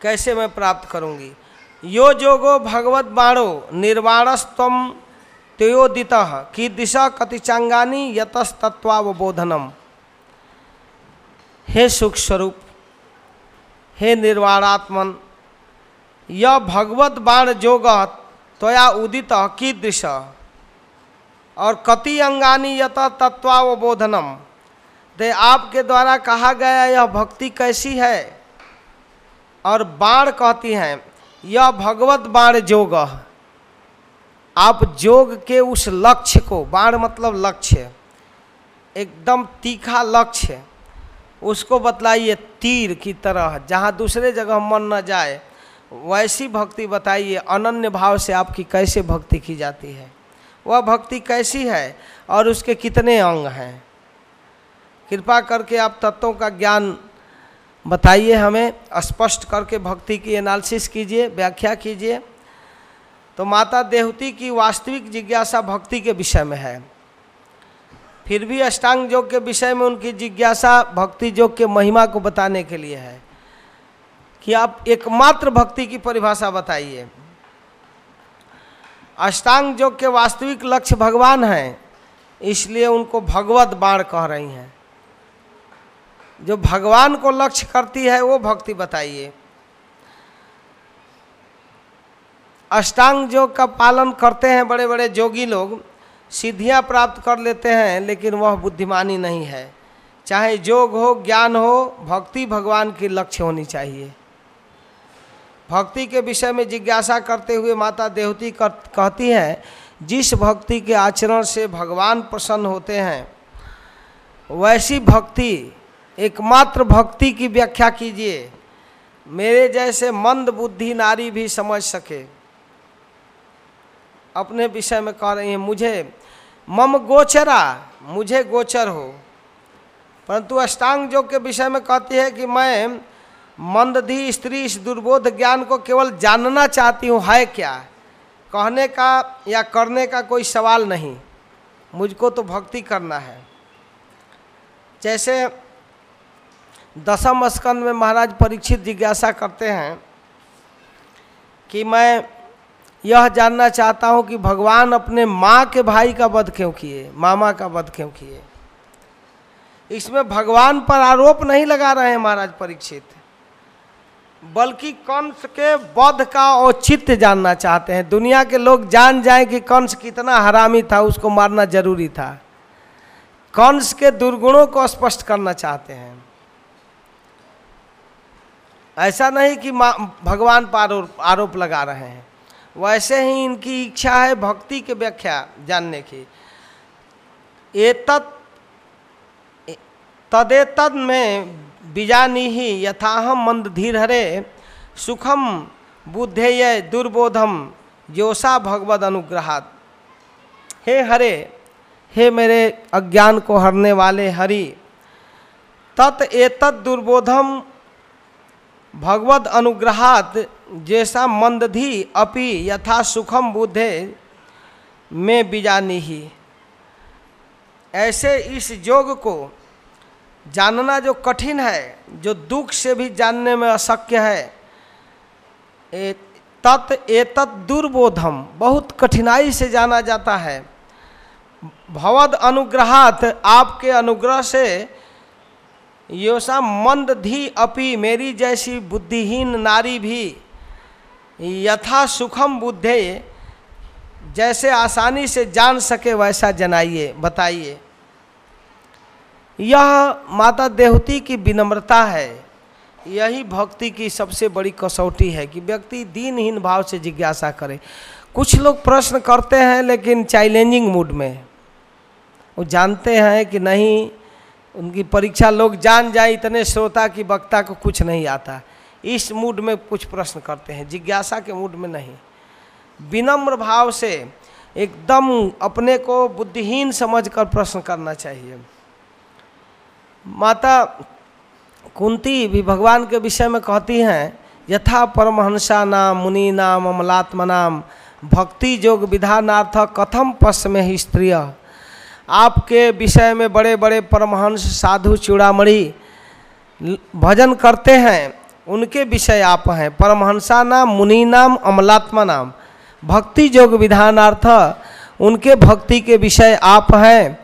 कैसे मैं प्राप्त करूँगी? यो जोगो भगवत बाणो निर्वाणस्तम त्योदित, की दिशा कतिचांगानी यतस्तत्वावबोधनम हे सुख स्वरूप, हे निर्वाणात्मन यह भगवत बाण जोग त्वया उदित की कीदृश और कति अंगानी यत तत्वावबोधनम दे आपके द्वारा कहा गया यह भक्ति कैसी है? और बाण कहती हैं, यह भगवत बाण जोग। आप जोग के उस लक्ष्य को, बाण मतलब लक्ष्य, एकदम तीखा लक्ष्य उसको बतलाइए तीर की तरह, जहाँ दूसरे जगह मन न जाए। वैसी भक्ति बताइए, अनन्य भाव से आपकी कैसे भक्ति की जाती है? वह भक्ति कैसी है और उसके कितने अंग हैं? कृपा करके आप तत्वों का ज्ञान बताइए हमें, स्पष्ट करके भक्ति की एनालिसिस कीजिए, व्याख्या कीजिए। तो माता देवती की वास्तविक जिज्ञासा भक्ति के विषय में है। फिर भी अष्टांग योग के विषय में उनकी जिज्ञासा भक्ति योग के महिमा को बताने के लिए है। कि आप एकमात्र भक्ति की परिभाषा बताइए। अष्टांग योग के वास्तविक लक्ष्य भगवान हैं, इसलिए उनको भगवत बाण कह रही हैं। जो भगवान को लक्ष्य करती है, वो भक्ति बताइए। अष्टांग योग का पालन करते हैं बड़े बड़े जोगी लोग। सिद्धियाँ प्राप्त कर लेते हैं, लेकिन वह बुद्धिमानी नहीं है। चाहे योग हो, ज्ञान हो, भक्ति भगवान की लक्ष्य होनी चाहिए। भक्ति के विषय में जिज्ञासा करते हुए माता देवती कहती हैं, जिस भक्ति के आचरण से भगवान प्रसन्न होते हैं, वैसी भक्ति, एकमात्र भक्ति की व्याख्या कीजिए। मेरे जैसे मंद बुद्धि नारी भी समझ सके। अपने विषय में कह रही हैं, मुझे, मम गोचरा, मुझे गोचर हो। परंतु अष्टांग योग के विषय में कहती है कि मैं मंदधी स्त्री इस दुर्बोध ज्ञान को केवल जानना चाहती हूँ, है क्या? कहने का या करने का कोई सवाल नहीं। मुझको तो भक्ति करना है। जैसे दसम स्कंद में महाराज परीक्षित जिज्ञासा करते हैं कि मैं यह जानना चाहता हूँ कि भगवान अपने माँ के भाई का वध क्यों किए, मामा का वध क्यों किए? इसमें भगवान पर आरोप नहीं लगा रहे हैं महाराज परीक्षित। बल्कि कंस के वध का औचित्य जानना चाहते हैं। दुनिया के लोग जान जाएँ कि कंस कितना हरामी था, उसको मारना ज़रूरी था। कंस के दुर्गुणों को स्पष्ट करना चाहते हैं। ऐसा नहीं कि भगवान पर आरोप लगा रहे हैं। वैसे ही इनकी इच्छा है भक्ति के व्याख्या जानने की। एतत् तदेतद में बीजानी ही यथाहम मंद धीर हरे सुखम बुद्धेय दुर्बोधम योसा भगवद अनुग्रहात। हे हरे, हे मेरे अज्ञान को हरने वाले हरि, तत् एतद दुर्बोधम भगवद अनुग्रहात जैसा मंदधि अपि यथा सुखम बुद्धे, में बीजानी ही। ऐसे इस योग को जानना जो कठिन है, जो दुख से भी जानने में अशक्य है तत्, एतत् दुर्बोधम, बहुत कठिनाई से जाना जाता है। भवद अनुग्रहात आपके अनुग्रह से योसा मंद धी अपि, मेरी जैसी बुद्धिहीन नारी भी। यथा सुखम बुद्धे, जैसे आसानी से जान सके वैसा जनाइए, बताइए। यह माता देवती की विनम्रता है। यही भक्ति की सबसे बड़ी कसौटी है कि व्यक्ति दीनहीन भाव से जिज्ञासा करे। कुछ लोग प्रश्न करते हैं, लेकिन चैलेंजिंग मूड में। वो जानते हैं कि नहीं उनकी परीक्षा लोग जान जाए, इतने श्रोता की, वक्ता को कुछ नहीं आता। इस मूड में कुछ प्रश्न करते हैं, जिज्ञासा के मूड में नहीं। विनम्र भाव से एकदम अपने को बुद्धिहीन समझकर प्रश्न करना चाहिए। माता कुंती भी भगवान के विषय में कहती हैं, यथा परमहंसा नाम, मुनि नाम, अमलात्म नाम, भक्ति जोग विधानार्थ कथम पश्च में स्त्रिय। आपके विषय में बड़े बड़े परमहंस, साधु, चूड़ामणि भजन करते हैं, उनके विषय आप हैं। परमहंसा नाम, मुनि नाम, अमलात्मा नाम। भक्ति योग विधानार्थ उनके भक्ति के विषय आप हैं।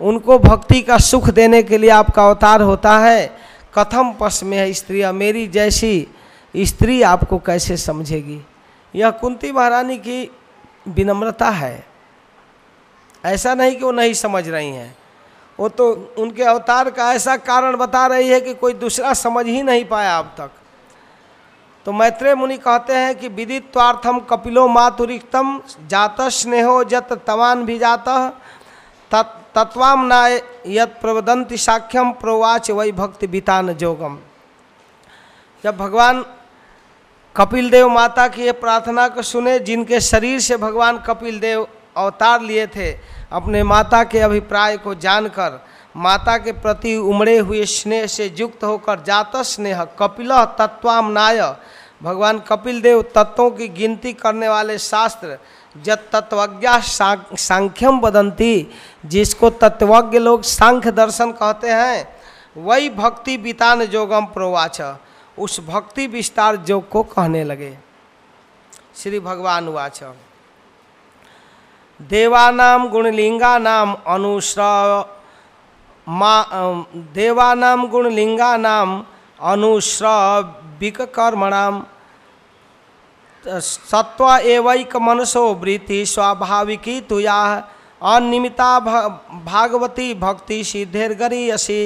उनको भक्ति का सुख देने के लिए आपका अवतार होता है। कथम पश में है स्त्री, मेरी जैसी स्त्री आपको कैसे समझेगी? यह कुंती महारानी की विनम्रता है। ऐसा नहीं कि वो नहीं समझ रही हैं। वो तो उनके अवतार का ऐसा कारण बता रही है कि कोई दूसरा समझ ही नहीं पाया अब तक। तो मैत्रेय मुनि कहते हैं कि विदित्वार्थम कपिलो मातुरिक्तम जात स्नेहो जत तवान भी जाता तत्वाम नाय यत प्रवदंति साख्यम प्रोवाच वही भक्ति बितान जोगम। जब भगवान कपिल देव माता की ये प्रार्थना को सुने, जिनके शरीर से भगवान कपिल देव अवतार लिए थे। अपने माता के अभिप्राय को जानकर, माता के प्रति उमड़े हुए स्नेह से युक्त होकर जात स्नेह, कपिल तत्वामनाय भगवान कपिल देव तत्वों की गिनती करने वाले शास्त्र जब तत्वज्ञा सांख्यम बदंती जिसको तत्वज्ञ लोग सांख्य दर्शन कहते हैं, वही भक्ति बितान जोगम प्रोवाच। उस भक्ति विस्तार योग को कहने लगे। श्री भगवान उवाच देवानाम गुणलिंगानाम अनुश्रव मा देवानाम गुणलिंगानाम अनुश्रविकर्मणाम सत्व एवैक मनसो वृत्ति स्वाभाविकी तुया अनियमिता भागवती भक्ति सिद्धिर्गरी असी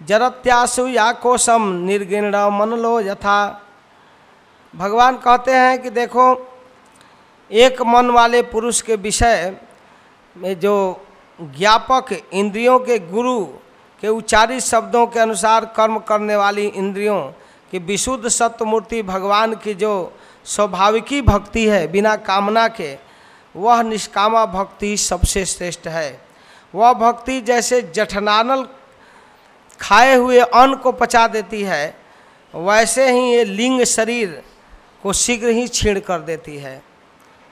जरत्यासु या कोशम निर्गिण मनलो यथा। भगवान कहते हैं कि देखो एक मन वाले पुरुष के विषय में जो ज्ञापक इंद्रियों के गुरु के उच्चारित शब्दों के अनुसार कर्म करने वाली इंद्रियों की विशुद्ध सत्यमूर्ति भगवान की जो स्वाभाविकी भक्ति है, बिना कामना के, वह निष्कामा भक्ति सबसे श्रेष्ठ है। वह भक्ति जैसे जठनानल खाए हुए अन्न को पचा देती है, वैसे ही ये लिंग शरीर को शीघ्र ही छीण कर देती है।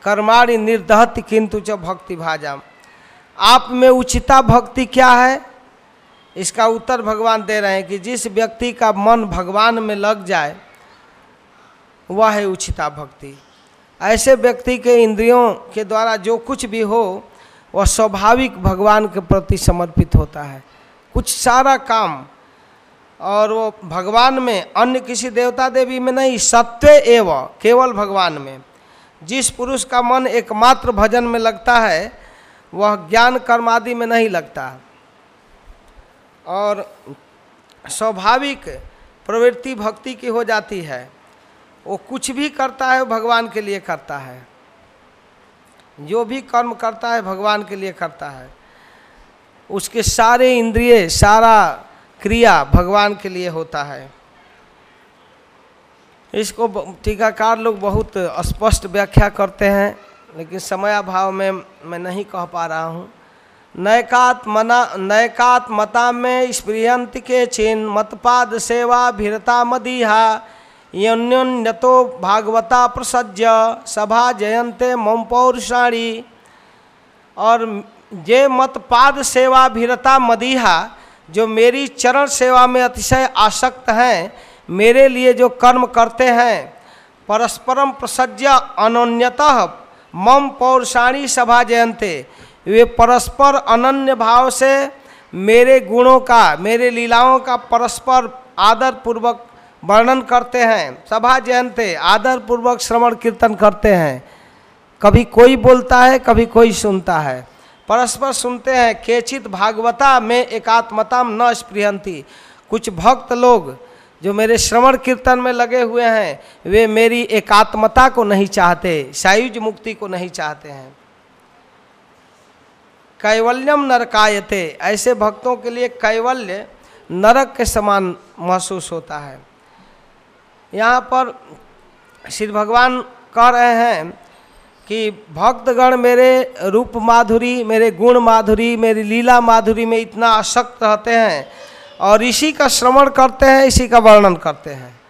कर्माणि निर्दहत किंतु च भक्ति भाजाम। आप में उचिता भक्ति क्या है? इसका उत्तर भगवान दे रहे हैं कि जिस व्यक्ति का मन भगवान में लग जाए, वह है उचिता भक्ति। ऐसे व्यक्ति के इंद्रियों के द्वारा जो कुछ भी हो, वह स्वाभाविक भगवान के प्रति समर्पित होता है। कुछ सारा काम, और वो भगवान में, अन्य किसी देवता देवी में नहीं सत्य एव, केवल भगवान में। जिस पुरुष का मन एकमात्र भजन में लगता है, वह ज्ञान कर्म आदि में नहीं लगता। और स्वाभाविक प्रवृत्ति भक्ति की हो जाती है। वो कुछ भी करता है भगवान के लिए करता है। जो भी कर्म करता है, भगवान के लिए करता है। उसके सारे इंद्रिय, सारा क्रिया भगवान के लिए होता है। इसको टीकाकार लोग बहुत स्पष्ट व्याख्या करते हैं, लेकिन समय अभाव में मैं नहीं कह पा रहा हूँ। नयकात मना, नयकात मता में स्प्रियंत के चिन्ह मतपाद सेवा भीरता मदीहा, योन्योन्यतो भागवता प्रसज्य, सभा जयंते मम पौरुषाणी। और जे मतपाद सेवा भीरता मदीहा, जो मेरी चरण सेवा में अतिशय आसक्त हैं मेरे लिए जो कर्म करते हैं, परस्परम प्रसज्य अनन्यतः, मम पौरुषाणी सभा जयंते वे परस्पर अनन्य भाव से मेरे गुणों का, मेरे लीलाओं का परस्पर आदर पूर्वक वर्णन करते हैं। सभा जयंते आदर पूर्वक श्रवण कीर्तन करते हैं। कभी कोई बोलता है, कभी कोई सुनता है। परस्पर सुनते हैं, केचित भागवता में एकात्मता न स्पृहंती कुछ भक्त लोग जो मेरे श्रवण कीर्तन में लगे हुए हैं, वे मेरी एकात्मता को नहीं चाहते, सायुज मुक्ति को नहीं चाहते हैं। कैवल्यम नरकायते, ऐसे भक्तों के लिए कैवल्य नरक के समान महसूस होता है। यहाँ पर श्री भगवान कह रहे हैं कि भक्तगण मेरे रूप माधुरी, मेरे गुण माधुरी, मेरी लीला माधुरी में इतना आसक्त रहते हैं और इसी का श्रवण करते हैं, इसी का वर्णन करते हैं।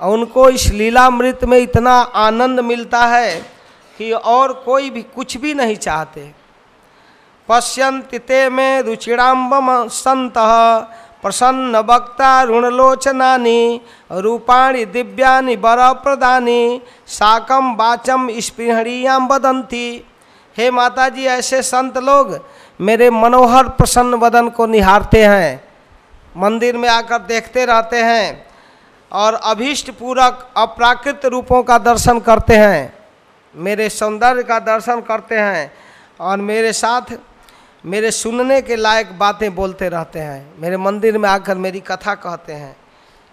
और उनको इस लीलामृत में इतना आनंद मिलता है कि और कोई भी कुछ भी नहीं चाहते। पश्यन्ति ते में रुचिराम्बम संत, प्रसन्न वक्ता ऋणलोचनानि, रूपाणि दिव्यानि वरप्रदानि साकम वाचम स्पृहणीयाम वदंती हे माता जी ऐसे संत लोग मेरे मनोहर प्रसन्न वदन को निहारते हैं। मंदिर में आकर देखते रहते हैं और अभीष्ट पूरक अप्राकृत रूपों का दर्शन करते हैं। मेरे सौंदर्य का दर्शन करते हैं और मेरे साथ मेरे सुनने के लायक बातें बोलते रहते हैं। मेरे मंदिर में आकर मेरी कथा कहते हैं।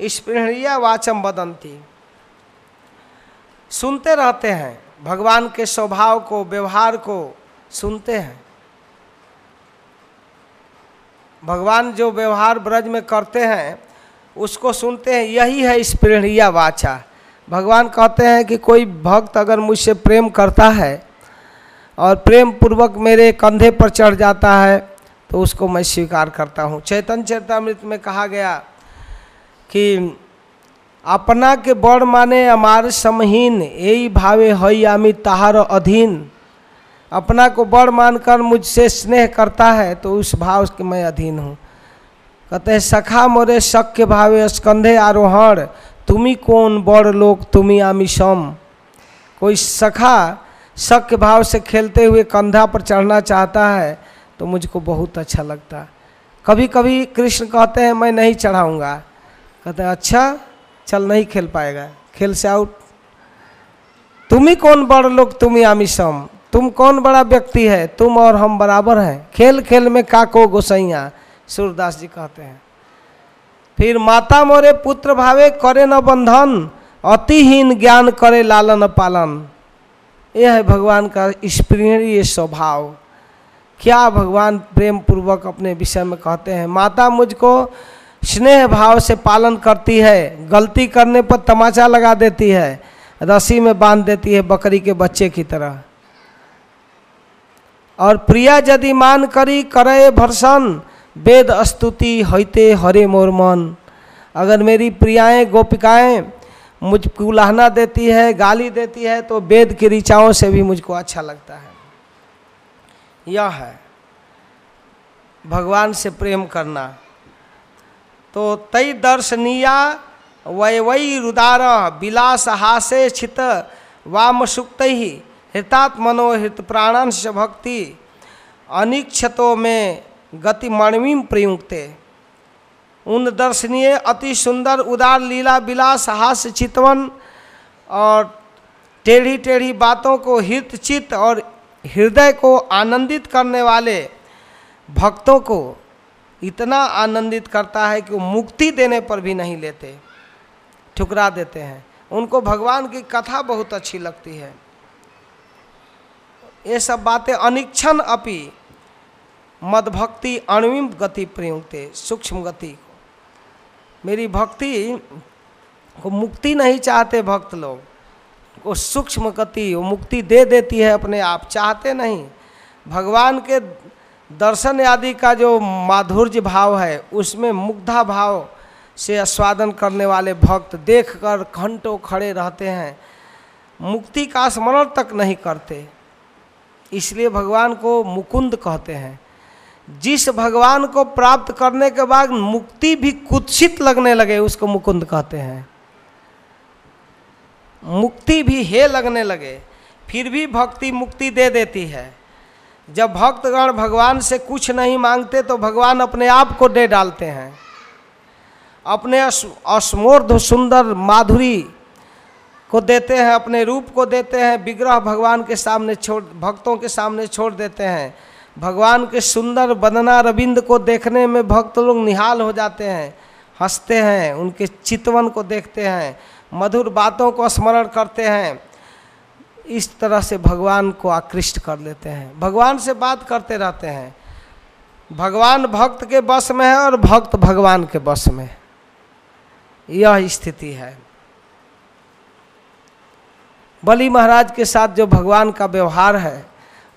स्पृहणीय वाचम बदंती। सुनते रहते हैं। भगवान के स्वभाव को, व्यवहार को सुनते हैं। भगवान जो व्यवहार ब्रज में करते हैं, उसको सुनते हैं, यही है स्पृहणीय वाचा। भगवान कहते हैं कि कोई भक्त अगर मुझसे प्रेम करता है और प्रेम पूर्वक मेरे कंधे पर चढ़ जाता है तो उसको मैं स्वीकार करता हूँ। चैतन चैतामृत में कहा गया कि अपना के बड़ माने अमार समहीन यही भावे हई आमी ताहार अधीन। अपना को बड़ मानकर मुझसे स्नेह करता है तो उस भाव के मैं अधीन हूँ। कहते हैं, सखा मोरे शक के भावे स्कंधे आरोहण तुम्ही कौन बड़ लोग तुम्ही आमी सम कोई सखा शक के भाव से खेलते हुए कंधा पर चढ़ना चाहता है तो मुझको बहुत अच्छा लगता। कभी कभी कृष्ण कहते हैं, मैं नहीं चढ़ाऊँगा। कहते हैं अच्छा चल नहीं खेल पाएगा, खेल से आउट तुम ही कौन बड़ लोग, तुम ही आमिशम तुम कौन बड़ा व्यक्ति है? तुम और हम बराबर हैं। खेल खेल में काको गोसैया, सूरदास जी कहते हैं। फिर माता मोरे पुत्र भावे करे न बंधन, अतिहीन ज्ञान करे लालन पालन। यह है भगवान का स्प्रिय स्वभाव। क्या भगवान प्रेम पूर्वक अपने विषय में कहते हैं, माता मुझको स्नेह भाव से पालन करती है, गलती करने पर तमाचा लगा देती है, रस्सी में बाँध देती है बकरी के बच्चे की तरह। और प्रिया यदि मान करी करे भरसन, वेद स्तुति होते हरे मोर मन। अगर मेरी प्रियाएँ गोपिकाएँ मुझको उलाहना देती है, गाली देती है तो वेद की ऋचाओं से भी मुझको अच्छा लगता है। यह है, भगवान से प्रेम करना। तो तई दर्शनीया वै वै रुदार विलास हासे छित, वाम सुक्त। ही हृतात मनोहृत प्राणांश भक्ति अनिक्षतों में गति मणिम प्रयुक्ते। उन दर्शनीय, अति सुंदर, उदार, लीला, विलास, हास्य, चितवन और टेढ़ी टेढ़ी बातों को हित चित्त और हृदय को आनंदित करने वाले भक्तों को इतना आनंदित करता है कि वो मुक्ति देने पर भी नहीं लेते, ठुकरा देते हैं। उनको भगवान की कथा बहुत अच्छी लगती है। ये सब बातें अनिक्षण अपि मद भक्ति अणुविम गति प्रयुक्ते सूक्ष्म गति मेरी भक्ति को मुक्ति नहीं चाहते भक्त लोग वो सूक्ष्म गति, वो मुक्ति दे देती है अपने आप, चाहते नहीं। भगवान के दर्शन आदि का जो माधुर्य भाव है, उसमें मुग्धा भाव से आस्वादन करने वाले भक्त देखकर घंटों खड़े रहते हैं। मुक्ति का स्मरण तक नहीं करते। इसलिए भगवान को मुकुंद कहते हैं। जिस भगवान को प्राप्त करने के बाद मुक्ति भी कुत्सित लगने लगे, उसको मुकुंद कहते हैं। मुक्ति भी हे लगने लगे, फिर भी भक्ति मुक्ति दे देती है। जब भक्तगण भगवान से कुछ नहीं मांगते तो भगवान अपने आप को दे डालते हैं। अपने अस्मोर्ध सुंदर माधुरी को देते हैं, अपने रूप को देते हैं, विग्रह भगवान के सामने छोड़, भक्तों के सामने छोड़ देते हैं। भगवान के सुंदर बदना रविंद को देखने में भक्त लोग निहाल हो जाते हैं, हँसते हैं, उनके चितवन को देखते हैं, मधुर बातों को स्मरण करते हैं। इस तरह से भगवान को आकृष्ट कर लेते हैं। भगवान से बात करते रहते हैं। भगवान भक्त के बस में है और भक्त भगवान के बस में। यह स्थिति है। बलि महाराज के साथ जो भगवान का व्यवहार है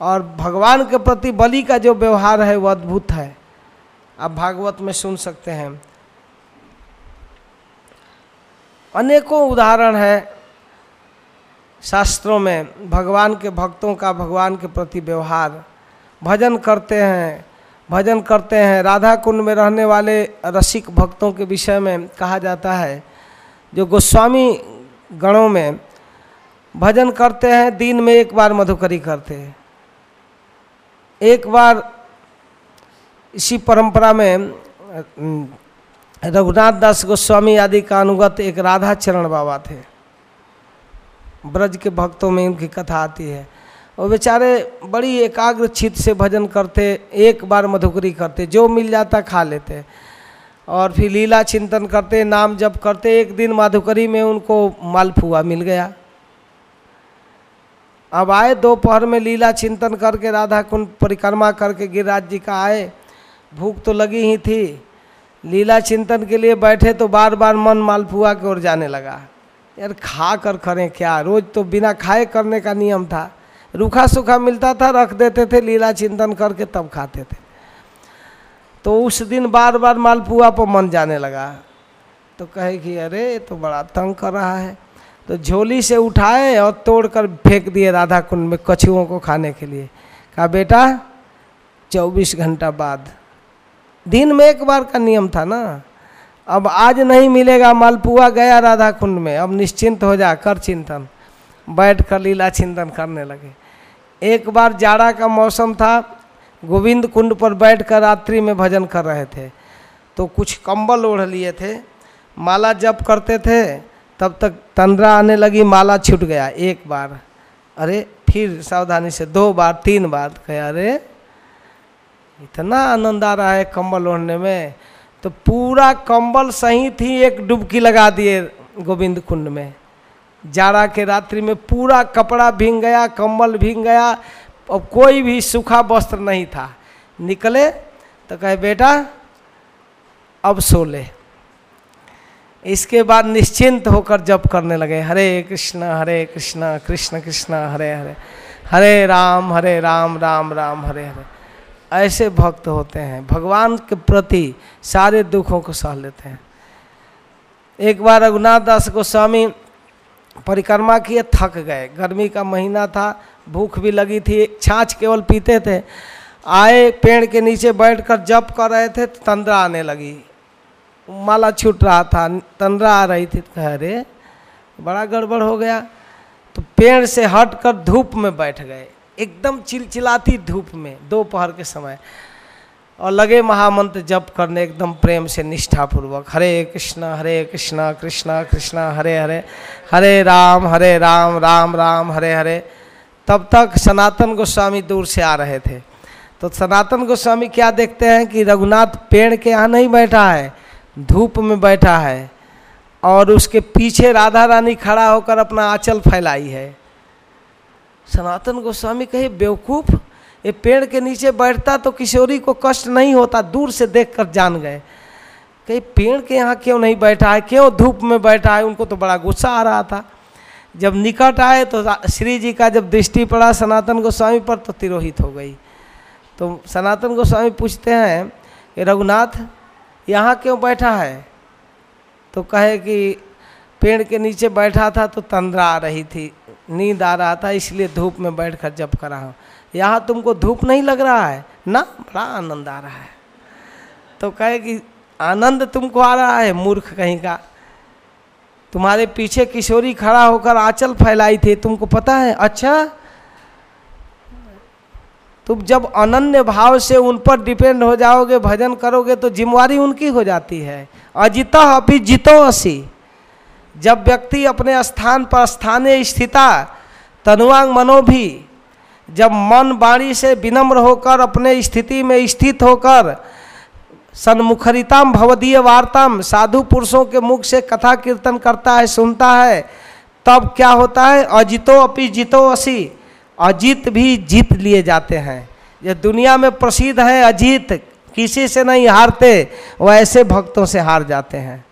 और भगवान के प्रति बलि का जो व्यवहार है, वो अद्भुत है। आप भागवत में सुन सकते हैं। अनेकों उदाहरण है शास्त्रों में, भगवान के भक्तों का, भगवान के प्रति व्यवहार। भजन करते हैं, भजन करते हैं। राधा कुंड में रहने वाले रसिक भक्तों के विषय में कहा जाता है, जो गोस्वामी गणों में भजन करते हैं, दिन में एक बार मधुकरी करते हैं। एक बार इसी परंपरा में रघुनाथ दास गोस्वामी आदि का अनुगत एक राधा चरण बाबा थे। ब्रज के भक्तों में उनकी कथा आती है। वो बेचारे बड़ी एकाग्र चित से भजन करते, एक बार मधुकरी करते, जो मिल जाता खा लेते। और फिर लीला चिंतन करते, नाम जप करते, एक दिन माधुकरी में उनको मालपुआ मिल गया। अब आए दोपहर में लीला चिंतन करके राधा कुंड परिक्रमा करके गिरिराज जी का आए। भूख तो लगी ही थी। लीला चिंतन के लिए बैठे तो बार बार मन मालपुआ की ओर जाने लगा। यार खा कर करें क्या? रोज तो बिना खाए करने का नियम था। रूखा सूखा मिलता था, रख देते थे, लीला चिंतन करके तब खाते थे। तो उस दिन बार बार मालपुआ पर मन जाने लगा। तो कहे कि अरे तो बड़ा तंग कर रहा है। तो झोली से उठाए और तोड़कर फेंक दिए राधा कुंड में कछुओं को खाने के लिए। कहा, बेटा, चौबीस घंटा बाद। दिन में एक बार का नियम था ना। अब आज नहीं मिलेगा मालपुआ गया राधा कुंड में। अब निश्चिंत हो जा, कर चिंतन। बैठ कर लीला चिंतन करने लगे। एक बार जाड़ा का मौसम था, गोविंद कुंड पर बैठ कर रात्रि में भजन कर रहे थे। तो कुछ कंबल ओढ़ लिए थे, माला जप करते थे तब तक तंद्रा आने लगी, माला छूट गया एक बार। अरे, फिर सावधानी से दो बार, तीन बार कहा, अरे, इतना आनंद आ रहा है कंबल ओढ़ने में। तो पूरा कंबल सही थी एक डुबकी लगा दिए गोविंद कुंड में। जाड़ा के रात्रि में पूरा कपड़ा भींग गया, कंबल भींग गया और कोई भी सूखा वस्त्र नहीं था। निकले तो कहे, बेटा, अब सो ले। इसके बाद निश्चिंत होकर जप करने लगे, हरे कृष्ण हरे कृष्ण कृष्ण कृष्ण, हरे हरे हरे राम हरे राम राम राम, हरे हरे। ऐसे भक्त होते हैं, भगवान के प्रति सारे दुखों को सह लेते हैं। एक बार रघुनाथ दास गोस्वामी परिक्रमा किए, थक गए। गर्मी का महीना था, भूख भी लगी थी, छाछ केवल पीते थे। आए पेड़ के नीचे बैठकर जप कर रहे थे तो तंद्रा आने लगी। माला छूट रहा था, तंद्रा आ रही थी कह, अरे, बड़ा गड़बड़ हो गया। तो पेड़ से हटकर धूप में बैठ गए। एकदम चिलचिलाती धूप में, दोपहर के समय। और लगे महामंत्र जप करने, एकदम प्रेम से निष्ठापूर्वक, हरे कृष्ण हरे कृष्ण कृष्ण कृष्ण, हरे हरे हरे राम हरे राम राम राम, हरे हरे। तब तक सनातन गोस्वामी दूर से आ रहे थे। तो सनातन गोस्वामी क्या देखते हैं कि रघुनाथ पेड़ के यहाँ नहीं बैठा है? धूप में बैठा है और उसके पीछे राधा रानी खड़ा होकर अपना आंचल फैलाई है। सनातन गोस्वामी कहे, बेवकूफ़, ये पेड़ के नीचे बैठता तो किशोरी को कष्ट नहीं होता, दूर से देखकर जान गए। कहीं, पेड़ के यहाँ क्यों नहीं बैठा है, क्यों धूप में बैठा है, उनको तो बड़ा गुस्सा आ रहा था। जब निकट आए तो श्री जी का जब दृष्टि पड़ा सनातन गोस्वामी पर तो तिरोहित हो गई। तो सनातन गोस्वामी पूछते हैं कि, रघुनाथ यहाँ क्यों बैठा है? तो कहे कि पेड़ के नीचे बैठा था तो तंद्रा आ रही थी, नींद आ रहा था, इसलिए धूप में बैठ कर जब करा हूँ। यहाँ तुमको धूप नहीं लग रहा है? ना, बड़ा आनंद आ रहा है। तो कहे कि आनंद तुमको आ रहा है, मूर्ख कहीं का? तुम्हारे पीछे किशोरी खड़ा होकर आंचल फैलाई थी, तुमको पता है? अच्छा तुम जब अनन्य भाव से उन पर डिपेंड हो जाओगे, भजन करोगे तो जिम्मेवारी उनकी हो जाती है। अजिता अभी जितो असी जब व्यक्ति अपने स्थान पर स्थानीय स्थिता, तनुवांग मनो भी जब मन वाणी से विनम्र होकर अपने स्थिति में स्थित होकर सन्मुखरिताम भवदीय वार्ताम साधु पुरुषों के मुख से कथा कीर्तन करता है, सुनता है, तब क्या होता है? अजितो अपि जितो असी अजीत भी जीत लिए जाते हैं। ये दुनिया में प्रसिद्ध है अजीत। किसी से नहीं हारते वह ऐसे भक्तों से हार जाते हैं।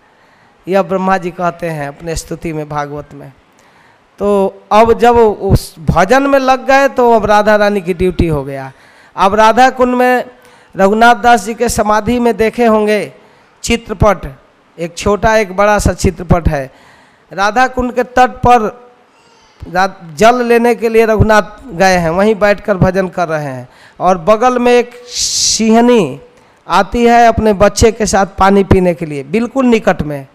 यह ब्रह्मा जी कहते हैं अपने स्तुति में भागवत में। तो अब जब उस भजन में लग गए तो अब राधा रानी की ड्यूटी हो गया। अब राधा कुंड में रघुनाथ दास जी के समाधि में देखे होंगे चित्रपट। एक छोटा, एक बड़ा सा चित्रपट है। राधा कुंड के तट पर जल लेने के लिए रघुनाथ गए हैं, वहीं बैठकर भजन कर रहे हैं। और बगल में एक सिंहनी आती है अपने बच्चे के साथ पानी पीने के लिए, बिल्कुल निकट में।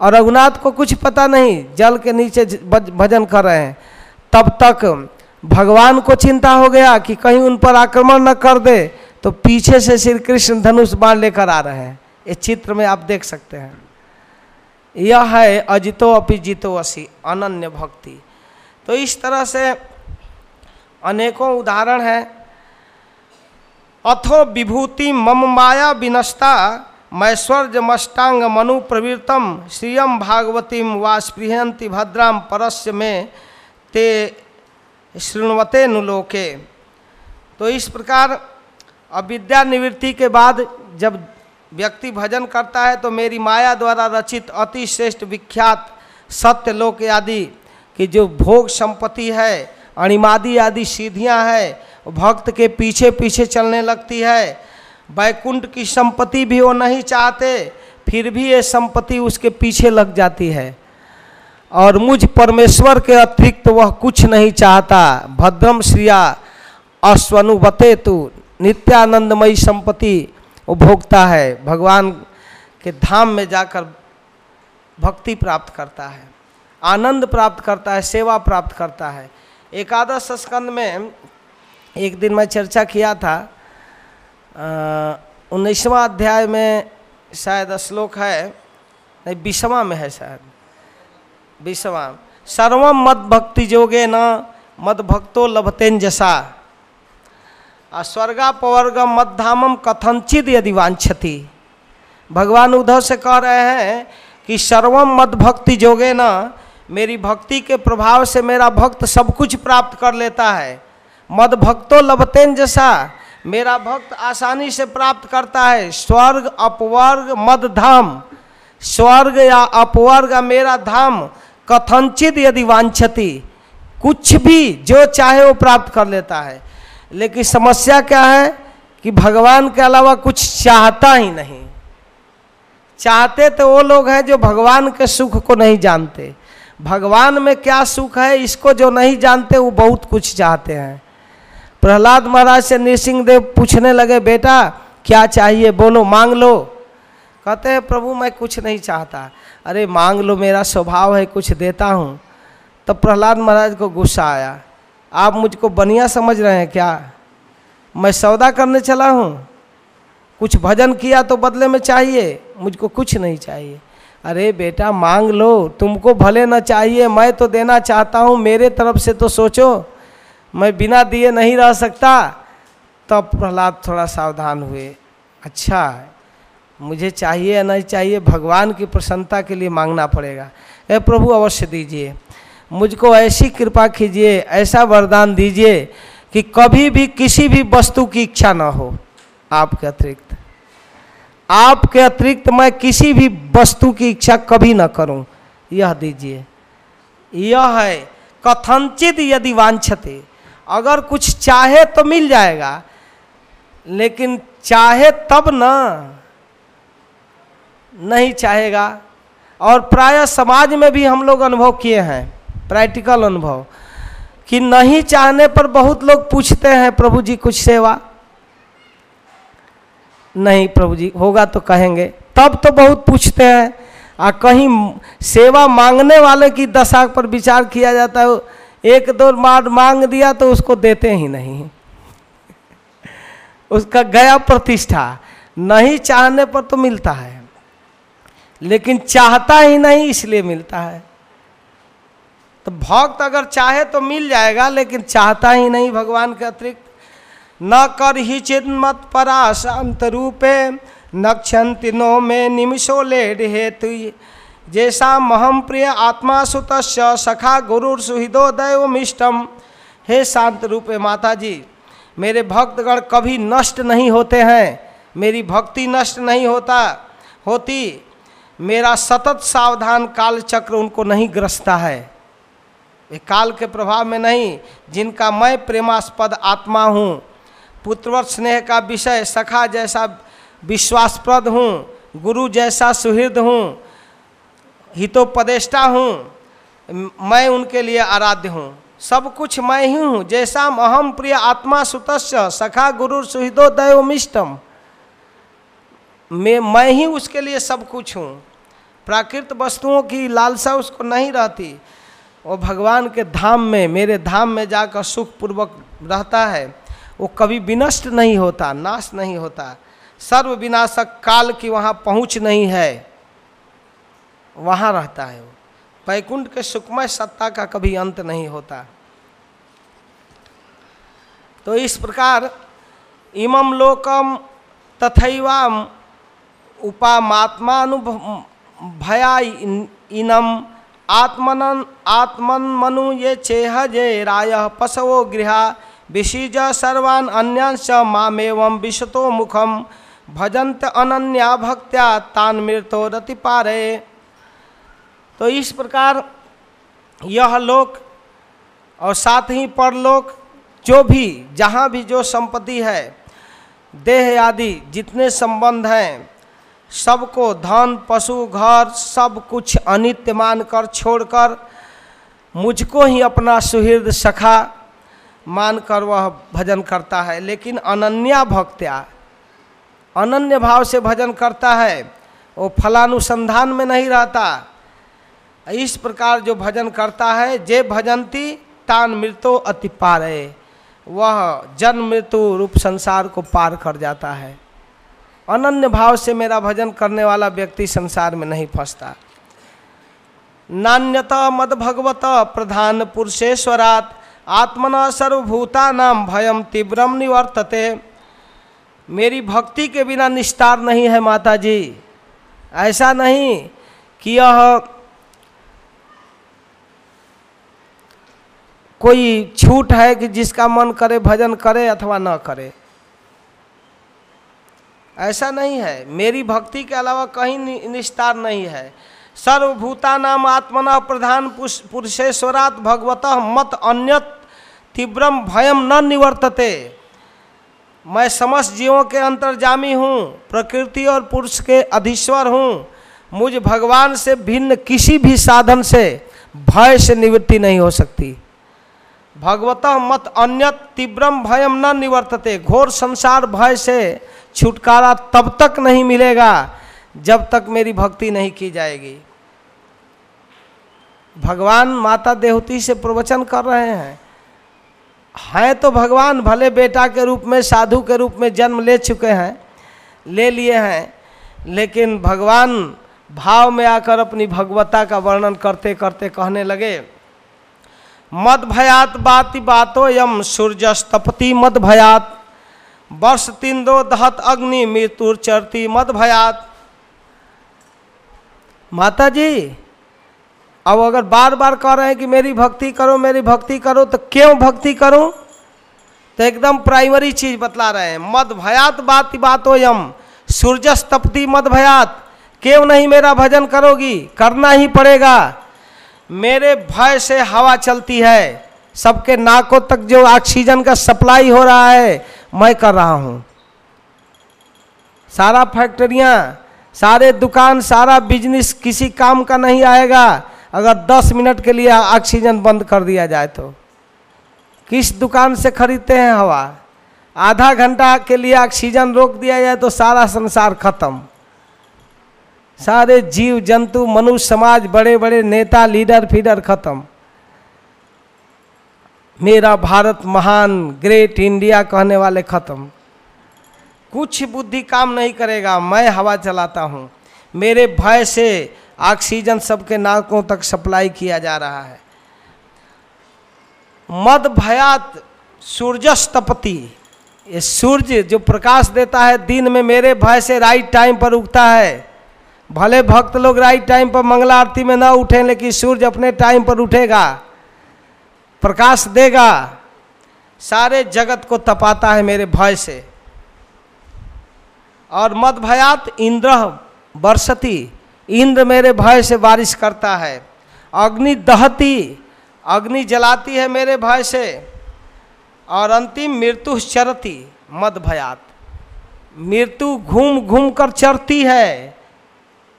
और रघुनाथ को कुछ पता नहीं, जल के नीचे भजन कर रहे हैं। तब तक भगवान को चिंता हो गया कि कहीं उन पर आक्रमण न कर दे तो पीछे से श्री कृष्ण धनुष बाण लेकर आ रहे हैं। इस चित्र में आप देख सकते हैं। यह है अजितो अपि जितो असी अनन्य भक्ति। तो इस तरह से अनेकों उदाहरण हैं। अथो विभूति मम माया विनष्टा, मैश्वर्य मष्टांग मनु प्रवृतम श्रियम भागवतीम वा स्पृहंति भद्राम परस्य में, ते शृणवते नुलोके तो इस प्रकार अविद्या निवृत्ति के बाद जब व्यक्ति भजन करता है तो मेरी माया द्वारा रचित अति श्रेष्ठ विख्यात सत्य लोक आदि की जो भोग संपत्ति है अणिमादी आदि सीधियाँ है, भक्त के पीछे पीछे चलने लगती है वैकुंठ की संपत्ति भी वो नहीं चाहते, फिर भी ये संपत्ति उसके पीछे लग जाती है। और मुझ परमेश्वर के अतिरिक्त वह कुछ नहीं चाहता। भद्रम श्रिया अश्वनुबते तु, नित्यानंदमयी संपत्ति वो भोगता है। भगवान के धाम में जाकर भक्ति प्राप्त करता है। आनंद प्राप्त करता है, सेवा प्राप्त करता है। एकादश स्कंद में एक दिन मैं चर्चा किया था उन्नीसवा अध्याय में शायद श्लोक है, नहीं, बीसवा में है शायद। बीसवा सर्वम मद भक्ति जोगे न मद भक्तो लभतेन जसा। स्वर्गा पवर्गम मदधामम कथनचित यदि वांछति भगवान उद्धव से कह रहे हैं कि सर्वम मद भक्ति जोगे न मेरी भक्ति के प्रभाव से मेरा भक्त सब कुछ प्राप्त कर लेता है। मद भक्तो लभतेन जैसा। मेरा भक्त आसानी से प्राप्त करता है। स्वर्ग अपवर्ग मद धाम। स्वर्ग या अपवर्ग मेरा धाम कथनचित यदि वांछति, कुछ भी जो चाहे वो प्राप्त कर लेता है। लेकिन समस्या क्या है कि भगवान के अलावा कुछ चाहता ही नहीं। चाहते तो वो लोग हैं जो भगवान के सुख को नहीं जानते। भगवान में क्या सुख है, इसको जो नहीं जानते, वो बहुत कुछ चाहते हैं। प्रहलाद महाराज से नृसिंह देव पूछने लगे, बेटा, क्या चाहिए? बोलो, मांग लो। कहते हैं, प्रभु, मैं कुछ नहीं चाहता। अरे, मांग लो, मेरा स्वभाव है, कुछ देता हूँ। तब प्रहलाद महाराज को गुस्सा आया। आप मुझको बनिया समझ रहे हैं क्या? मैं सौदा करने चला हूँ। कुछ भजन किया तो बदले में चाहिए, मुझको कुछ नहीं चाहिए। अरे बेटा, मांग लो। तुमको भले न चाहिए, मैं तो देना चाहता हूँ। मेरे तरफ़ से तो सोचो। मैं बिना दिए नहीं रह सकता। तब प्रहलाद थोड़ा सावधान हुए। अच्छा मुझे चाहिए या नहीं चाहिए, भगवान की प्रसन्नता के लिए मांगना पड़ेगा। ए प्रभु, अवश्य दीजिए। मुझको ऐसी कृपा कीजिए, ऐसा वरदान दीजिए कि कभी भी किसी भी वस्तु की इच्छा ना हो। आपके अतिरिक्त। आपके अतिरिक्त मैं किसी भी वस्तु की इच्छा कभी ना करूँ। यह दीजिए। यह है कथनचित यदि वांछते। अगर कुछ चाहे तो मिल जाएगा, लेकिन चाहे तब ना, नहीं चाहेगा। और प्राय समाज में भी हम लोग अनुभव किए हैं प्रैक्टिकल अनुभव, कि नहीं चाहने पर बहुत लोग पूछते हैं, प्रभु जी कुछ सेवा। नहीं, प्रभु जी, होगा तो कहेंगे। तब तो बहुत पूछते हैं, आ, कहीं सेवा मांगने वाले की दशा पर विचार किया जाता है, एक दो मार मांग दिया तो उसको देते ही नहीं। [laughs] उसका गया प्रतिष्ठा, नहीं चाहने पर तो मिलता है, लेकिन चाहता ही नहीं इसलिए मिलता है। तो भक्त अगर चाहे तो मिल जाएगा, लेकिन चाहता ही नहीं भगवान के अतिरिक्त। न कर ही चिन्मत परा शांत रूपे नक्षंति नो में निमिषो ले हेतु। जैसा महम प्रिय आत्मा सुत सखा गुरु सुहृदो दैवमिष्टम। हे शांत रूपे माता जी मेरे भक्तगण कभी नष्ट नहीं होते हैं। मेरी भक्ति नष्ट नहीं होता, होती। मेरा सतत सावधान काल चक्र उनको नहीं ग्रसता है। काल के प्रभाव में नहीं, जिनका मैं प्रेमास्पद आत्मा हूँ पुत्रवत स्नेह का विषय, सखा जैसा विश्वासप्रद हूँ, गुरु जैसा सुहृद हूँ, हितोपदेष्टा हूँ, मैं उनके लिए आराध्य हूँ। सब कुछ मैं ही हूँ, जैसा अहम प्रिय आत्मा सुतस्य, सखा गुरु सुहृदो दयोमिष्टम मैं मैं ही उसके लिए सब कुछ हूँ। प्राकृत वस्तुओं की लालसा उसको नहीं रहती। वो भगवान के धाम में, मेरे धाम में जाकर सुखपूर्वक रहता है। वो कभी विनष्ट नहीं होता, नाश नहीं होता। सर्व विनाशक काल की वहाँ पहुँच नहीं है। वहाँ रहता है वो। वैकुंठ के सुखमय सत्ता का कभी अंत नहीं होता। तो इस प्रकार इमम लोकम तथैवा तथैवाम भया इनम आत्मन आत्मन मनु ये चेह जे राय पशवो गृह विशीज सर्वान् अन्यांश मामेवं विशतो मुखम भजंत अनन्या भक्त्या तान मृतो रति पारे। तो इस प्रकार यह लोक और साथ ही परलोक, जो भी, जहाँ भी जो संपत्ति है, देह आदि जितने संबंध हैं, सबको धन, पशु, घर, सब कुछ अनित्य मानकर छोड़कर मुझको ही अपना सुहृद सखा मानकर वह भजन करता है। लेकिन अनन्या भक्त्या, अनन्य भाव से भजन करता है, वो फलानुसंधान में नहीं रहता। इस प्रकार जो भजन करता है, जे भजंती तान मृत्यु अति पार। वह जन्म मृत्यु रूप संसार को पार कर जाता है। अनन्य भाव से मेरा भजन करने वाला व्यक्ति संसार में नहीं फंसता। नान्यता मद भगवत प्रधान पुरुषेश्वरात आत्मना सर्वभूता नाम भयम तीव्रम निवर्तते। मेरी भक्ति के बिना निस्तार नहीं है माता जी ऐसा नहीं कि यह कोई छूट है कि जिसका मन करे, भजन करे अथवा न करे। ऐसा नहीं है। मेरी भक्ति के अलावा कहीं निस्तार नहीं है। सर्वभूता नाम आत्मना प्रधान पुरुषेश्वरात भगवत मत अन्यत तीव्रम भयम न निवर्तते। मैं समस्त जीवों के अंतर्जामी हूँ, प्रकृति और पुरुष के अधीश्वर हूँ। मुझ भगवान से भिन्न किसी भी साधन से भय से निवृत्ति नहीं हो सकती। भगवत मत अन्यत तीव्रम भयम न निवर्तते। घोर संसार भय से छुटकारा तब तक नहीं मिलेगा जब तक मेरी भक्ति नहीं की जाएगी। भगवान माता देवती से प्रवचन कर रहे हैं। हैं तो भगवान भले बेटा के रूप में, साधु के रूप में जन्म ले चुके हैं, ले लिए हैं, लेकिन भगवान भाव में आकर अपनी भगवता का वर्णन करते करते कहने लगे, मद भयात बाति बातो यम सूर्यस्तपति मद भयात, वर्ष तीन दो दहत अग्नि मृत्यु चरती मद भयात माता जी अब अगर बार बार कह रहे हैं कि मेरी भक्ति करो, मेरी भक्ति करो तो क्यों भक्ति करूँ? तो एकदम प्राइमरी चीज़ बतला रहे हैं, मद भयात बात बात यम सूर्यस तपती मद भयात, क्यों नहीं मेरा भजन करोगी? करना ही पड़ेगा। मेरे भय से हवा चलती है, सबके नाकों तक जो ऑक्सीजन का सप्लाई हो रहा है, मैं कर रहा हूँ। सारा फैक्ट्रियाँ सारे दुकान, सारा बिज़नेस किसी काम का नहीं आएगा। अगर 10 मिनट के लिए ऑक्सीजन बंद कर दिया जाए तो। किस दुकान से खरीदते हैं हवा? आधा घंटा के लिए ऑक्सीजन रोक दिया जाए तो सारा संसार खत्म। सारे जीव, जंतु, मनुष्य, समाज बड़े बड़े नेता, लीडर, फीडर खत्म। मेरा भारत महान, ग्रेट इंडिया कहने वाले खत्म। कुछ बुद्धि काम नहीं करेगा, मैं हवा चलाता हूँ। मेरे भय से ऑक्सीजन सबके नाकों तक सप्लाई किया जा रहा है। मद भयात सूर्यस्तपति। ये सूर्य जो प्रकाश देता है, दिन में मेरे भय से राइट टाइम पर उगता है। भले भक्त लोग राइट टाइम पर मंगला आरती में ना उठें, लेकिन सूर्य अपने टाइम पर उठेगा, प्रकाश देगा। सारे जगत को तपाता है मेरे भय से। और मद भयात इंद्र बरसती, इंद्र मेरे भय से बारिश करता है। अग्नि दहती, अग्नि जलाती है मेरे भय से। और अंतिम मृत्यु चरती, मद भयात। मृत्यु घूम घूम कर चरती है।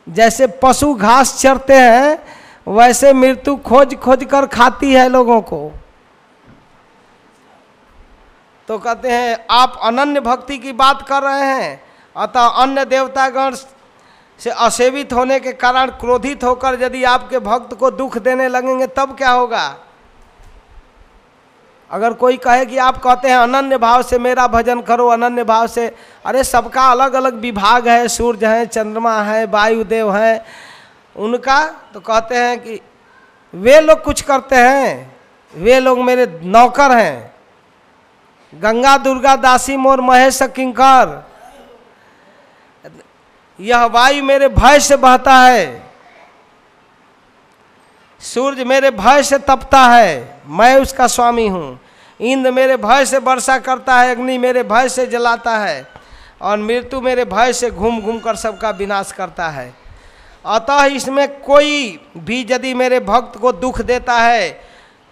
जैसे पशु घास चरते हैं, वैसे मृत्यु खोज खोज कर खाती है लोगों को। तो कहते हैं, आप अनन्य भक्ति की बात कर रहे हैं। अतः अन्य देवतागण से असेवित होने के कारण क्रोधित होकर यदि आपके भक्त को दुख देने लगेंगे, तब क्या होगा? अगर कोई कहे कि आप कहते हैं, अनन्य भाव से मेरा भजन करो, अनन्य भाव से, अरे, सबका अलग अलग विभाग है, सूर्य है, चंद्रमा है, वायुदेव हैं। उनका तो कहते हैं कि, वे लोग कुछ करते हैं, वे लोग मेरे नौकर हैं। गंगा, दुर्गा, दासी, मोर, महेश, किंकर यह वायु मेरे भय से बहता है। सूर्य मेरे भय से तपता है। मैं उसका स्वामी हूँ। इंद्र मेरे भय से वर्षा करता है। अग्नि मेरे भय से जलाता है। और मृत्यु मेरे भय से घूम घूम कर सबका विनाश करता है। अतः इसमें कोई भी यदि मेरे भक्त को दुख देता है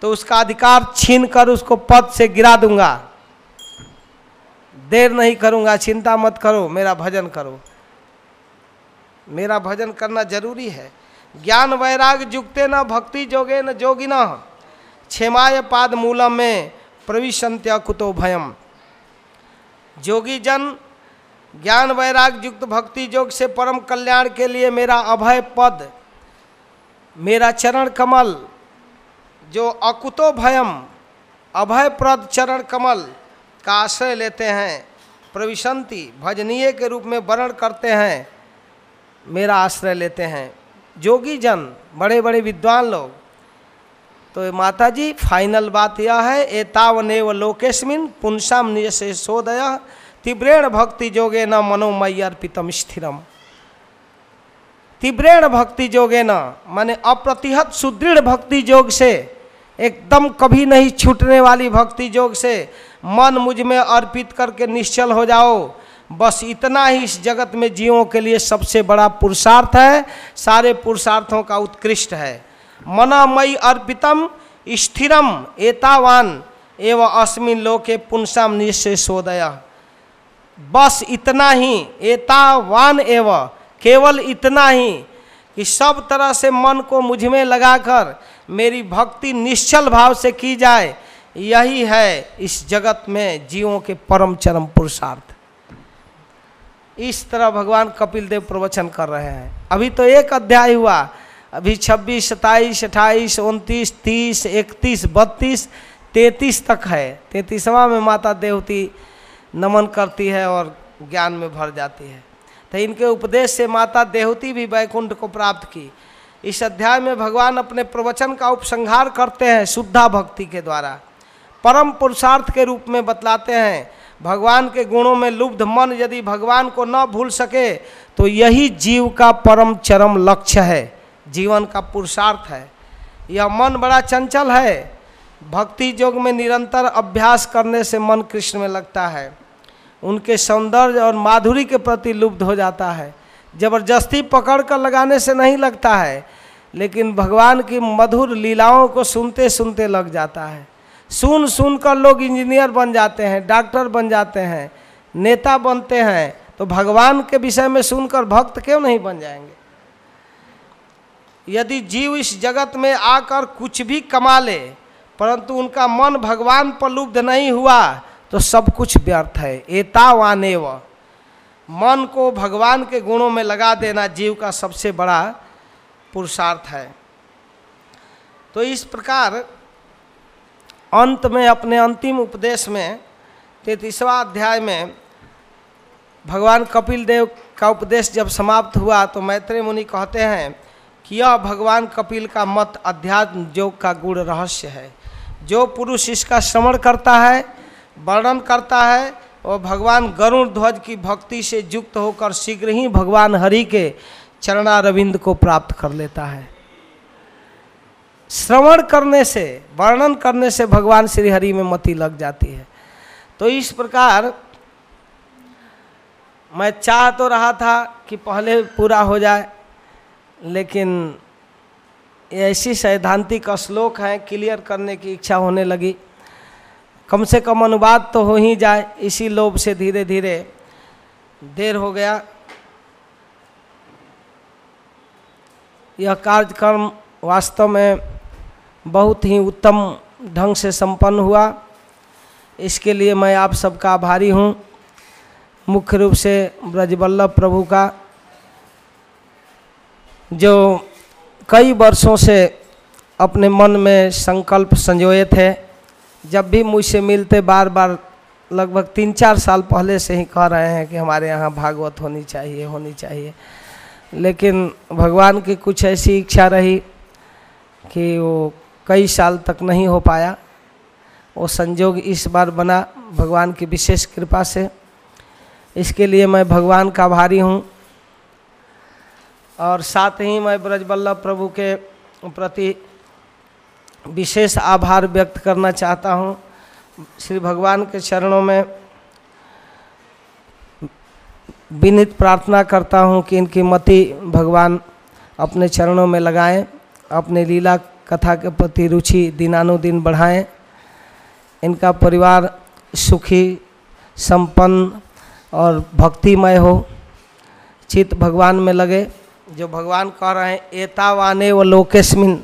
तो उसका अधिकार छीन कर उसको पद से गिरा दूँगा। देर नहीं करूँगा। चिंता मत करो। मेरा भजन करो। मेरा भजन करना ज़रूरी है। ज्ञान वैराग जुगते न, भक्ति जोगे न जोगी न। क्षेमाय पाद मूलम में प्रविशंत्य कुतो भयम। जोगी जन, ज्ञान वैराग युक्त, भक्ति योग से परम कल्याण के लिए मेरा अभय पद, मेरा चरण कमल, जो अकुतो भयम अभय प्रद चरण कमल का आश्रय लेते हैं, प्रविशंति, भजनीय के रूप में वर्ण करते हैं। मेरा आश्रय लेते हैं। जोगी जन, बड़े बड़े विद्वान लोग। तो माता जी फाइनल बात यह है, एतावनेव लोकेशमिन पुंसाम निज से सोदय तीव्रेण भक्ति जोगे न मनोमय अर्पितम स्थिरम। तीव्रेण भक्ति जोगे न, माने अप्रतिहत सुदृढ़ भक्ति योग से, एकदम कभी नहीं छूटने वाली भक्ति योग से, मन मुझमें अर्पित करके निश्चल हो जाओ। बस इतना ही इस जगत में जीवों के लिए सबसे बड़ा पुरुषार्थ है, सारे पुरुषार्थों का उत्कृष्ट है। मनामयी अर्पितम, स्थिरम, एतावान, एवं अस्मिन लोके पुंसाम निश्चय सोदय बस इतना ही, एतावान एवं, केवल इतना ही, कि सब तरह से मन को मुझमें लगाकर मेरी भक्ति निश्चल भाव से की जाए, यही है इस जगत में जीवों के परम चरम पुरुषार्थ। इस तरह भगवान कपिल देव प्रवचन कर रहे हैं। अभी तो एक अध्याय हुआ। अभी छब्बीस सत्ताईस अट्ठाईस उनतीस, तीस, इकतीस, बत्तीस, तैतीस तक है। तैतीसवा में माता देवती नमन करती है और ज्ञान में भर जाती है। तो इनके उपदेश से माता देवती भी वैकुंठ को प्राप्त की। इस अध्याय में भगवान अपने प्रवचन का उपसंहार करते हैं शुद्धा भक्ति के द्वारा। परम पुरुषार्थ के रूप में बतलाते हैं। भगवान के गुणों में लुब्ध मन यदि भगवान को न भूल सके तो यही जीव का परम चरम लक्ष्य है। जीवन का पुरुषार्थ है। यह मन बड़ा चंचल है। भक्ति योग में निरंतर अभ्यास करने से मन कृष्ण में लगता है। उनके सौंदर्य और माधुरी के प्रति लुब्ध हो जाता है। ज़बरदस्ती पकड़ कर लगाने से नहीं लगता है, लेकिन भगवान की मधुर लीलाओं को सुनते सुनते लग जाता है। सुन सुन कर लोग इंजीनियर बन जाते हैं, डॉक्टर बन जाते हैं, नेता बनते हैं तो भगवान के विषय में सुनकर भक्त क्यों नहीं बन जाएँगे? यदि जीव इस जगत में आकर कुछ भी कमा ले, परंतु उनका मन भगवान पर लुब्ध नहीं हुआ तो सब कुछ व्यर्थ है। एतावाने व मन को भगवान के गुणों में लगा देना जीव का सबसे बड़ा पुरुषार्थ है। तो इस प्रकार अंत में, अपने अंतिम उपदेश में, तैतीसवा अध्याय में, भगवान कपिल देव का उपदेश जब समाप्त हुआ तो मैत्रेय मुनि कहते हैं कि यह भगवान कपिल का मत अध्यात्म योग का गुण रहस्य है। जो पुरुष इसका श्रवण करता है, वर्णन करता है, और भगवान गरुण ध्वज की भक्ति से युक्त होकर शीघ्र ही भगवान हरि के चरणारविंद को प्राप्त कर लेता है। श्रवण करने से, वर्णन करने से भगवान श्री हरि में मति लग जाती है। तो इस प्रकार मैं चाह तो रहा था कि पहले पूरा हो जाए, लेकिन ऐसी सैद्धांतिक श्लोक हैं, क्लियर करने की इच्छा होने लगी। कम से कम अनुवाद तो हो ही जाए, इसी लोभ से धीरे धीरे देर हो गया। यह कार्यक्रम वास्तव में बहुत ही उत्तम ढंग से संपन्न हुआ। इसके लिए मैं आप सबका आभारी हूँ। मुख्य रूप से ब्रजवल्लभ प्रभु का, जो कई वर्षों से अपने मन में संकल्प संजोए थे। जब भी मुझसे मिलते बार बार लगभग तीन चार साल पहले से ही कह रहे हैं कि हमारे यहाँ भागवत होनी चाहिए होनी चाहिए। लेकिन भगवान की कुछ ऐसी इच्छा रही कि वो कई साल तक नहीं हो पाया। वो संजोग इस बार बना भगवान की विशेष कृपा से। इसके लिए मैं भगवान का आभारी हूँ। और साथ ही मैं ब्रजवल्लभ प्रभु के प्रति विशेष आभार व्यक्त करना चाहता हूँ। श्री भगवान के चरणों में विनित प्रार्थना करता हूँ कि इनकी मति भगवान अपने चरणों में लगाएँ, अपने लीला कथा के प्रति रुचि दिनानुदिन बढ़ाएँ। इनका परिवार सुखी, संपन्न और भक्तिमय हो। चित्त भगवान में लगे। जो भगवान कह रहे हैं, एतावाने व लोकेस्मिन।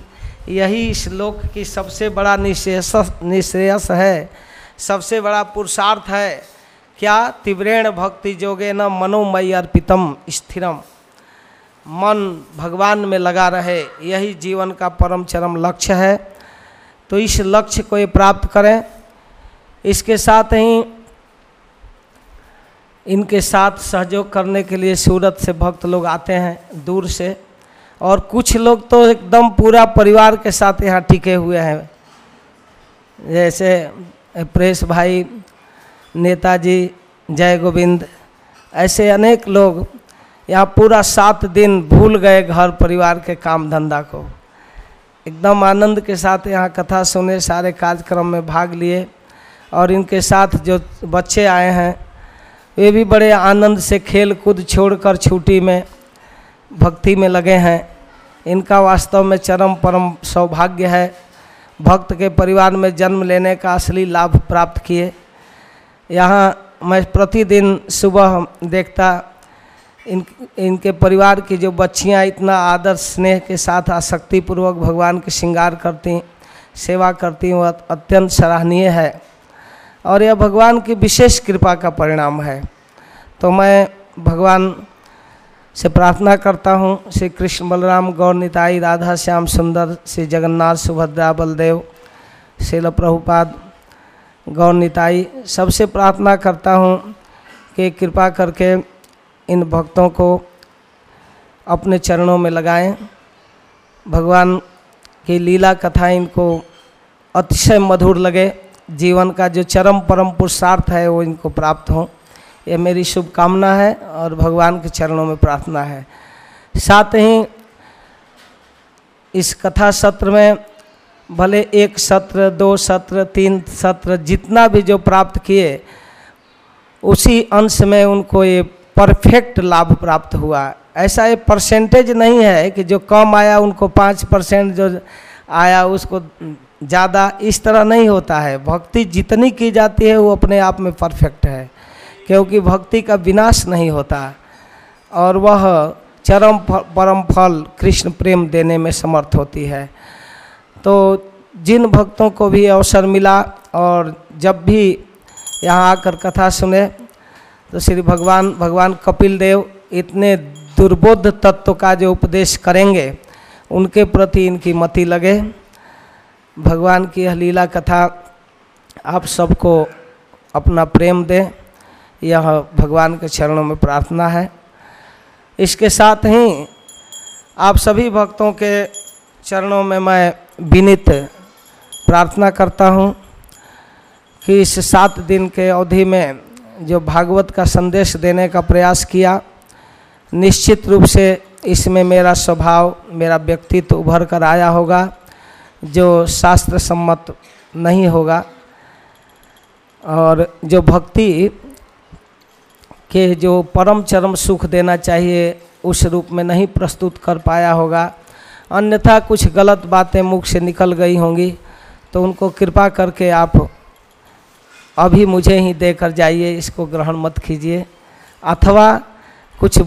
यही इस लोक की सबसे बड़ा निश्रेयस निश्रेयस है। सबसे बड़ा पुरुषार्थ है। क्या तीव्रेण भक्ति जोगे न मनोमय अर्पितम स्थिरम। मन भगवान में लगा रहे, यही जीवन का परम चरम लक्ष्य है। तो इस लक्ष्य को ये प्राप्त करें। इसके साथ ही इनके साथ सहयोग करने के लिए सूरत से भक्त लोग आते हैं दूर से। और कुछ लोग तो एकदम पूरा परिवार के साथ यहाँ टिके हुए हैं। जैसे प्रेस भाई, नेताजी, जय गोविंद, ऐसे अनेक लोग यहाँ पूरा सात दिन भूल गए घर परिवार के काम धंधा को। एकदम आनंद के साथ यहाँ कथा सुने, सारे कार्यक्रम में भाग लिए और इनके साथ जो बच्चे आए हैं, वे भी बड़े आनंद से खेल कूद छोड़कर छुट्टी में, भक्ति में लगे हैं। इनका वास्तव में चरम परम सौभाग्य है। भक्त के परिवार में जन्म लेने का असली लाभ प्राप्त किए। यहाँ मैं प्रतिदिन सुबह देखता इन, इनके परिवार की जो बच्चियाँ इतना आदर, स्नेह के साथ आसक्तिपूर्वक भगवान के श्रृंगार करती, सेवा करती वह अत्यंत सराहनीय है। और यह भगवान की विशेष कृपा का परिणाम है। तो मैं भगवान से प्रार्थना करता हूँ, श्री कृष्ण बलराम गौर निताई, राधा श्याम सुंदर, श्री जगन्नाथ सुभद्रा बलदेव शिल प्रभुपाद गौर निताई, सबसे प्रार्थना करता हूँ कि कृपा करके इन भक्तों को अपने चरणों में लगाएँ। भगवान की लीला कथा इनको अतिशय मधुर लगे। जीवन का जो चरम परम पुरुषार्थ है, वो इनको प्राप्त हो। ये मेरी शुभकामना है और भगवान के चरणों में प्रार्थना है। साथ ही इस कथा सत्र में भले एक सत्र, दो सत्र, तीन सत्र जितना भी जो प्राप्त किए, उसी अंश में उनको ये परफेक्ट लाभ प्राप्त हुआ। ऐसा ये परसेंटेज नहीं है कि जो कम आया उनको पाँच परसेंट जो आया उसको ज़्यादा इस तरह नहीं होता है। भक्ति जितनी की जाती है वो अपने आप में परफेक्ट है, क्योंकि भक्ति का विनाश नहीं होता। और वह चरम परम फल कृष्ण प्रेम देने में समर्थ होती है। तो जिन भक्तों को भी अवसर मिला और जब भी यहाँ आकर कथा सुने तो श्री भगवान भगवान कपिल देव इतने दुर्बोध तत्व का जो उपदेश करेंगे, उनके प्रति इनकी मति लगे। भगवान की यह लीला कथा आप सबको अपना प्रेम दें। यह भगवान के चरणों में प्रार्थना है। इसके साथ ही आप सभी भक्तों के चरणों में मैं विनित प्रार्थना करता हूँ कि इस सात दिन के अवधि में जो भागवत का संदेश देने का प्रयास किया, निश्चित रूप से इसमें मेरा स्वभाव, मेरा व्यक्तित्व उभर कर आया होगा, जो शास्त्र सम्मत नहीं होगा, और जो भक्ति के जो परम चरम सुख देना चाहिए, उस रूप में नहीं प्रस्तुत कर पाया होगा। अन्यथा कुछ गलत बातें मुख से निकल गई होंगी तो उनको कृपा करके आप अभी मुझे ही देकर जाइए, इसको ग्रहण मत कीजिए। अथवा कुछ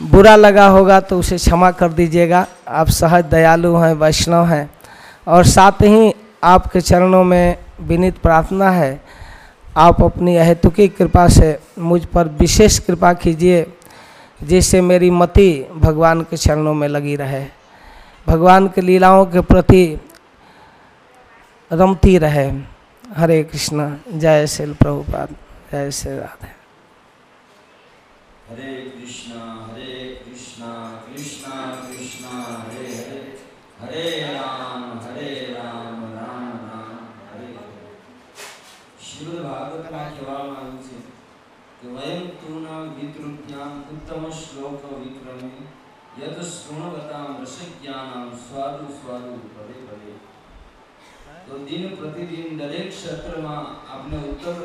बुरा लगा होगा तो उसे क्षमा कर दीजिएगा। आप सहज दयालु हैं, वैष्णव हैं, और साथ ही आपके चरणों में विनीत प्रार्थना है। आप अपनी अहेतुकी कृपा से मुझ पर विशेष कृपा कीजिए, जिससे मेरी मति भगवान के चरणों में लगी रहे। भगवान के लीलाओं के प्रति रमती रहे। हरे कृष्णा, जय शिल प्रभुपाद, जय श्री राधे। हरे कृष्णा हरे कृष्णा कृष्णा कृष्णा, हरे हरे। हरे राम हरे राम राम राम, हरे श्रीमद्भागवत का भागवत मान से, कि वयम तूना विद्रुप्याम उत्तम श्लोक विक्रमे, यद श्रुणवताम रसज्ञानाम स्वादु स्वादु पदे पदे। દિન પ્રતિદિન દરેક ક્ષેત્રમાં આપને ઉત્તમ